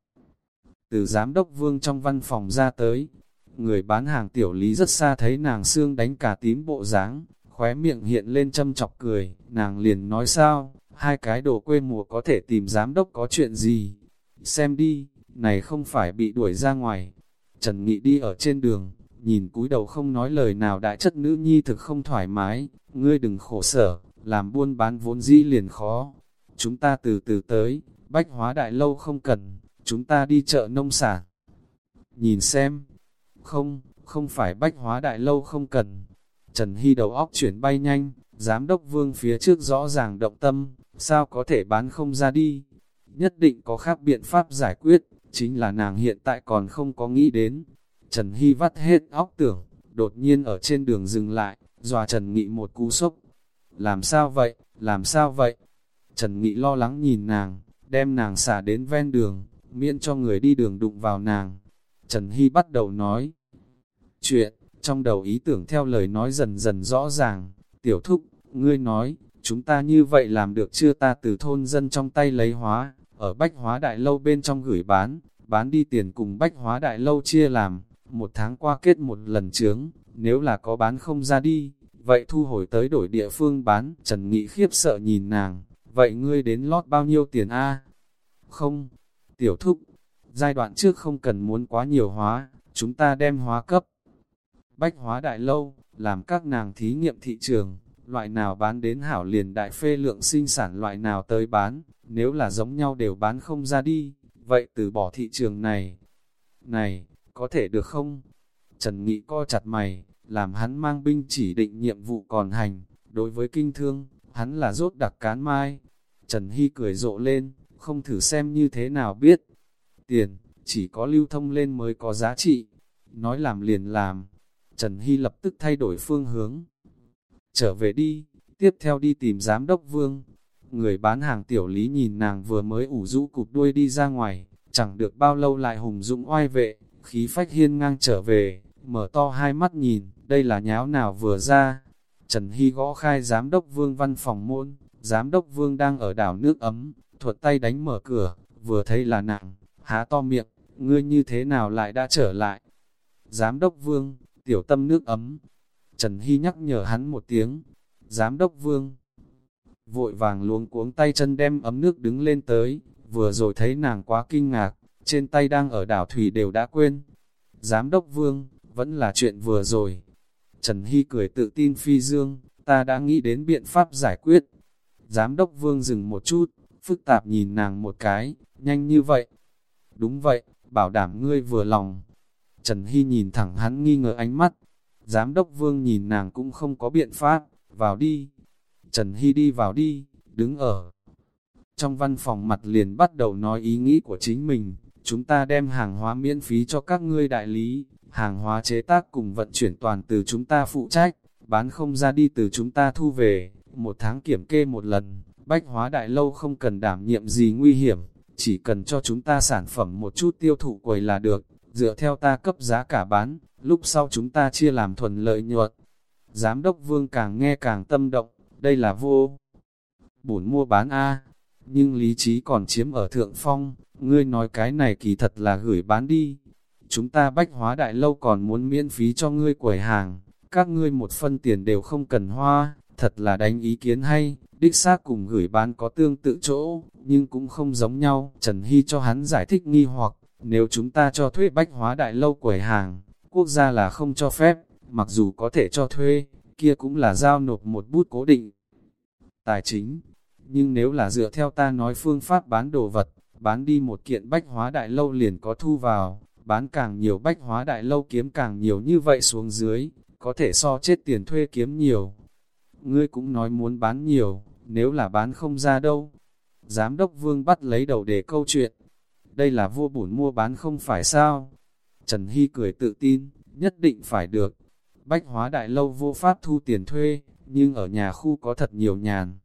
Từ giám đốc vương trong văn phòng ra tới, người bán hàng tiểu lý rất xa thấy nàng xương đánh cả tím bộ dáng khóe miệng hiện lên châm chọc cười, nàng liền nói sao, hai cái đồ quê mùa có thể tìm giám đốc có chuyện gì. Xem đi, này không phải bị đuổi ra ngoài. Trần Nghị đi ở trên đường, nhìn cúi đầu không nói lời nào đại chất nữ nhi thực không thoải mái, ngươi đừng khổ sở, làm buôn bán vốn dĩ liền khó. Chúng ta từ từ tới, bách hóa đại lâu không cần, chúng ta đi chợ nông sản. Nhìn xem, không, không phải bách hóa đại lâu không cần. Trần Hy đầu óc chuyển bay nhanh, giám đốc vương phía trước rõ ràng động tâm, sao có thể bán không ra đi. Nhất định có khác biện pháp giải quyết, chính là nàng hiện tại còn không có nghĩ đến. Trần Hy vắt hết óc tưởng, đột nhiên ở trên đường dừng lại, dòa Trần Nghị một cú sốc. Làm sao vậy, làm sao vậy? Trần Nghị lo lắng nhìn nàng, đem nàng xả đến ven đường, miễn cho người đi đường đụng vào nàng. Trần Hy bắt đầu nói chuyện, trong đầu ý tưởng theo lời nói dần dần rõ ràng, tiểu thúc, ngươi nói, chúng ta như vậy làm được chưa ta từ thôn dân trong tay lấy hóa, ở bách hóa đại lâu bên trong gửi bán, bán đi tiền cùng bách hóa đại lâu chia làm, một tháng qua kết một lần trướng, nếu là có bán không ra đi, vậy thu hồi tới đổi địa phương bán, Trần Nghị khiếp sợ nhìn nàng, vậy ngươi đến lót bao nhiêu tiền a Không, tiểu thúc, giai đoạn trước không cần muốn quá nhiều hóa, chúng ta đem hóa cấp. Bách hóa đại lâu, làm các nàng thí nghiệm thị trường, loại nào bán đến hảo liền đại phê lượng sinh sản loại nào tới bán, nếu là giống nhau đều bán không ra đi, vậy từ bỏ thị trường này. Này, có thể được không? Trần Nghị co chặt mày, làm hắn mang binh chỉ định nhiệm vụ còn hành, đối với kinh thương, hắn là rốt đặc cán mai. Trần Hy cười rộ lên, không thử xem như thế nào biết. Tiền, chỉ có lưu thông lên mới có giá trị. Nói làm liền làm. Trần Hy lập tức thay đổi phương hướng. Trở về đi, tiếp theo đi tìm giám đốc vương. Người bán hàng tiểu lý nhìn nàng vừa mới ủ rũ cụp đuôi đi ra ngoài, chẳng được bao lâu lại hùng dũng oai vệ, khí phách hiên ngang trở về, mở to hai mắt nhìn, đây là nháo nào vừa ra. Trần Hy gõ khai giám đốc vương văn phòng môn, giám đốc vương đang ở đảo nước ấm, thuật tay đánh mở cửa, vừa thấy là nặng, há to miệng, ngươi như thế nào lại đã trở lại. Giám đốc vương, tiểu tâm nước ấm. Trần Hy nhắc nhở hắn một tiếng, giám đốc vương. Vội vàng luống cuống tay chân đem ấm nước đứng lên tới, vừa rồi thấy nàng quá kinh ngạc, trên tay đang ở đảo thủy đều đã quên. Giám đốc vương, vẫn là chuyện vừa rồi. Trần Hy cười tự tin phi dương, ta đã nghĩ đến biện pháp giải quyết. Giám đốc vương dừng một chút, phức tạp nhìn nàng một cái, nhanh như vậy. Đúng vậy, bảo đảm ngươi vừa lòng. Trần Hy nhìn thẳng hắn nghi ngờ ánh mắt. Giám đốc vương nhìn nàng cũng không có biện pháp, vào đi. Trần Hy đi vào đi, đứng ở. Trong văn phòng mặt liền bắt đầu nói ý nghĩ của chính mình, chúng ta đem hàng hóa miễn phí cho các ngươi đại lý, hàng hóa chế tác cùng vận chuyển toàn từ chúng ta phụ trách, bán không ra đi từ chúng ta thu về, một tháng kiểm kê một lần, bách hóa đại lâu không cần đảm nhiệm gì nguy hiểm, chỉ cần cho chúng ta sản phẩm một chút tiêu thụ quầy là được, dựa theo ta cấp giá cả bán, lúc sau chúng ta chia làm thuần lợi nhuận. Giám đốc vương càng nghe càng tâm động, đây là vô. Bổn mua bán A, nhưng lý trí còn chiếm ở thượng phong, ngươi nói cái này kỳ thật là gửi bán đi. Chúng ta bách hóa đại lâu còn muốn miễn phí cho ngươi quầy hàng, các ngươi một phân tiền đều không cần hoa, thật là đánh ý kiến hay, đích xác cùng gửi bán có tương tự chỗ, nhưng cũng không giống nhau. Trần Hy cho hắn giải thích nghi hoặc, nếu chúng ta cho thuê bách hóa đại lâu quầy hàng, quốc gia là không cho phép, mặc dù có thể cho thuê, kia cũng là giao nộp một bút cố định. Tài chính, nhưng nếu là dựa theo ta nói phương pháp bán đồ vật, bán đi một kiện bách hóa đại lâu liền có thu vào, bán càng nhiều bách hóa đại lâu kiếm càng nhiều như vậy xuống dưới, có thể so chết tiền thuê kiếm nhiều. Ngươi cũng nói muốn bán nhiều, nếu là bán không ra đâu. Giám đốc vương bắt lấy đầu để câu chuyện. Đây là vua bổn mua bán không phải sao? Trần Hy cười tự tin, nhất định phải được. Bách hóa đại lâu vô pháp thu tiền thuê, nhưng ở nhà khu có thật nhiều nhàn.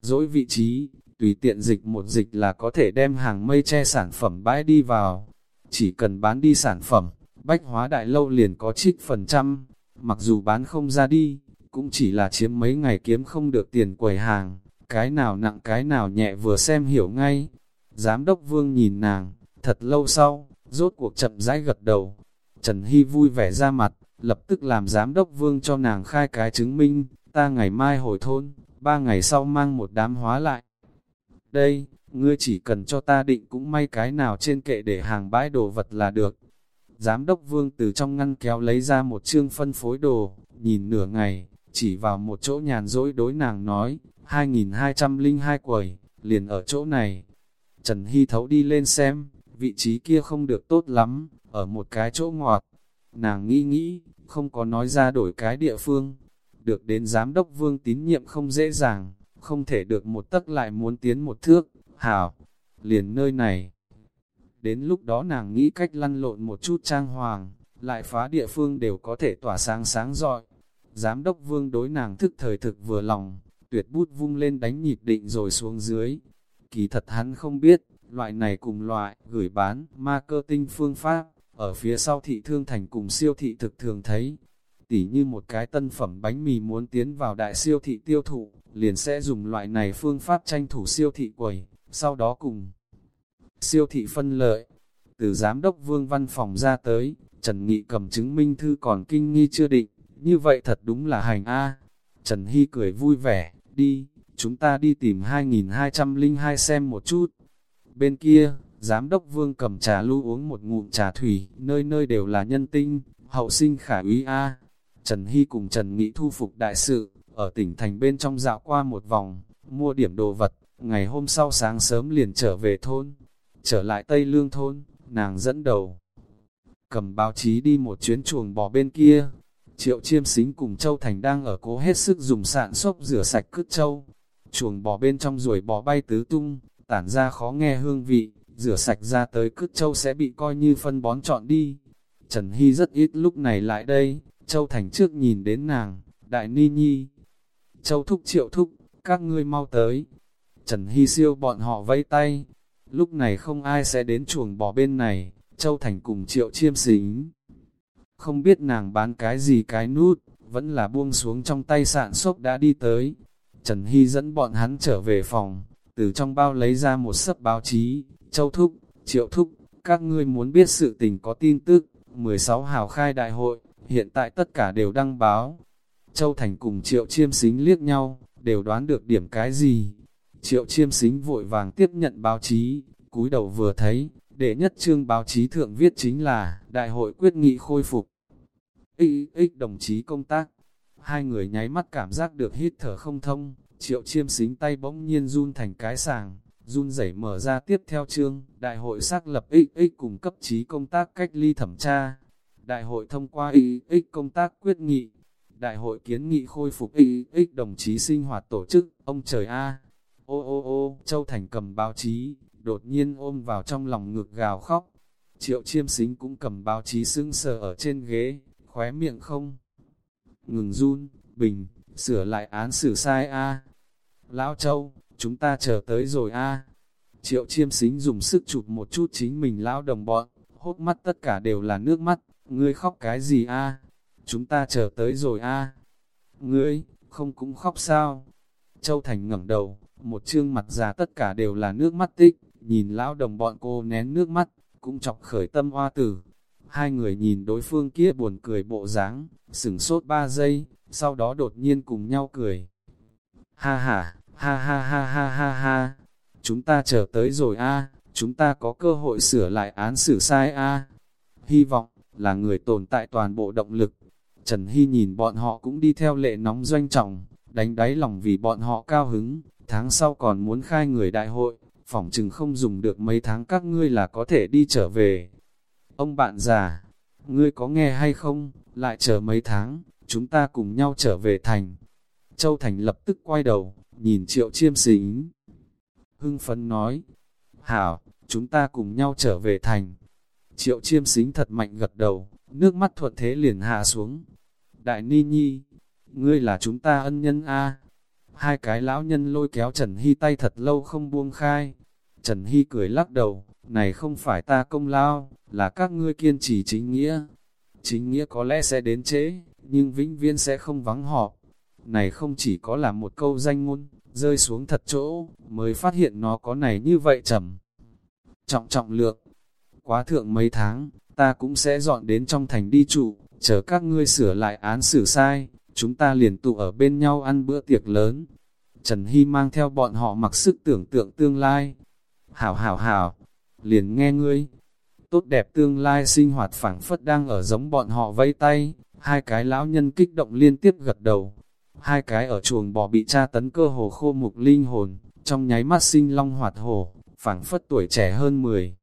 Dỗi vị trí, tùy tiện dịch một dịch là có thể đem hàng mây che sản phẩm bãi đi vào. Chỉ cần bán đi sản phẩm, bách hóa đại lâu liền có trích phần trăm, mặc dù bán không ra đi, cũng chỉ là chiếm mấy ngày kiếm không được tiền quầy hàng, cái nào nặng cái nào nhẹ vừa xem hiểu ngay. Giám đốc vương nhìn nàng, thật lâu sau, rốt cuộc chậm rãi gật đầu. Trần Hy vui vẻ ra mặt, lập tức làm giám đốc vương cho nàng khai cái chứng minh, ta ngày mai hồi thôn, ba ngày sau mang một đám hóa lại. Đây, ngươi chỉ cần cho ta định cũng may cái nào trên kệ để hàng bãi đồ vật là được. Giám đốc vương từ trong ngăn kéo lấy ra một chương phân phối đồ, nhìn nửa ngày, chỉ vào một chỗ nhàn rỗi đối nàng nói, 2202 quầy, liền ở chỗ này. Trần Hy thấu đi lên xem, vị trí kia không được tốt lắm, ở một cái chỗ ngọt. Nàng nghĩ nghĩ, không có nói ra đổi cái địa phương. Được đến giám đốc vương tín nhiệm không dễ dàng, không thể được một tấc lại muốn tiến một thước, hảo, liền nơi này. Đến lúc đó nàng nghĩ cách lăn lộn một chút trang hoàng, lại phá địa phương đều có thể tỏa sáng sáng rọi. Giám đốc vương đối nàng thức thời thực vừa lòng, tuyệt bút vung lên đánh nhịp định rồi xuống dưới. Kỳ thật hắn không biết, loại này cùng loại, gửi bán, marketing phương pháp, ở phía sau thị thương thành cùng siêu thị thực thường thấy. Tỉ như một cái tân phẩm bánh mì muốn tiến vào đại siêu thị tiêu thụ, liền sẽ dùng loại này phương pháp tranh thủ siêu thị quầy, sau đó cùng siêu thị phân lợi. Từ giám đốc vương văn phòng ra tới, Trần Nghị cầm chứng minh thư còn kinh nghi chưa định, như vậy thật đúng là hành A. Trần Hy cười vui vẻ, đi, chúng ta đi tìm 2202 xem một chút. Bên kia, giám đốc vương cầm trà lưu uống một ngụm trà thủy, nơi nơi đều là nhân tinh, hậu sinh khả úy A. Trần Hy cùng Trần Nghị thu phục đại sự, ở tỉnh thành bên trong dạo qua một vòng, mua điểm đồ vật, ngày hôm sau sáng sớm liền trở về thôn. Trở lại Tây Lương thôn, nàng dẫn đầu. Cầm báo chí đi một chuyến chuồng bò bên kia, Triệu chiêm xính cùng Châu Thành đang ở cố hết sức dùng sạn xốp rửa sạch cứt châu. Chuồng bò bên trong ruồi bò bay tứ tung, tản ra khó nghe hương vị, rửa sạch ra tới cứt châu sẽ bị coi như phân bón chọn đi. Trần Hy rất ít lúc này lại đây, Châu Thành trước nhìn đến nàng, Đại Ni Nhi. Châu Thúc Triệu Thúc, các ngươi mau tới. Trần Hy siêu bọn họ vây tay. Lúc này không ai sẽ đến chuồng bò bên này, Châu Thành cùng Triệu Chiêm Xính. Không biết nàng bán cái gì cái nút, vẫn là buông xuống trong tay sạn xốp đã đi tới. Trần Hy dẫn bọn hắn trở về phòng, từ trong bao lấy ra một sấp báo chí, Châu Thúc, Triệu Thúc, các ngươi muốn biết sự tình có tin tức, 16 hào khai đại hội, hiện tại tất cả đều đăng báo. Châu Thành cùng Triệu Chiêm Xính liếc nhau, đều đoán được điểm cái gì. Triệu Chiêm Xính vội vàng tiếp nhận báo chí, cúi đầu vừa thấy, Đệ nhất trương báo chí thượng viết chính là, đại hội quyết nghị khôi phục. Ý, ích đồng chí công tác. Hai người nháy mắt cảm giác được hít thở không thông, triệu chiêm xính tay bỗng nhiên run thành cái sàng, run rẩy mở ra tiếp theo chương, đại hội xác lập XX cùng cấp trí công tác cách ly thẩm tra. Đại hội thông qua XX công tác quyết nghị. Đại hội kiến nghị khôi phục XX đồng chí sinh hoạt tổ chức, ông trời A. Ô ô ô, Châu Thành cầm báo chí, đột nhiên ôm vào trong lòng ngực gào khóc. Triệu chiêm xính cũng cầm báo chí sưng sờ ở trên ghế, khóe miệng không. Ngừng run, bình, sửa lại án xử sai a Lão Châu, chúng ta chờ tới rồi a Triệu chiêm xính dùng sức chụp một chút chính mình lão đồng bọn, hốt mắt tất cả đều là nước mắt, ngươi khóc cái gì a Chúng ta chờ tới rồi a Ngươi, không cũng khóc sao? Châu Thành ngẩng đầu, một trương mặt già tất cả đều là nước mắt tích, nhìn lão đồng bọn cô nén nước mắt, cũng chọc khởi tâm hoa tử. Hai người nhìn đối phương kia buồn cười bộ dáng, sửng sốt ba giây, sau đó đột nhiên cùng nhau cười. Ha ha, ha ha ha ha ha ha, chúng ta chờ tới rồi a, chúng ta có cơ hội sửa lại án xử sai a. Hy vọng, là người tồn tại toàn bộ động lực. Trần Hy nhìn bọn họ cũng đi theo lệ nóng doanh trọng, đánh đáy lòng vì bọn họ cao hứng, tháng sau còn muốn khai người đại hội, phỏng chừng không dùng được mấy tháng các ngươi là có thể đi trở về. Ông bạn già, ngươi có nghe hay không, lại chờ mấy tháng, chúng ta cùng nhau trở về thành. Châu Thành lập tức quay đầu, nhìn triệu chiêm xính. Hưng phấn nói, Hảo, chúng ta cùng nhau trở về thành. Triệu chiêm xính thật mạnh gật đầu, nước mắt thuận thế liền hạ xuống. Đại Ni Nhi, ngươi là chúng ta ân nhân A. Hai cái lão nhân lôi kéo Trần Hy tay thật lâu không buông khai. Trần Hy cười lắc đầu, này không phải ta công lao, là các ngươi kiên trì chính nghĩa. Chính nghĩa có lẽ sẽ đến trễ, nhưng vĩnh viên sẽ không vắng họ. Này không chỉ có là một câu danh ngôn, rơi xuống thật chỗ, mới phát hiện nó có này như vậy trầm. Trọng trọng lượng, quá thượng mấy tháng, ta cũng sẽ dọn đến trong thành đi trụ, chờ các ngươi sửa lại án xử sai, chúng ta liền tụ ở bên nhau ăn bữa tiệc lớn. Trần Hy mang theo bọn họ mặc sức tưởng tượng tương lai. Hảo hảo hảo, liền nghe ngươi. Tốt đẹp tương lai sinh hoạt phảng phất đang ở giống bọn họ vây tay, hai cái lão nhân kích động liên tiếp gật đầu. Hai cái ở chuồng bò bị tra tấn cơ hồ khô mục linh hồn, trong nháy mắt sinh long hoạt hồ, phảng phất tuổi trẻ hơn 10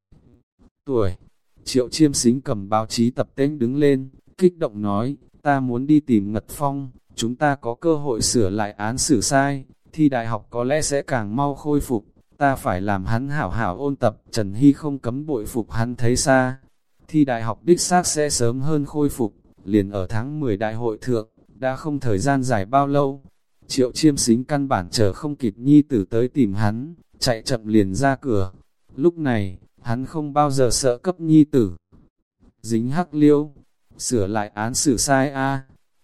tuổi. Triệu chiêm xính cầm báo chí tập tên đứng lên, kích động nói, ta muốn đi tìm Ngật Phong, chúng ta có cơ hội sửa lại án xử sai, thi đại học có lẽ sẽ càng mau khôi phục, ta phải làm hắn hảo hảo ôn tập, Trần Hy không cấm bội phục hắn thấy xa. Thi đại học đích xác sẽ sớm hơn khôi phục, liền ở tháng 10 đại hội thượng, đã không thời gian dài bao lâu. Triệu chiêm xính căn bản chờ không kịp nhi tử tới tìm hắn, chạy chậm liền ra cửa. Lúc này, hắn không bao giờ sợ cấp nhi tử. Dính hắc liêu, sửa lại án xử sai a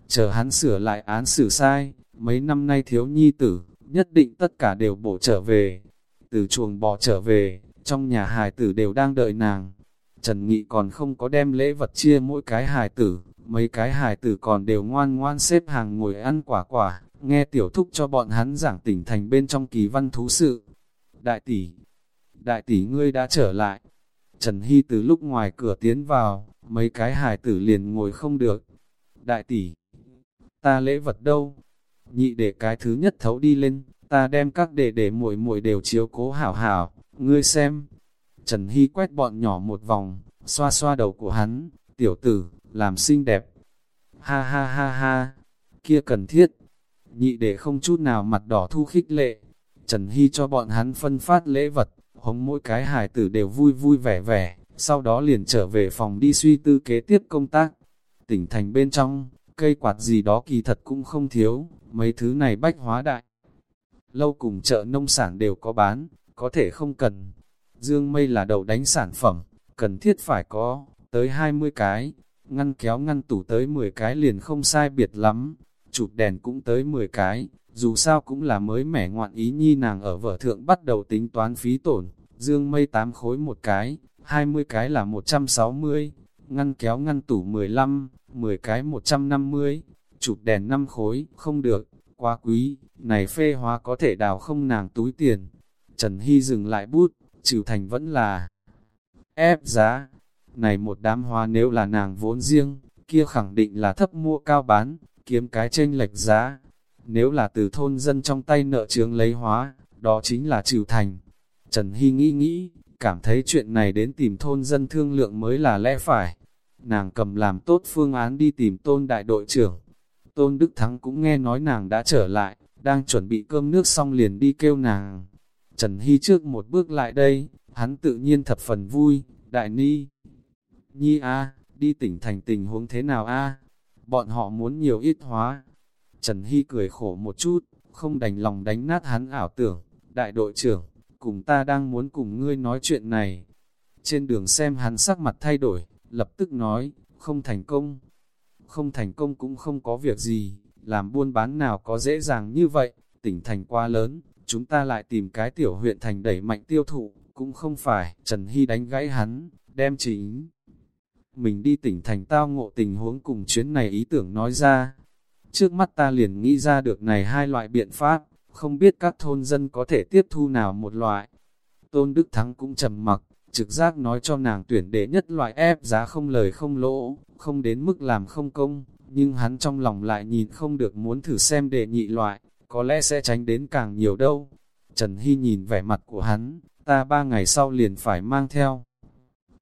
chờ hắn sửa lại án xử sai, mấy năm nay thiếu nhi tử, nhất định tất cả đều bổ trở về. Từ chuồng bò trở về, trong nhà hài tử đều đang đợi nàng. Trần Nghị còn không có đem lễ vật chia mỗi cái hài tử, mấy cái hài tử còn đều ngoan ngoan xếp hàng ngồi ăn quả quả, nghe tiểu thúc cho bọn hắn giảng tỉnh thành bên trong kỳ văn thú sự. Đại tỷ, đại tỷ ngươi đã trở lại. Trần Hy từ lúc ngoài cửa tiến vào, mấy cái hài tử liền ngồi không được. Đại tỷ, ta lễ vật đâu? Nhị để cái thứ nhất thấu đi lên, ta đem các đệ để muội muội đều chiếu cố hảo hảo, ngươi xem. Trần Hy quét bọn nhỏ một vòng, xoa xoa đầu của hắn, tiểu tử, làm xinh đẹp. Ha ha ha ha, kia cần thiết. Nhị để không chút nào mặt đỏ thu khích lệ. Trần Hy cho bọn hắn phân phát lễ vật, hống mỗi cái hài tử đều vui vui vẻ vẻ, sau đó liền trở về phòng đi suy tư kế tiếp công tác. Tỉnh thành bên trong, cây quạt gì đó kỳ thật cũng không thiếu, mấy thứ này bách hóa đại. Lâu cùng chợ nông sản đều có bán, có thể không cần. Dương mây là đầu đánh sản phẩm, cần thiết phải có, tới 20 cái, ngăn kéo ngăn tủ tới 10 cái liền không sai biệt lắm, chụp đèn cũng tới 10 cái, dù sao cũng là mới mẻ ngoạn ý nhi nàng ở vở thượng bắt đầu tính toán phí tổn, dương mây 8 khối một cái, 20 cái là 160, ngăn kéo ngăn tủ 15, 10 cái 150, chụp đèn 5 khối, không được, quá quý, này phê hóa có thể đào không nàng túi tiền. Trần Hy dừng lại bút, trừ thành vẫn là ép giá. Này một đám hoa nếu là nàng vốn riêng, kia khẳng định là thấp mua cao bán, kiếm cái tranh lệch giá. Nếu là từ thôn dân trong tay nợ trướng lấy hóa, đó chính là trừ thành. Trần Hy nghĩ nghĩ, cảm thấy chuyện này đến tìm thôn dân thương lượng mới là lẽ phải. Nàng cầm làm tốt phương án đi tìm tôn đại đội trưởng. Tôn Đức Thắng cũng nghe nói nàng đã trở lại, đang chuẩn bị cơm nước xong liền đi kêu nàng. Trần Hy trước một bước lại đây, hắn tự nhiên thập phần vui, đại ni. Nhi a đi tỉnh thành tình huống thế nào a Bọn họ muốn nhiều ít hóa. Trần Hy cười khổ một chút, không đành lòng đánh nát hắn ảo tưởng. Đại đội trưởng, cùng ta đang muốn cùng ngươi nói chuyện này. Trên đường xem hắn sắc mặt thay đổi, lập tức nói, không thành công. Không thành công cũng không có việc gì, làm buôn bán nào có dễ dàng như vậy, tỉnh thành quá lớn, chúng ta lại tìm cái tiểu huyện thành đẩy mạnh tiêu thụ, cũng không phải, Trần Hy đánh gãy hắn, đem chính. Mình đi tỉnh thành tao ngộ tình huống cùng chuyến này ý tưởng nói ra. Trước mắt ta liền nghĩ ra được này hai loại biện pháp, không biết các thôn dân có thể tiếp thu nào một loại. Tôn Đức Thắng cũng trầm mặc, trực giác nói cho nàng tuyển đệ nhất loại ép giá không lời không lỗ, không đến mức làm không công, nhưng hắn trong lòng lại nhìn không được muốn thử xem đệ nhị loại, có lẽ sẽ tránh đến càng nhiều đâu. Trần Hy nhìn vẻ mặt của hắn, ta ba ngày sau liền phải mang theo.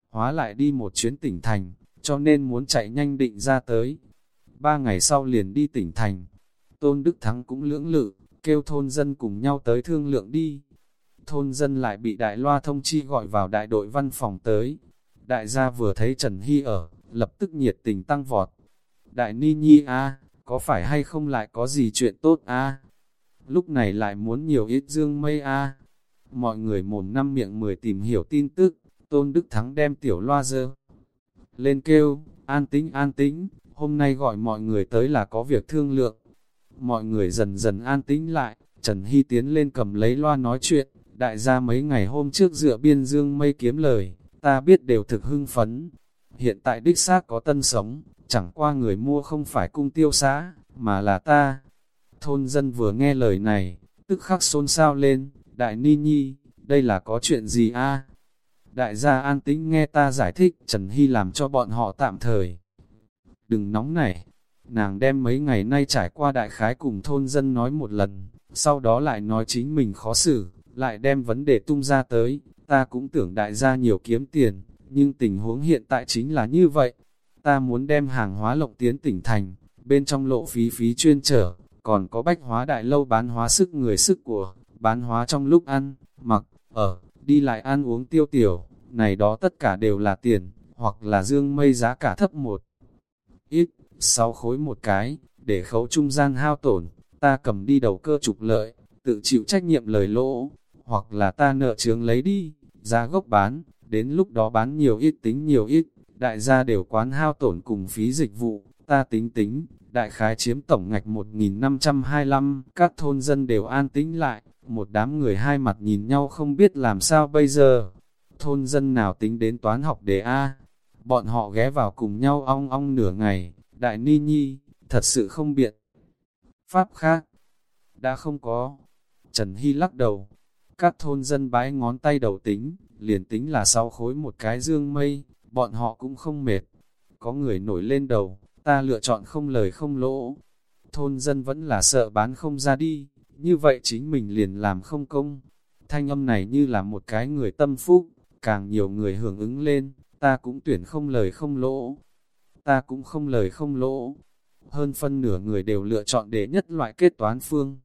Hóa lại đi một chuyến tỉnh thành, cho nên muốn chạy nhanh định ra tới. Ba ngày sau liền đi tỉnh thành. Tôn Đức Thắng cũng lưỡng lự, kêu thôn dân cùng nhau tới thương lượng đi. Thôn dân lại bị đại loa thông chi gọi vào đại đội văn phòng tới. Đại gia vừa thấy Trần Hy ở, lập tức nhiệt tình tăng vọt. Đại Ni Nhi a có phải hay không lại có gì chuyện tốt a Lúc này lại muốn nhiều ít dương mây a Mọi người mồm năm miệng mười tìm hiểu tin tức, Tôn Đức Thắng đem tiểu loa dơ. Lên kêu, an tĩnh, an tĩnh. hôm nay gọi mọi người tới là có việc thương lượng. Mọi người dần dần an tĩnh lại, Trần Hy tiến lên cầm lấy loa nói chuyện, đại gia mấy ngày hôm trước dựa biên dương mây kiếm lời, ta biết đều thực hưng phấn. Hiện tại đích xác có tân sống, chẳng qua người mua không phải cung tiêu xã, mà là ta. Thôn dân vừa nghe lời này, tức khắc xôn xao lên, đại ni nhi, đây là có chuyện gì a? Đại gia an tĩnh nghe ta giải thích, Trần Hy làm cho bọn họ tạm thời. Đừng nóng nảy, nàng đem mấy ngày nay trải qua đại khái cùng thôn dân nói một lần, sau đó lại nói chính mình khó xử, lại đem vấn đề tung ra tới, ta cũng tưởng đại gia nhiều kiếm tiền, nhưng tình huống hiện tại chính là như vậy, ta muốn đem hàng hóa lộng tiến tỉnh thành, bên trong lộ phí phí chuyên trở, còn có bách hóa đại lâu bán hóa sức người sức của, bán hóa trong lúc ăn, mặc, ở, đi lại ăn uống tiêu tiểu, này đó tất cả đều là tiền, hoặc là dương mây giá cả thấp một ít, sáu khối một cái, để khấu trung gian hao tổn, ta cầm đi đầu cơ trục lợi, tự chịu trách nhiệm lời lỗ, hoặc là ta nợ trướng lấy đi, ra gốc bán, đến lúc đó bán nhiều ít tính nhiều ít, đại gia đều quán hao tổn cùng phí dịch vụ, ta tính tính, đại khái chiếm tổng ngạch 1525, các thôn dân đều an tĩnh lại, một đám người hai mặt nhìn nhau không biết làm sao bây giờ. Thôn dân nào tính đến toán học đề A? Bọn họ ghé vào cùng nhau ong ong nửa ngày, đại ni nhi, thật sự không biện. Pháp khác, đã không có. Trần Hy lắc đầu, các thôn dân bái ngón tay đầu tính, liền tính là sau khối một cái dương mây, bọn họ cũng không mệt. Có người nổi lên đầu, ta lựa chọn không lời không lỗ. Thôn dân vẫn là sợ bán không ra đi, như vậy chính mình liền làm không công. Thanh âm này như là một cái người tâm phúc, càng nhiều người hưởng ứng lên, ta cũng tuyển không lời không lỗ. Ta cũng không lời không lỗ. Hơn phân nửa người đều lựa chọn để nhất loại kết toán phương.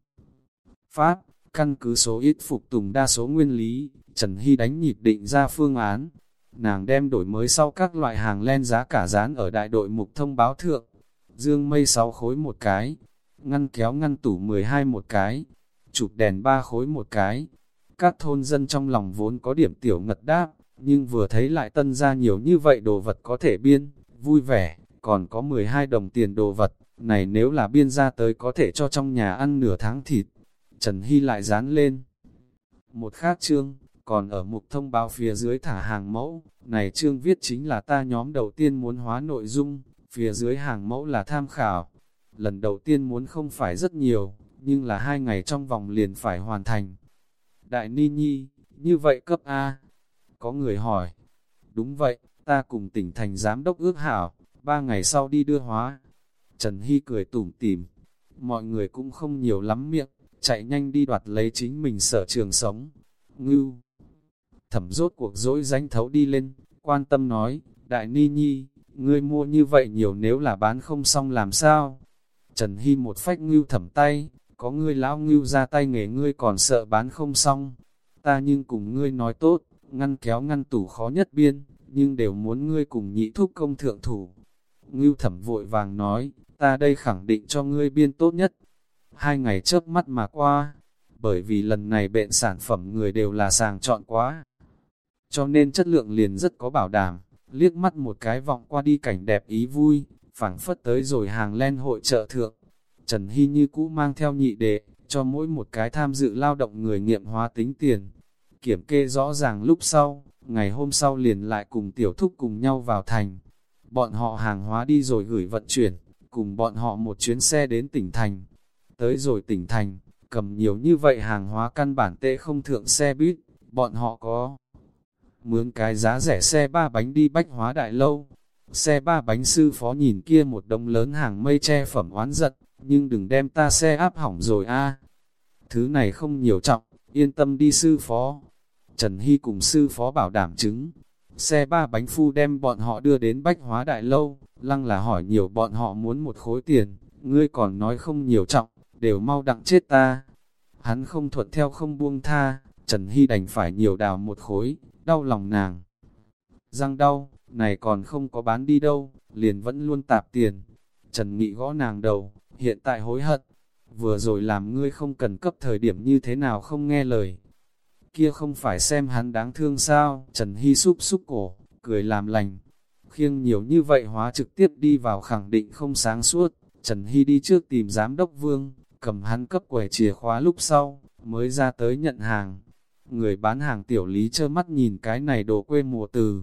Pháp, căn cứ số ít phục tùng đa số nguyên lý, Trần Hy đánh nhịp định ra phương án. Nàng đem đổi mới sau các loại hàng len giá cả dán ở đại đội mục thông báo thượng. Dương mây 6 khối một cái, ngăn kéo ngăn tủ 12 một cái, chụp đèn 3 khối một cái. Các thôn dân trong lòng vốn có điểm tiểu ngật đáp, nhưng vừa thấy lại tân ra nhiều như vậy đồ vật có thể biên, vui vẻ, còn có 12 đồng tiền đồ vật, này nếu là biên ra tới có thể cho trong nhà ăn nửa tháng thịt. Trần Hy lại dán lên. Một khác chương, còn ở mục thông báo phía dưới thả hàng mẫu, này chương viết chính là ta nhóm đầu tiên muốn hóa nội dung, phía dưới hàng mẫu là tham khảo. Lần đầu tiên muốn không phải rất nhiều, nhưng là hai ngày trong vòng liền phải hoàn thành. Đại Ni Nhi, như vậy cấp A. Có người hỏi, đúng vậy, ta cùng tỉnh thành giám đốc ước hảo, ba ngày sau đi đưa hóa. Trần Hy cười tủm tỉm, mọi người cũng không nhiều lắm miệng, chạy nhanh đi đoạt lấy chính mình sở trường sống. Ngưu! Thẩm rốt cuộc dỗi danh thấu đi lên, quan tâm nói, Đại Ni Nhi, ngươi mua như vậy nhiều nếu là bán không xong làm sao? Trần Hy một phách ngưu thẩm tay, có ngươi lão ngưu ra tay nghề ngươi còn sợ bán không xong. Ta nhưng cùng ngươi nói tốt, ngăn kéo ngăn tủ khó nhất biên, nhưng đều muốn ngươi cùng nhị thúc công thượng thủ. Ngưu thẩm vội vàng nói, ta đây khẳng định cho ngươi biên tốt nhất. Hai ngày chớp mắt mà qua, bởi vì lần này bệnh sản phẩm người đều là sàng chọn quá. Cho nên chất lượng liền rất có bảo đảm, liếc mắt một cái vọng qua đi cảnh đẹp ý vui, phảng phất tới rồi hàng len hội trợ thượng. Trần Hy như cũ mang theo nhị đệ, cho mỗi một cái tham dự lao động người nghiệm hóa tính tiền. Kiểm kê rõ ràng lúc sau, ngày hôm sau liền lại cùng tiểu thúc cùng nhau vào thành. Bọn họ hàng hóa đi rồi gửi vận chuyển, cùng bọn họ một chuyến xe đến tỉnh thành. Tới rồi tỉnh thành, cầm nhiều như vậy hàng hóa căn bản tệ không thượng xe buýt, bọn họ có mướn cái giá rẻ xe ba bánh đi bách hóa đại lâu. Xe ba bánh sư phó nhìn kia một đống lớn hàng mây che phẩm oán giận, nhưng đừng đem ta xe áp hỏng rồi a. Thứ này không nhiều trọng, yên tâm đi sư phó. Trần Hy cùng sư phó bảo đảm chứng. Xe ba bánh phu đem bọn họ đưa đến bách hóa đại lâu, lăng là hỏi nhiều bọn họ muốn một khối tiền, ngươi còn nói không nhiều trọng, đều mau đặng chết ta. Hắn không thuận theo không buông tha, Trần Hy đành phải nhiều đào một khối, đau lòng nàng. Răng đau, này còn không có bán đi đâu, liền vẫn luôn tạp tiền. Trần Nghị gõ nàng đầu, hiện tại hối hận, vừa rồi làm ngươi không cần cấp thời điểm như thế nào không nghe lời. Kia không phải xem hắn đáng thương sao, Trần Hy xúc xúc cổ, cười làm lành. Khiêng nhiều như vậy hóa trực tiếp đi vào khẳng định không sáng suốt, Trần Hy đi trước tìm giám đốc vương, cầm hắn cấp quẻ chìa khóa lúc sau, mới ra tới nhận hàng. Người bán hàng tiểu lý trơ mắt nhìn cái này đồ quê mùa từ.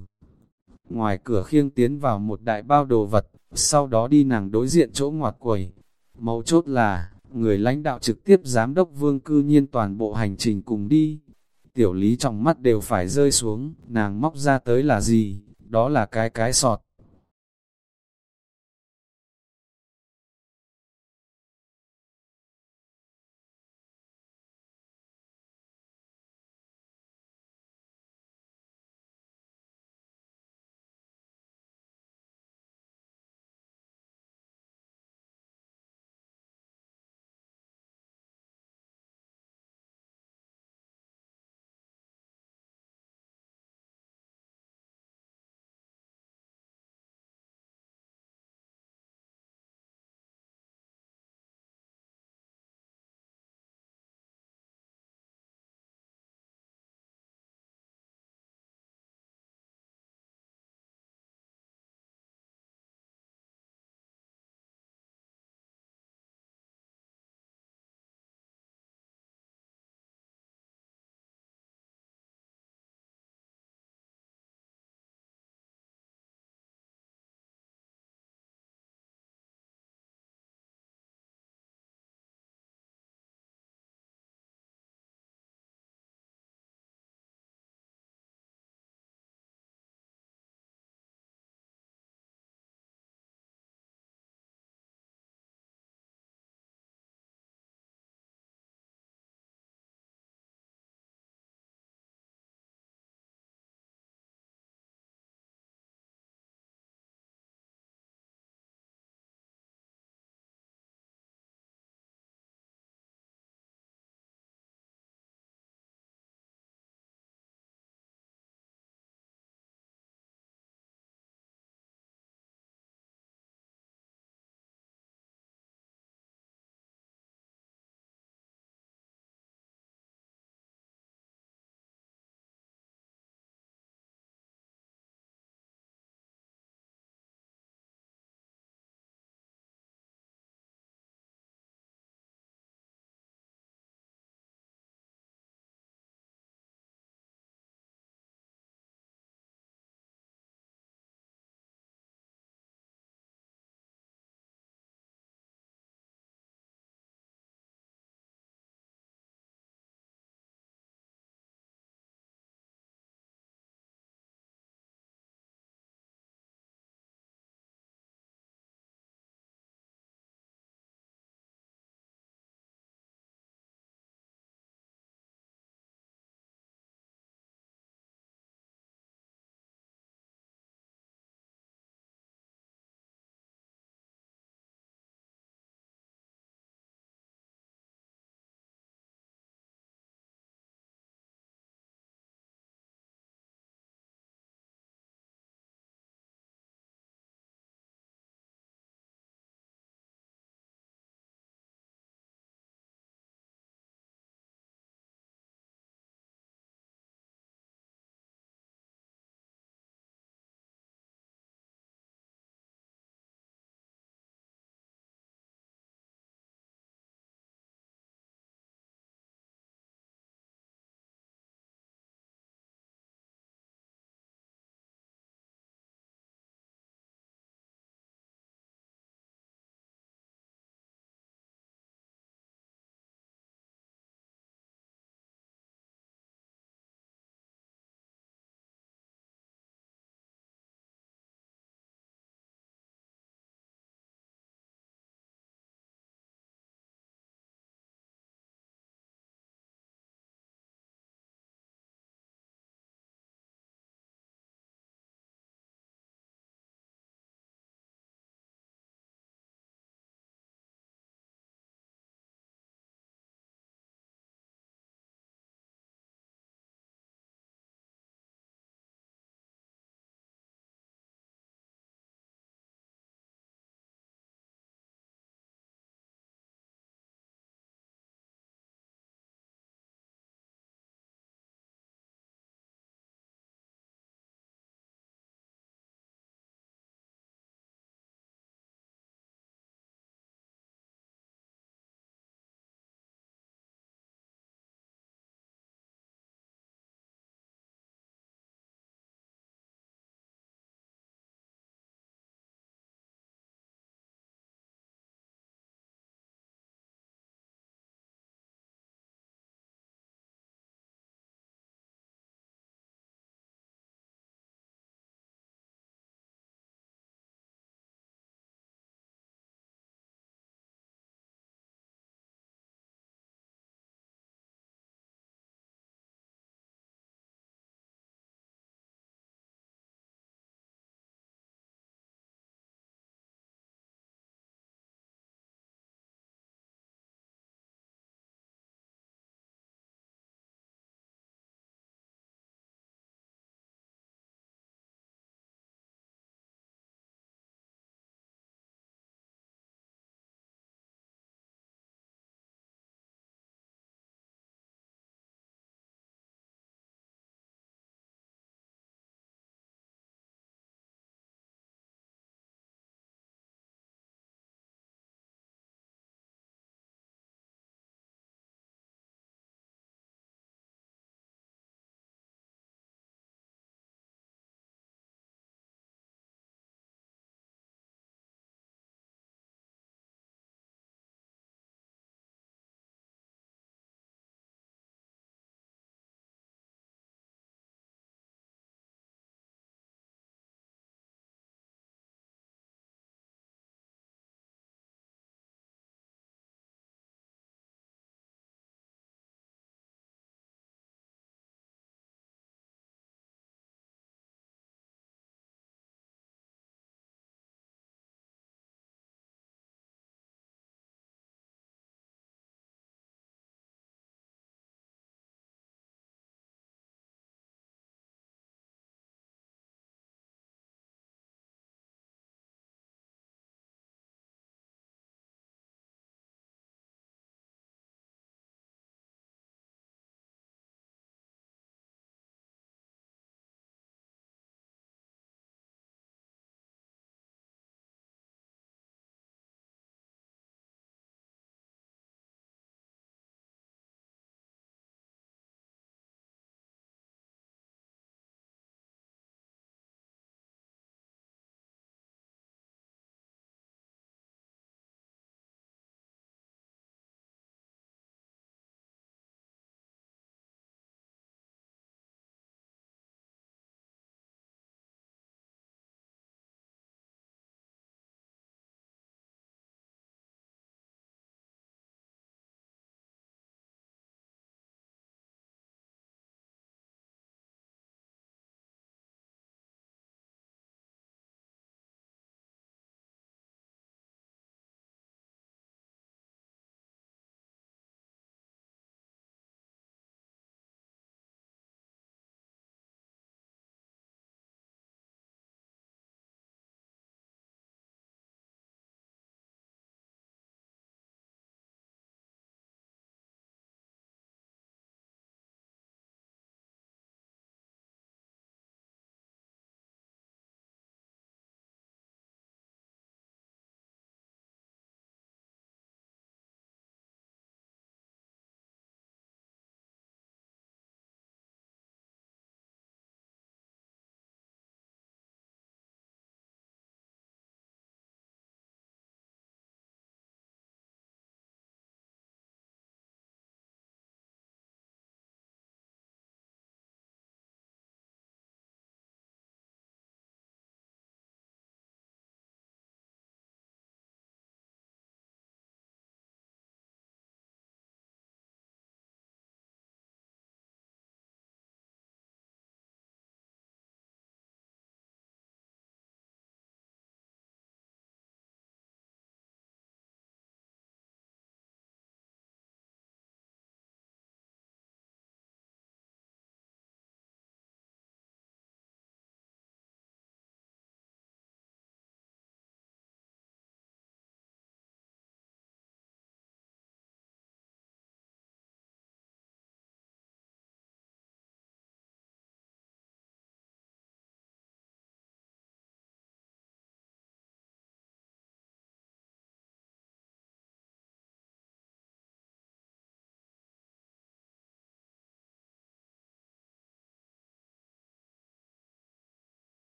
Ngoài cửa khiêng tiến vào một đại bao đồ vật, sau đó đi nàng đối diện chỗ ngoặt quầy. Mấu chốt là, người lãnh đạo trực tiếp giám đốc vương cư nhiên toàn bộ hành trình cùng đi. Tiểu lý trong mắt đều phải rơi xuống, nàng móc ra tới là gì, đó là cái cái sọt.